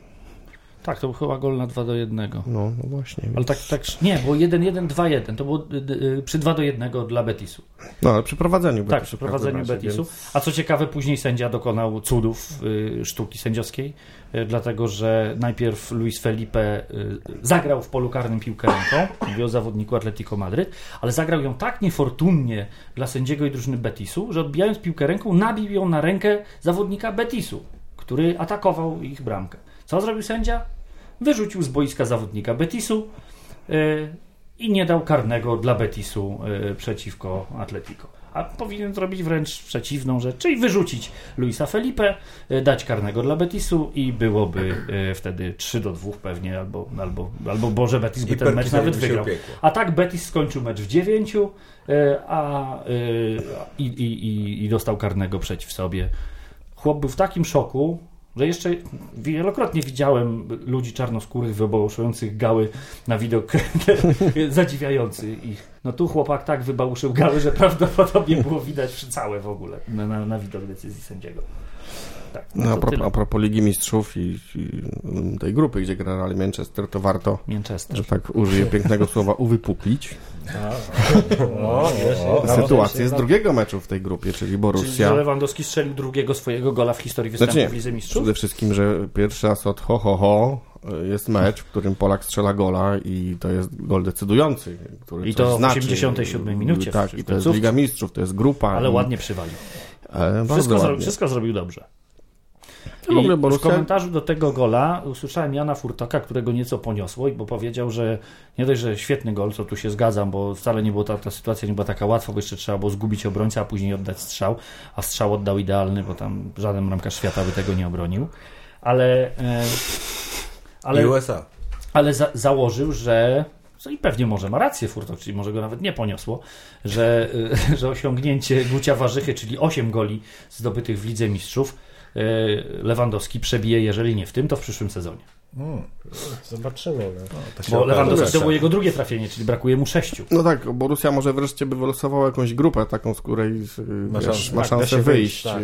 Tak, to był chyba gol na 2 do 1. No, no właśnie. Ale tak, tak, nie, było 1-1, 2-1. To było y, y, przy 2 do 1 dla Betisu. No, ale przy prowadzeniu Tak, Betisu przy w każdym prowadzeniu razie, Betisu. więc- A co ciekawe, później sędzia dokonał cudów y, sztuki sędziowskiej, y, dlatego że najpierw Luis Felipe y, zagrał w polu karnym piłkę ręką, mówię o zawodniku Atletico Madryt, ale zagrał ją tak niefortunnie dla sędziego i drużyny Betisu, że odbijając piłkę ręką, nabił ją na rękę zawodnika Betisu, który atakował ich bramkę. Co zrobił sędzia? Wyrzucił z boiska zawodnika Betisu y, i nie dał karnego dla Betisu y, przeciwko Atletico. A powinien zrobić wręcz przeciwną rzecz, czyli wyrzucić Luisa Felipe, y, dać karnego dla Betisu i byłoby wtedy 3 do 2 pewnie, albo, albo, albo Boże Betis by I ten mecz nawet wygrał. A tak Betis skończył mecz w 9 a, i, i, i, i dostał karnego przeciw sobie. Chłop był w takim szoku, że jeszcze wielokrotnie widziałem ludzi czarnoskórych wybałuszających gały na widok zadziwiający ich. No tu chłopak tak wybałuszył gały, że prawdopodobnie było widać całe w ogóle na, na, na widok decyzji sędziego. Tak, No, a, to propos, a propos Ligi Mistrzów i, i tej grupy, gdzie grali Manchester, to warto, Manchester. że tak użyję pięknego słowa, uwypuklić O, sytuację z drugiego meczu w tej grupie, czyli Czyli, Borussia. że Lewandowski strzelił drugiego swojego gola w historii występu Znaczy nie, w Lidze Mistrzów? Przede wszystkim, że pierwszy raz od ho, ho, ho y, jest mecz, w którym Polak strzela gola i to jest gol decydujący. Który I to w znaczy. 87 minucie w Tak, i to jest. Liga Mistrzów, to jest grupa. Ale i, ładnie przywalił. E, Wszystko, zro, wszystko zrobił dobrze. No w I komentarzu do tego gola usłyszałem Jana Furtoka, którego nieco poniosło, bo powiedział, że nie dość, że świetny gol, co tu się zgadzam, bo wcale nie była ta, ta sytuacja nie była taka łatwa, bo jeszcze trzeba było zgubić obrońcę, a później oddać strzał, a strzał oddał idealny, bo tam żaden bramkarz świata by tego nie obronił. Ale, e, ale, USA. ale za, założył, że co i pewnie może ma rację Furtok, czyli może go nawet nie poniosło, że, y, że osiągnięcie Gucia Warzychy, czyli 8 goli zdobytych w Lidze Mistrzów, Lewandowski przebije, jeżeli nie w tym, to w przyszłym sezonie. Mm. Zobaczymy. No. Się Bo. Lewandowski to było jego drugie trafienie, czyli brakuje mu sześciu. No tak, Borussia może wreszcie by wylosował jakąś grupę taką, z której Ma wiesz, szansę. ma Tak, szansę wyjść. wyjść, tak.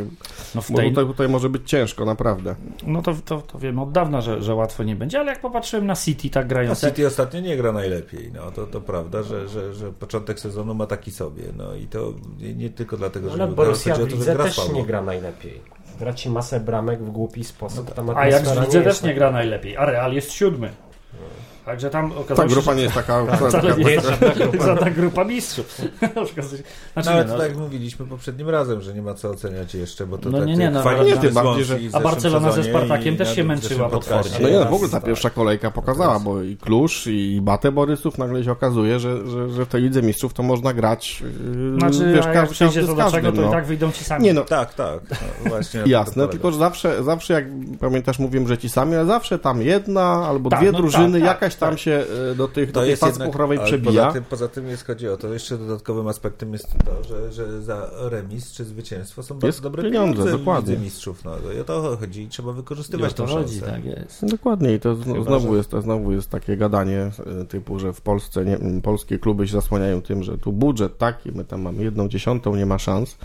No, w Bo tej, tutaj, tutaj może być ciężko, naprawdę. no to, to, to wiemy od dawna, że, że łatwo nie będzie, ale jak popatrzyłem na City tak A grające, City ostatnio nie gra najlepiej. No, to, to prawda, że, że, że początek sezonu ma taki sobie. No i to nie, nie tylko dlatego, że Ale Borussia w to, że lidze gra też słabo. nie gra najlepiej. Traci masę bramek w głupi sposób. Tam a jak w atmosfera lidze nie też nie taka- gra najlepiej, a Real jest siódmy. Także tam okazało Ta się, grupa że nie jest taka... taka, wcale nie jest żadna grupa mistrzów. Się- znaczy, No ale nie, to no, tak jak mówiliśmy poprzednim razem, że nie ma co oceniać jeszcze, bo to No tak nie, nie, no, fajnie się tym bardziej, w A Barcelona ze Spartakiem też się męczyła potwornie. No nie, no, w ogóle ta tak. pierwsza kolejka pokazała, bo i Klusz, i Batę Borysów nagle się okazuje, że, że, że w tej Lidze Mistrzów to można grać, yy, Znaczy, wiesz, każdy, przyjdzie każdy to z każdym, czego, to no. i tak wyjdą ci sami. Nie no, Tak, tak. No, właśnie jasne, tylko że zawsze, zawsze jak pamiętasz, mówiłem, że ci sami, ale zawsze tam jedna albo Tak, dwie no drużyny, tak, tak, jakaś tam tak. się y, do, tych, do To tej jest fazy pucharowej przebija. Poza tym, poza tym jest chodzi o to, jeszcze dodatkowym aspektem jest to, że, że za remis czy zwycięstwo są bardzo Jest dobre pieniądze, pieniądze dokładnie. Mistrzów. No, i o to chodzi i trzeba I o wykorzystywać to tę chodzi, szansę. tak jest. Dokładnie i to Chyba, znowu, że- jest, to znowu jest takie gadanie y, typu, że w Polsce nie, polskie kluby się zasłaniają tym, że tu budżet taki, my tam mamy jedną dziesiątą, nie ma szans,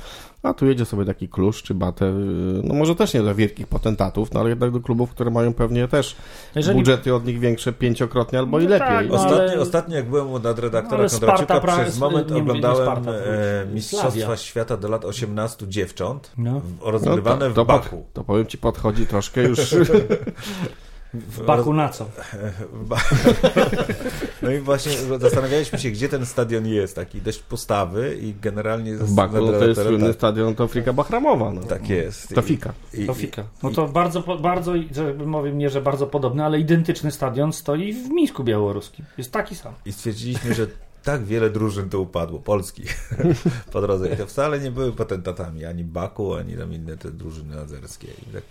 a tu jedzie sobie taki klucz czy batę, y, no może też nie dla wielkich potentatów, no ale jednak do klubów, które mają pewnie też Jeżeli budżety od nich większe pięciokrotnie albo i No lepiej. tak, no Ostatnio, ale- ostatnio jak byłem u nadredaktora Sparta Kondraciuka, pra- przez moment nie- nie oglądałem Sparta, e, Mistrzostwa Slavia. Świata do lat 18 dziewcząt No. w- No rozgrywane to, to, w Baku. pod, to powiem ci, podchodzi troszkę już w Baku na co? No i właśnie zastanawialiśmy się, gdzie ten stadion jest, taki dość pustawy i generalnie w Baku, no to jest słynny tak, stadion, to Frika Bahramowa. No. tak jest. To I- fika. i- To fika. No to bardzo, po- bardzo, żeby mówię nie, że bardzo podobny, ale identyczny stadion stoi w Mińsku Białoruskim. Jest taki sam. I stwierdziliśmy, że tak wiele drużyn tu upadło, polskich, po drodze. I to wcale nie były potentatami, ani Baku, ani tam inne te drużyny azerskie. I tak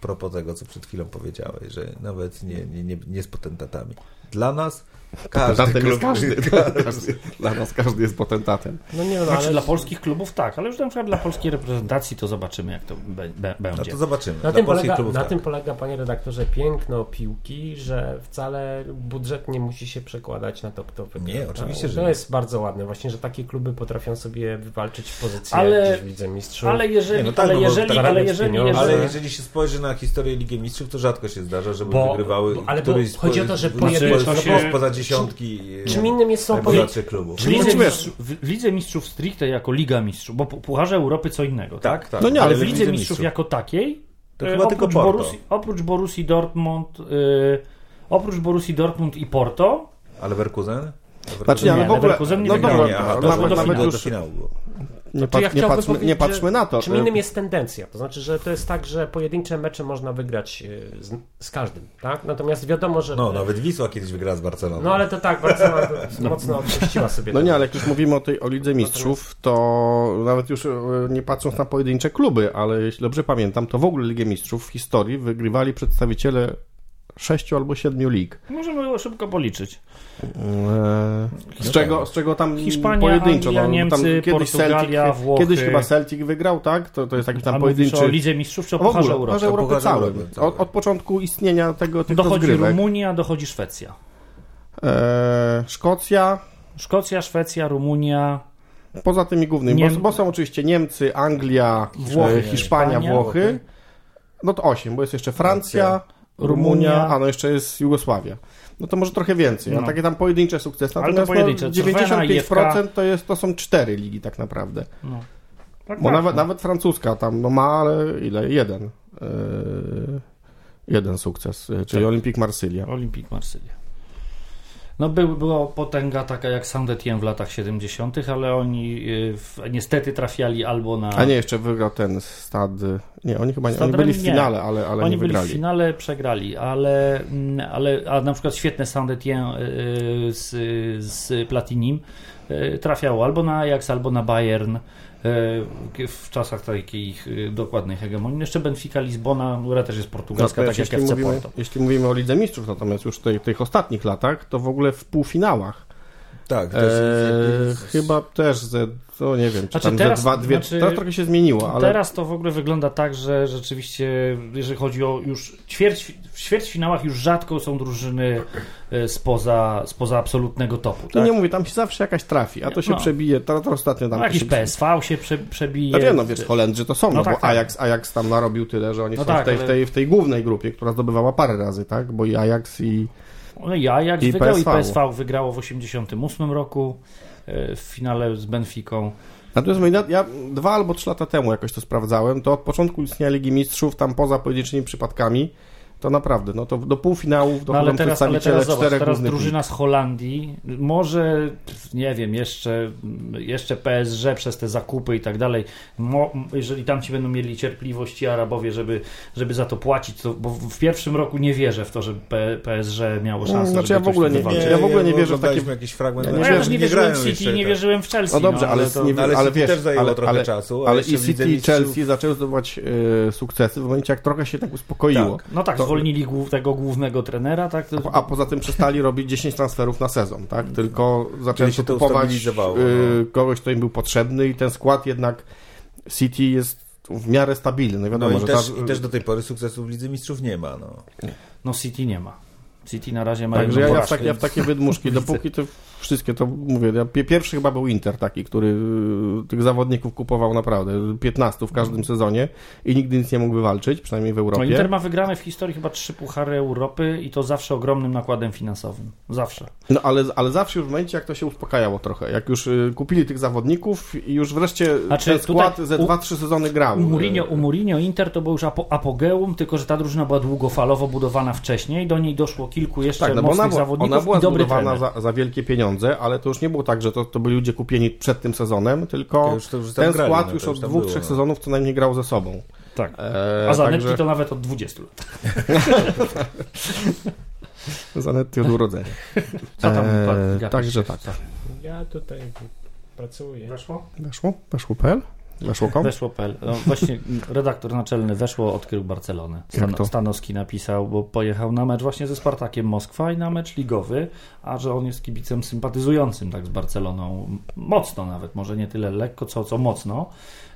propos tego, co przed chwilą powiedziałeś, że nawet nie, nie, nie, nie z potentatami. Dla nas Potentatem jest klub... każdy. każdy. Dla nas każdy jest potentatem. No nie, no, Znaczy ale dla polskich klubów tak, ale już na przykład dla polskiej reprezentacji to zobaczymy jak to be, be, No będzie. to zobaczymy. Na, tym polega, klubów na tak. tym polega, panie redaktorze, piękno piłki, że wcale budżet nie musi się przekładać na top-topy. Nie, prawda? oczywiście, że To nie. jest bardzo ładne, właśnie, że takie kluby potrafią sobie wywalczyć pozycję Ale- gdzieś w Lidze Mistrzów. Ale jeżeli, Nie, no tak, ale no jeżeli, tak ale jeżeli, pieniądze. jeżeli, Ale jeżeli się spojrzy na historię Ligi Mistrzów, to rzadko się zdarza, żeby Bo- wygrywały bo- ale któryś chodzi o to, że z- pojedyncze- z- dziesiątki Czym innym jest są najbogatszych klubów. w Lidze, mistrzów, w w Lidze Mistrzów stricte jako Liga Mistrzów, bo Pu- Pucharze Europy co innego, tak? Tak, tak. No nie, Ale ale w Lidze Mistrzów jako takiej, To e, chyba tylko oprócz, Porto. Borussii, oprócz Borussii Dortmund, e, oprócz Borussii Dortmund i Porto, Ale Werkusen? Znaczy nie, ale Nie, w ogóle, Leverkusen nie no dobra, nie, aha, ale doszło do nawet, do, nawet finału. do już finału było. Nie, pat, ja nie, patrzmy, nie patrzmy na to. Czym innym jest tendencja. To znaczy, że to jest tak, że pojedyncze mecze można wygrać e, z, z każdym, tak? Natomiast wiadomo, że... No, nawet Wisła kiedyś wygrała z Barceloną. No ale to tak, Barcelona to mocno odpuściła sobie. No ten- nie, ale jak już mówimy o tej o Lidze Mistrzów, to nawet już e, nie patrząc na pojedyncze kluby, ale jeśli dobrze pamiętam, to w ogóle Ligę Mistrzów w historii wygrywali przedstawiciele sześciu albo siedmiu lig. Możemy szybko policzyć. Eee, z, czego, z czego tam Hiszpania, pojedynczo. Anglia, no, Niemcy, tam kiedyś Portugalia, Celtic, Włochy. Kiedyś chyba Celtic wygrał, tak? To, to jest jakiś tam A pojedynczy... o Lidze Mistrzów czy o w ogóle, Pucharze Pucharze Europy? Pucharze całym. Europy całym. Od, od początku istnienia tego, tych Dochodzi rozgrywek. Rumunia, dochodzi Szwecja. Eee, Szkocja, Szkocja, Szwecja, Rumunia, poza tymi głównymi, Niem- bo, bo są oczywiście Niemcy, Anglia, Włochy, e, Hiszpania, Hiszpania, Włochy. No to osiem, bo jest jeszcze Francja, Francja, Rumunia, a no jeszcze jest Jugosławia. No to może trochę więcej, a No. takie tam pojedyncze sukcesy. Ale to Natomiast pojedyncze. no, Czerwena, 95% to, jest, to są cztery ligi tak naprawdę. no. Tak, Bo tak, nawet, no. nawet francuska tam no ma, ale ile? Jeden. Eee, jeden sukces, e, czyli Tak. Olympique Marsylia. Olympique Marsylia. No był, była potęga taka jak Saint-Étienne w latach 70., ale oni y, w, niestety trafiali albo na... A nie, jeszcze wygrał ten stad. Nie, oni chyba nie, Stad oni byli w nie. finale, ale, ale Oni nie byli wygrali. w finale, przegrali, ale, mm, ale a na przykład świetne Saint-Étienne y, z, z Platinim y, trafiało albo na Ajax, albo na Bayern y, w czasach takiej ich y, dokładnej hegemonii. Jeszcze Benfica Lizbona, która też jest portugalska, tak Natomiast jak FC mówimy, Porto. jeśli mówimy o Lidze Mistrzów, natomiast już tej, tych ostatnich latach, to w ogóle w półfinałach. Tak, to E, chyba też ze, to nie wiem, czy Znaczy tam teraz- ze dwa, dwie, znaczy- teraz trochę się zmieniło, ale Teraz to w ogóle wygląda tak, że rzeczywiście, jeżeli chodzi o już ćwierć, w ćwierćfinałach już rzadko są drużyny e, spoza, spoza absolutnego topu. no Tak? nie mówię, tam się zawsze jakaś trafi, a to się No. przebije, to, to ostatnio tam No, jakiś się PSV się prze, przebije. No wiem, no wiesz, Holendrzy to są, no, No tak, bo tak. Ajax, Ajax tam narobił tyle, że oni No są tak, w, tej, ale- w, tej, w tej głównej grupie, która zdobywała parę razy, tak? Bo i Ajax i... No i Ajax I wygrał PSV. i PSV wygrało w 88 roku e, w finale z Benficą. Natomiast ja, ja dwa albo trzy lata temu jakoś to sprawdzałem, to od początku istnienia Ligi Mistrzów, tam poza pojedynczymi przypadkami, to naprawdę, no to do półfinałów No dochodzą ale teraz, ale przedstawiciele teraz zobacz, czterech teraz drużyna z Holandii, może, nie wiem, jeszcze, jeszcze PSG przez te zakupy i tak dalej, mo, jeżeli tam ci będą mieli cierpliwości Arabowie, żeby, żeby za to płacić, to, bo w pierwszym roku nie wierzę w to, że PSG miało No, szansę, znaczy ja w coś ogóle nie- wywalczyć. ja w ogóle nie wierzę w takie- jakiś fragment. Ja No nie ja też nie nie wierzyłem w City, nie tak. wierzyłem w Chelsea. No dobrze, ale, to, nie, no, ale ale City wiesz, też zajęło ale, trochę ale, czasu, ale i City i Chelsea zaczęły zdobywać e, sukcesy w momencie, jak trochę się tak uspokoiło. Tak. No tak, To- zwolnili głów, tego głównego trenera, tak? A, a poza tym przestali robić 10 transferów na sezon, tak? Tylko zaczęli się kupować e, no. kogoś, kto im był potrzebny i ten skład jednak City jest w miarę stabilny. No No wiadomo, i że też, ta, i też do tej pory sukcesów w Lidze Mistrzów nie ma. No. No City nie ma. City na razie ma Także ja, ja, w tak, ja w takie wydmuszki, dopóki to wszystkie, to mówię, ja, pie- pierwszy chyba był Inter taki, który y, tych zawodników kupował naprawdę 15 w każdym sezonie i nigdy nic nie mógł wywalczyć, przynajmniej w No, Europie. Inter ma wygrane w historii chyba trzy puchary Europy i to zawsze ogromnym nakładem finansowym. Zawsze. No ale, ale zawsze już w momencie, jak to się uspokajało trochę, jak już y, kupili tych zawodników i już wreszcie Znaczy, ten skład ze u- 2-3 sezony grał. U Mourinho, Y, u Mourinho Inter to był już apo, apogeum, tylko że ta drużyna była długofalowo budowana wcześniej, do niej doszło kilku jeszcze Tak, no mocnych ona, zawodników ona była i dobry zbudowana trener. za, za wielkie pieniądze, ale to już nie było tak, że to, to byli ludzie kupieni przed tym sezonem, tylko To już- to już ten grali, skład no, już od już tam dwóch, było, trzech no. sezonów co najmniej grał ze sobą. Tak. E, A Zanetti także- to nawet od 20 lat. Zanetti od urodzenia. Co tam Eee, gapisz? także tak. Ja tutaj pracuję. Weszło? Weszło? Weszło.pl? Weszło.com? Weszło.pl. No, właśnie redaktor naczelny Weszło odkrył Barcelonę. To? Stanowski napisał, bo pojechał na mecz właśnie ze Spartakiem Moskwa i na mecz ligowy, a że on jest kibicem sympatyzującym tak z Barceloną, mocno nawet, może nie tyle lekko, co, co mocno,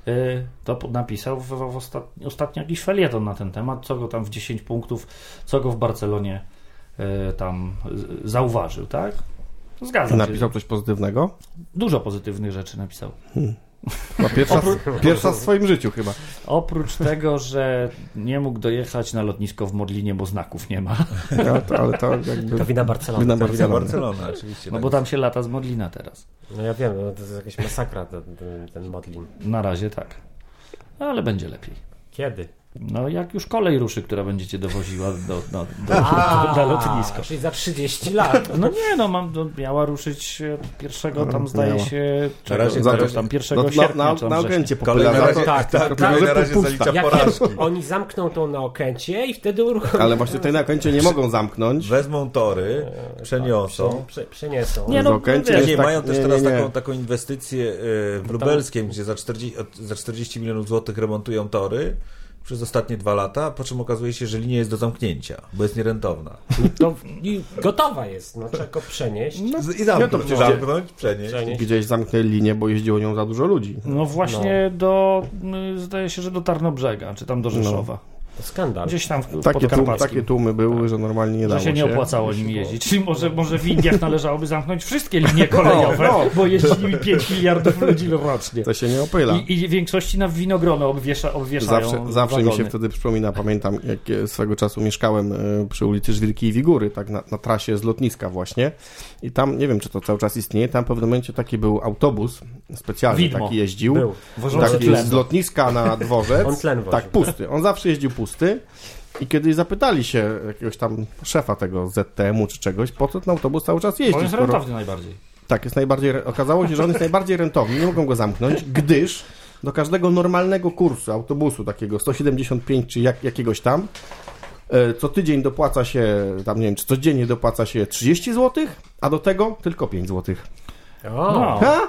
y, to napisał w, w ostatni, ostatnio jakiś felieton na ten temat, co go tam w 10 punktów, co go w Barcelonie y, tam zauważył, tak? Zgadzam Napisał się. coś pozytywnego? Dużo pozytywnych rzeczy napisał. No, pierwsza, pierwsza w swoim życiu chyba. Oprócz tego, że nie mógł dojechać na lotnisko w Modlinie, bo znaków nie ma. Ja, to, ale to jakby... To wina Barcelony. Wina Barcelony. Barcelona, oczywiście. No tak. bo tam się lata z Modlina teraz. No ja wiem, no to jest jakaś masakra ten, ten, ten modlin. Na razie tak. Ale będzie lepiej. Kiedy? No jak już kolej ruszy, która będzie cię dowoziła do, do, do, do, na lotnisko. Czyli za 30 lat. No nie, no mam, no, miała ruszyć od pierwszego tam zdaje miała. się, czego, razie- na razie- tam pierwszego No, na, sierpnia na, tam na. Okęcie Kolej popyla na razie, tak, tak, kolej że na razie zalicza Jak porażki. oni zamkną tą na Okęcie i wtedy uruchomią. Ale właśnie tutaj na Okęcie nie mogą zamknąć. Wezmą tory, przeniosą. Prze, przeniosą. Nie, no, wiesz, Nie, tak- mają też nie, teraz nie, nie. Taką, taką inwestycję e, w Lubelskiem, gdzie za 40, od- za 40 milionów złotych remontują tory przez ostatnie dwa lata, po czym okazuje się, że linia jest do zamknięcia, bo jest nierentowna. To i gotowa jest, no trzeba go przenieść. I No zamknąć, to przecież- zamknąć przenieść. Przenieść. Gdzieś zamknęli linię, bo jeździło nią za dużo ludzi. No właśnie do, y, zdaje się, że do Tarnobrzega, czy tam do Rzeszowa. To skandal. Gdzieś tam w Takie, tłum, takie tłumy były, że normalnie nie dało Że się nie opłacało nim jeździć. Czyli może, może w Indiach należałoby zamknąć wszystkie linie kolejowe, No, no. bo jeździli 5 miliardów ludzi rocznie. To się nie opyla. I, I w większości na winogrono obwiesza, obwieszają Zawsze, zawsze mi się wtedy przypomina, pamiętam, jak e, swego czasu mieszkałem e, przy ulicy Żwirki i Wigury, tak na, na trasie z lotniska właśnie. I tam, nie wiem, czy to cały czas istnieje, tam w pewnym momencie taki był autobus specjalny, Widmo. taki jeździł. Był. Wożący Taki z lotniska na dworzec. On tlen woził. tak, pusty. On zawsze jeździł pusty. I kiedyś zapytali się jakiegoś tam szefa tego ZTM-u czy czegoś, po co ten autobus cały czas On jeździ, jest skoro... rentowny najbardziej. Tak, jest najbardziej, okazało się, że on jest najbardziej rentowny, nie mogą go zamknąć, gdyż do każdego normalnego kursu autobusu, takiego 175 czy jak, jakiegoś tam, e, co tydzień dopłaca się, tam nie wiem, czy codziennie dopłaca się 30 zł, a do tego tylko 5 zł. O, No. Ha?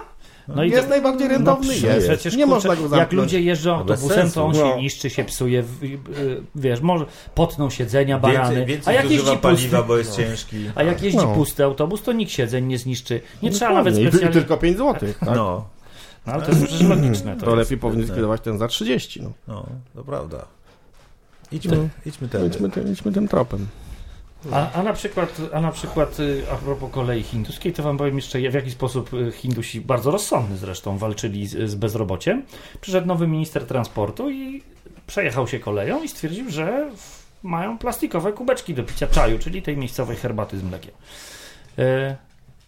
No i jest to- najbardziej rentowny? przecież- jest. Przecież, nie kurczę, można go Jak ludzie jeżdżą No autobusem, to on się No. niszczy, się psuje, w- y, wiesz, może potną siedzenia, barany. Więcej, a więcej jak zużywa jeździ pusty, paliwa, bo jest ciężki. a jak jeździ No. pusty autobus, to nikt siedzeń nie zniszczy. Nie trzeba nawet I- I specjalnie... tylko 5 zł. Tak? No, No, ale to jest przecież logiczne. To To jest. lepiej powinien zlikwidować ten za 30. No. no, to prawda. Idźmy, No. idźmy. Idźmy, tym, idźmy tym tropem. A, a na przykład, a na przykład y, a propos kolei hinduskiej, to wam powiem jeszcze, w jaki sposób y, Hindusi, bardzo rozsądny zresztą, walczyli z, z bezrobociem. Przyszedł nowy minister transportu i przejechał się koleją i stwierdził, że mają plastikowe kubeczki do picia czaju, czyli tej miejscowej herbaty z mlekiem. Y,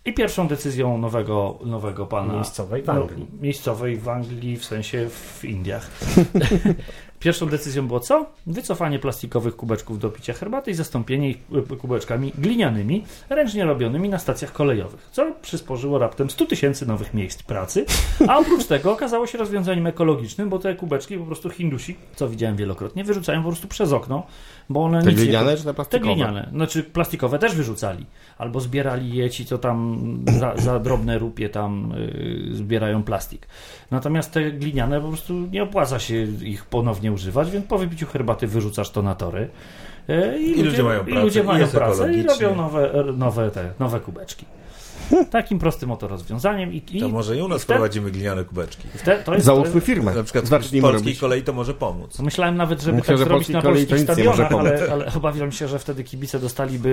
I pierwszą decyzją nowego, nowego pana miejscowej w Anglii. no, miejscowej w Anglii, w sensie w Indiach. Pierwszą decyzją było co? Wycofanie plastikowych kubeczków do picia herbaty i zastąpienie ich y, kubeczkami glinianymi, ręcznie robionymi na stacjach kolejowych, co przysporzyło raptem 100 tysięcy nowych miejsc pracy, a oprócz tego okazało się rozwiązaniem ekologicznym, bo te kubeczki po prostu Hindusi, co widziałem wielokrotnie, wyrzucają po prostu przez okno, bo one Te nic nie- gliniane czy te te plastikowe? gliniane, znaczy plastikowe też wyrzucali. Albo zbierali je ci, co tam za, za drobne rupie tam y, zbierają plastik. Natomiast te gliniane po prostu nie opłaca się ich ponownie używać, więc po wypiciu herbaty wyrzucasz to na tory. Y, I, ludzie mają i pracę, ludzie i mają jest pracę i robią nowe, nowe, te, nowe kubeczki. Takim prostym oto rozwiązaniem. I, i, To może i u nas w te- prowadzimy gliniane kubeczki. w te, to jest, Załóżmy firmę. Na przykład w Zacznijmy polskiej robić. kolei to może pomóc. Myślałem nawet, żeby Myślę, tak że zrobić na polskich stadionach, ale, ale obawiam się, że wtedy kibice dostaliby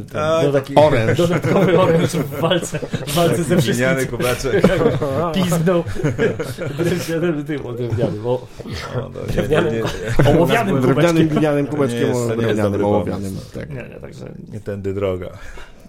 y, ten A, dodat- taki Oręż. dodatkowy oręż w walce, w walce ze wszystkimi. gliniany kubeczek. Piznął. Drewnianym tym, o, drewnianym, o, No, no, nie, nie, nie, ołowianym Drewnianym kubeczkiem. glinianym To kubeczkiem, drewnianym, ołowianym. Tak. Nie, nie, także... nie tędy droga.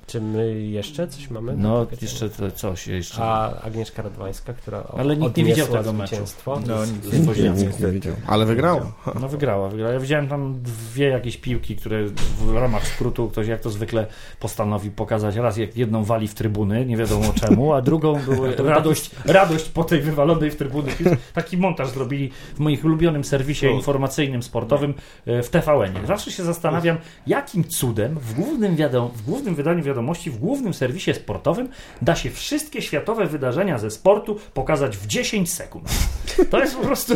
Czy my jeszcze coś mamy? No, jeszcze to, coś jeszcze. A Agnieszka Radwańska, która Ale nikt nie widział tego meczu. zwycięstwo. No, z- nic z nie Nikt nie widział. Ale wygrała. No wygrała, wygrała. Ja widziałem tam dwie jakieś piłki, które w ramach skrótu ktoś jak to zwykle postanowił pokazać. Raz jak jedną wali w trybuny, nie wiadomo czemu, a drugą były radość, radość po tej wywalonej w trybuny. Taki montaż zrobili w moich ulubionym serwisie informacyjnym, sportowym e, w TVN-ie. Zawsze się zastanawiam, jakim cudem w głównym, wiadom, w głównym wydaniu wiadomości, w głównym serwisie sportowym da się wszystkie światowe wydarzenia ze sportu pokazać w 10 sekund. To jest po prostu...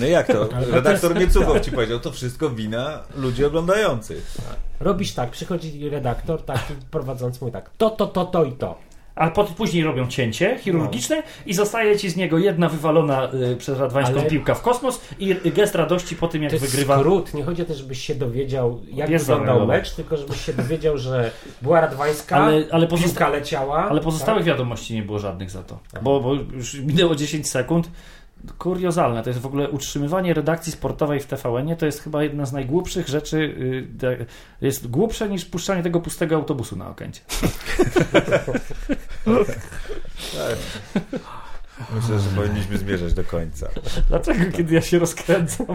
No jak to? Redaktor Miecuchow ci powiedział, to wszystko wina ludzi oglądających. Robisz tak, przychodzi redaktor, taki prowadzący mówi tak, to, to, to, to i to. A pot, później robią cięcie chirurgiczne i zostaje ci z niego jedna wywalona y, przez Radwańską Ale- piłka w kosmos i gest radości po tym, jak To jest wygrywa. skrót, nie chodzi o to, żebyś się dowiedział, jak Jest wyglądał mecz, tylko żebyś się dowiedział, że była Radwańska, Ale, ale, piłka pozosta- leciała. ale pozostałych wiadomości nie było żadnych za to. Bo, bo już minęło 10 sekund. Kuriozalne, to jest w ogóle utrzymywanie redakcji sportowej w TVN-ie, to jest chyba jedna z najgłupszych rzeczy, y, jest głupsze niż puszczanie tego pustego autobusu na Okęcie. Myślę, że powinniśmy zmierzać do końca. Dlaczego, kiedy ja się rozkręcam?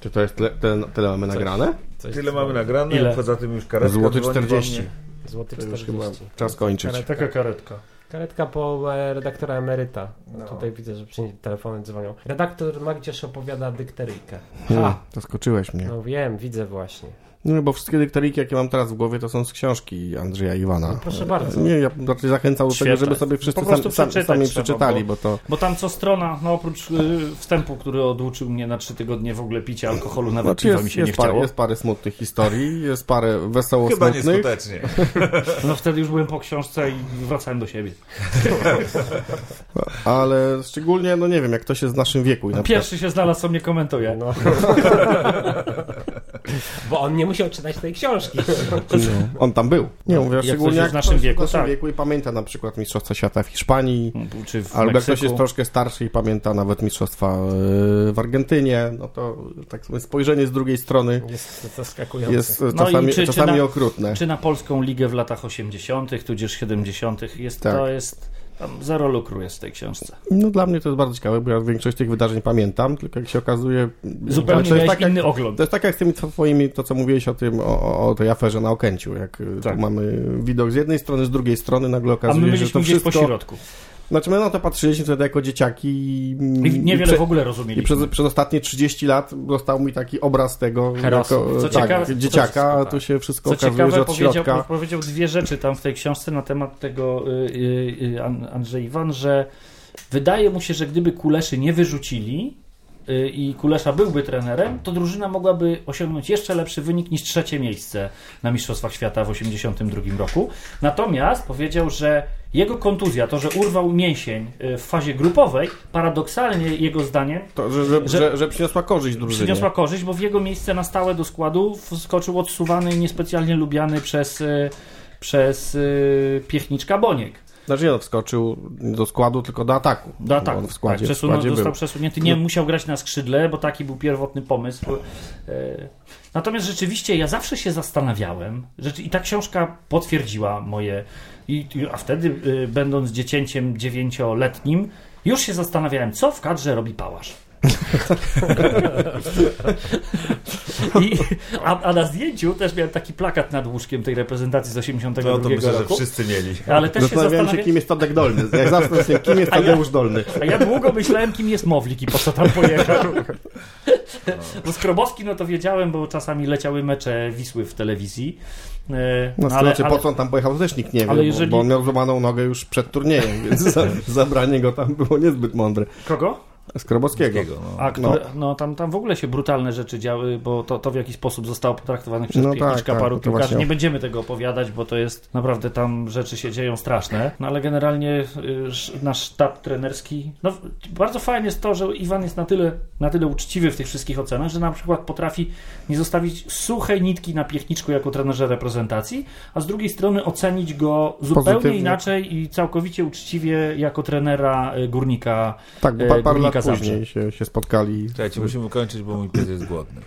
Czy to jest tyle, tyle, tyle mamy nagrane? Coś Tyle mamy nagrane, Ile? poza tym już karetka Złoty dzwoni do 40. mnie. Złoty To już 40. chyba czas kończyć. Taka karetka. Karetka po redaktora emeryta. No. Tutaj widzę, że przy niej telefony dzwonią. Redaktor Magdzierz opowiada dykteryjkę. Hmm, Ha! zaskoczyłeś mnie. No wiem, widzę właśnie. No, bo wszystkie dyktoryki, jakie mam teraz w głowie, to są z książki Andrzeja Iwana. Proszę bardzo. Nie, ja raczej zachęcał do tego, Świetne. żeby sobie wszyscy Po prostu sam, sami trzeba, przeczytali, bo- bo to... Bo tam co strona, no oprócz y, wstępu, który oduczył mnie na trzy tygodnie w ogóle picia alkoholu, nawet Znaczy jest, mi się nie jest, parę, chciało. jest parę smutnych historii, jest parę wesoło Chyba smutnych. nieskutecznie. No wtedy już byłem po książce i wracałem do siebie. Ale szczególnie, no nie wiem, jak ktoś jest w naszym wieku i na przykład Pierwszy się znalazł, co mnie komentuje. No. Bo on nie musiał czytać tej książki. on tam był. Nie mówię, Jak szczególnie jak w naszym wieku, w naszym tak. wieku i pamięta na przykład Mistrzostwa Świata w Hiszpanii, Czy w albo jak Meksyku. ktoś jest troszkę starszy i pamięta nawet Mistrzostwa e, w Argentynie, no to tak spojrzenie z drugiej strony Jest zaskakujące. jest No i czasami, czy- czy czasami na- okrutne. Czy na polską ligę w latach 80., tudzież 70., jest, Tak. to jest. Tam zero lukru jest w tej książce. No dla mnie to jest bardzo ciekawe, bo ja większość tych wydarzeń pamiętam, tylko jak się okazuje... Zupełnie to jest tak inny ogląd. To jest tak jak z tymi twoimi, to co mówiłeś o tym, o, o, tej aferze na Okęciu, jak y, Tak. tu mamy widok z jednej strony, z drugiej strony nagle A okazuje my się, że byliśmy to gdzieś wszystko... po środku. Znaczy my na to patrzyliśmy wtedy jako dzieciaki i, I niewiele prze- w ogóle i rozumieliśmy. przez, przez ostatnie 30 lat został mi taki obraz tego Herosu. jako, Co tak, ciekawe- dzieciaka, co- a tak. tu się wszystko Co okazuje, ciekawe, powiedział, środka... powiedział dwie rzeczy tam w tej książce na temat tego y, y, y, An- Andrzej Iwan, że wydaje mu się, że gdyby Kuleszy nie wyrzucili i Kulesza byłby trenerem, to drużyna mogłaby osiągnąć jeszcze lepszy wynik niż trzecie miejsce na Mistrzostwach Świata w 1982 roku. Natomiast powiedział, że jego kontuzja, to, że urwał mięsień y, w fazie grupowej, paradoksalnie jego zdaniem To, że, że, że- że, przyniosła korzyść drużynie. przyniosła korzyść, bo w jego miejsce na stałe do składu wskoczył odsuwany i niespecjalnie lubiany przez, y, przez y, Piechniczka Boniek. Znaczy nie, no, wskoczył do składu, tylko do ataku. Do ataku. On w składzie, tak, w przesunął, składzie został był. przesunięty. Nie musiał grać na skrzydle, bo taki był pierwotny pomysł. E, Natomiast rzeczywiście ja zawsze się zastanawiałem, rzeczy, i ta książka potwierdziła moje. I, i- a wtedy, y, będąc dziecięciem dziewięcioletnim, już się zastanawiałem, co w kadrze robi pałasz. I, a, a na zdjęciu też miałem taki plakat nad łóżkiem tej reprezentacji z 82 No to myślę, że roku. wszyscy mieli. Ale też się Zastanawiałem się, zastanawiałem, kim jest Tadek Dolny. Jak zawsze myślę, kim jest ja- Tadeusz Dolny. A ja długo myślałem, kim jest Mowlik i po co tam pojechał. Bo Skrobowski, no to wiedziałem, bo czasami leciały mecze Wisły w telewizji. E, No, ale, znaczy, po co on tam pojechał, to też nikt nie wie, jeżeli- bo on miał złamaną nogę już przed turniejem, więc za, zabranie go tam było niezbyt mądre. kogo? Skrobowskiego. No. A, które, no. tam, tam w ogóle się brutalne rzeczy działy, bo to, to w jaki sposób zostało potraktowane przez No no tak, tak, paru piłkarzy. właśnie- Nie będziemy tego opowiadać, bo to jest naprawdę tam rzeczy się dzieją straszne. No ale generalnie y, sz- nasz sztab trenerski. No, bardzo fajnie jest to, że Iwan jest na tyle, na tyle uczciwy w tych wszystkich ocenach, że na przykład potrafi nie zostawić suchej nitki na piechniczku jako trenerze reprezentacji, a z drugiej strony ocenić go zupełnie Pozytywnie. inaczej i całkowicie uczciwie jako trenera y, górnika. Tak, bo E, pa, parę lat Zabrze. później się, się spotkali. Słuchajcie, musimy kończyć, bo mój pies jest głodny.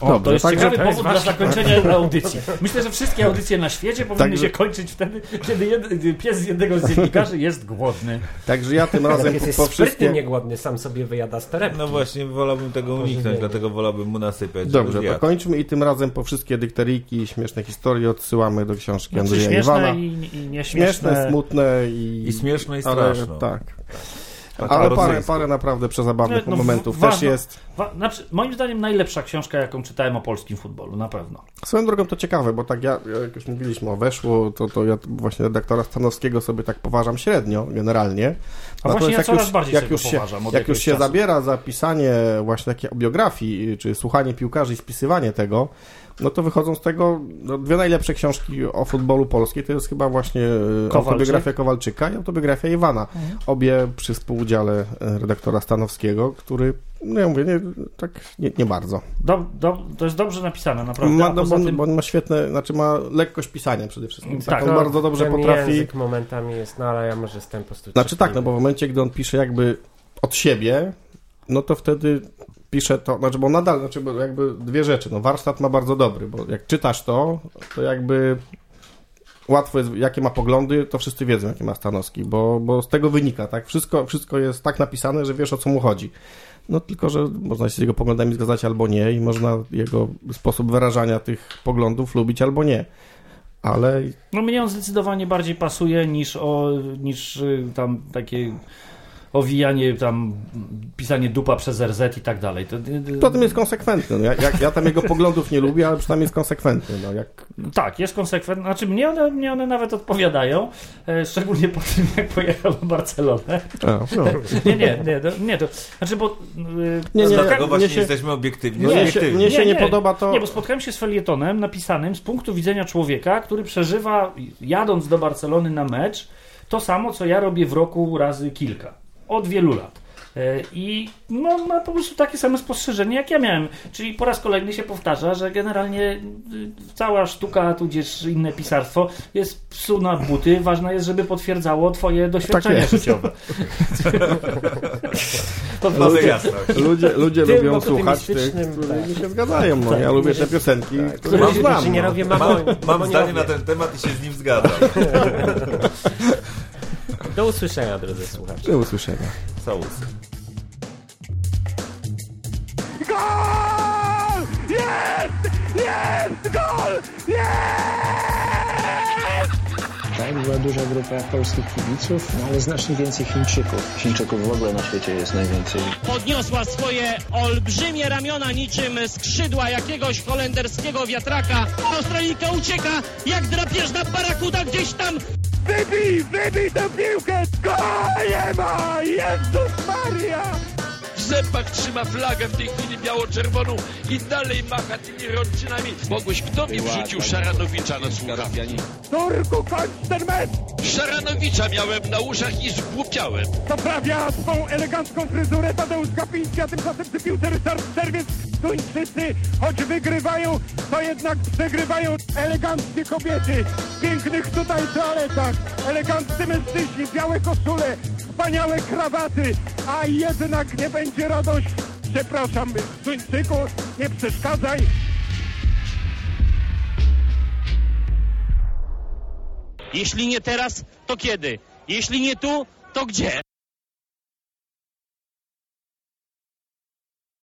O, Dobrze, to jest także ciekawy powód dla zakończenia audycji. Myślę, że wszystkie audycje na świecie powinny Także- się kończyć wtedy, kiedy jed, pies z jednego z dziennikarzy jest głodny. Także ja tym razem Jest, jest po wszystkie... niegłodny, sam sobie wyjada z torebki. No właśnie, wolałbym tego uniknąć, dlatego wolałbym mu nasypać. Dobrze, to kończmy i tym razem po wszystkie dykteryjki i śmieszne historie odsyłamy do książki Znaczy Andrzeja śmieszne Iwana. i, i nieśmieszne. Śmieszne, smutne i... I śmieszne i ale, straszne. Tak. Tak, Ale parę, parę naprawdę przezabawnych No, no, momentów ważne- też jest. Wa- Znaczy, moim zdaniem najlepsza książka, jaką czytałem o polskim futbolu, na pewno. Swoją drogą to ciekawe, bo tak ja, jak już mówiliśmy o Weszło, to, to ja właśnie redaktora Stanowskiego sobie tak poważam średnio, generalnie. A właśnie ja jak coraz już, bardziej jak sobie już się, jak już się czasu. zabiera za pisanie właśnie takiej biografii, czy słuchanie piłkarzy i spisywanie tego, no to wychodzą z tego no, dwie najlepsze książki o futbolu polskiej. To jest chyba właśnie e, Kowalczyk. autobiografia Kowalczyka i autobiografia Iwana. Obie przy współudziale e, redaktora Stanowskiego, który, no ja mówię, nie, tak nie, nie bardzo. Do, do, to jest dobrze napisane, naprawdę. Ma, no, bo, tym, bo on ma świetne, znaczy ma lekkość pisania przede wszystkim. Tak, Tak, on No, bardzo dobrze ten potrafi. język momentami jest, no ale ja może jestem po prostu Znaczy tak, no bo w momencie, gdy on pisze jakby od siebie, no to wtedy pisze to, znaczy bo nadal, znaczy bo jakby dwie rzeczy, no warsztat ma bardzo dobry, bo jak czytasz to, to jakby łatwo jest, jakie ma poglądy, to wszyscy wiedzą, jakie ma Stanowski, bo, bo z tego wynika, tak, wszystko, wszystko jest tak napisane, że wiesz, o co mu chodzi. No tylko, że można się z jego poglądami zgadzać albo nie i można jego sposób wyrażania tych poglądów lubić albo nie. Ale No mnie on zdecydowanie bardziej pasuje niż, o, niż y, tam takie owijanie tam, pisanie dupa przez RZ i tak dalej. To, Poza tym jest konsekwentny. No, ja, ja, ja tam jego poglądów nie lubię, ale przynajmniej jest konsekwentny. No, jak... Tak, jest konsekwentny. Znaczy mnie one, mnie one nawet odpowiadają, e, szczególnie po tym, jak pojechał do Barcelonę. A, no. Nie, nie, nie, to, nie to, znaczy bo... e, Nie, nie, Dlatego właśnie się- jesteśmy obiektywni. Mnie się, obiektywni. mnie się nie, podoba to... Nie, bo spotkałem się z felietonem napisanym z punktu widzenia człowieka, który przeżywa, jadąc do Barcelony na mecz, to samo, co ja robię w roku razy kilka. Od wielu lat. E, I no, ma po prostu takie same spostrzeżenie, jak ja miałem. Czyli po raz kolejny się powtarza, że generalnie y, cała sztuka, tudzież inne pisarstwo jest psu na buty. Ważne jest, żeby potwierdzało twoje doświadczenia jest. życiowe. Mamy jasność. Ludzie, ludzie Tym lubią słuchać tych, którzy tak. nie się zgadzają. No. Ja lubię te piosenki, które Którzy znam. No. inżynierowie Mam, mam zdanie na ten temat i się z nim zgadzam. Do usłyszenia, drodzy słuchacze. Do usłyszenia. Całus. Gol! Jest! Jest! Gol! Tak, była duża grupa polskich kibiców, no ale znacznie więcej Chińczyków. Chińczyków w ogóle na świecie jest najwięcej. podniosła swoje olbrzymie ramiona niczym skrzydła jakiegoś holenderskiego wiatraka. Australijka ucieka jak drapieżna barakuda gdzieś tam Vidi, vidi, da pivke, kaj je ma, Jezus Marija! Zębach trzyma flagę w tej chwili biało-czerwoną i dalej macha tymi rączynami. Mogłeś, kto mi wrzucił Szaranowicza na słuchawki? Turku, kończ ten mecz! Szaranowicza miałem na uszach i zgłupiałem. Poprawia swą elegancką fryzurę Tadeusz Gapiński, a tymczasem przy piłce Ryszard Czerwiec. Duńczycy, choć wygrywają, to jednak przegrywają eleganckie kobiety. W pięknych tutaj toaletach, eleganccy mężczyźni, białe koszule, wspaniałe krawaty, a jednak nie będzie radość. Przepraszam, Duńczyku, nie przeszkadzaj. Jeśli nie teraz, to kiedy? Jeśli nie tu, to gdzie?